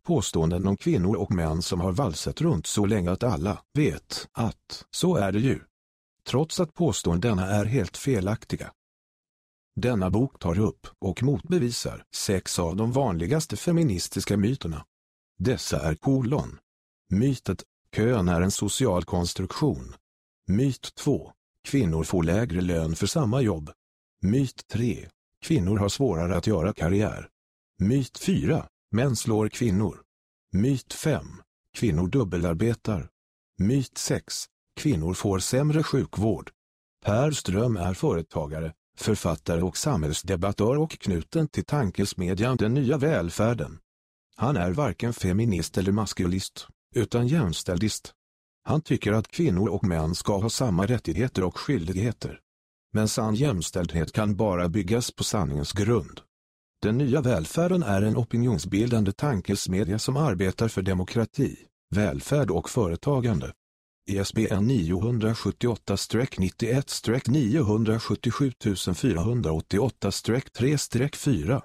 Påståenden om kvinnor och män som har valsat runt så länge att alla vet att så är det ju. Trots att påståendena är helt felaktiga. Denna bok tar upp och motbevisar sex av de vanligaste feministiska myterna. Dessa är kolon. Mytet, kön är en social konstruktion. Myt 2. Kvinnor får lägre lön för samma jobb. Myt 3. Kvinnor har svårare att göra karriär. Myt 4. Män slår kvinnor. Myt 5. Kvinnor dubbelarbetar. Myt 6. Kvinnor får sämre sjukvård. Per Ström är företagare, författare och samhällsdebattör och knuten till tankesmedjan Den nya välfärden. Han är varken feminist eller maskulist, utan jämställdist. Han tycker att kvinnor och män ska ha samma rättigheter och skyldigheter. Men sann jämställdhet kan bara byggas på sanningens grund. Den nya välfärden är en opinionsbildande tankesmedja som arbetar för demokrati, välfärd och företagande. ISBN 978-91-977 488-3-4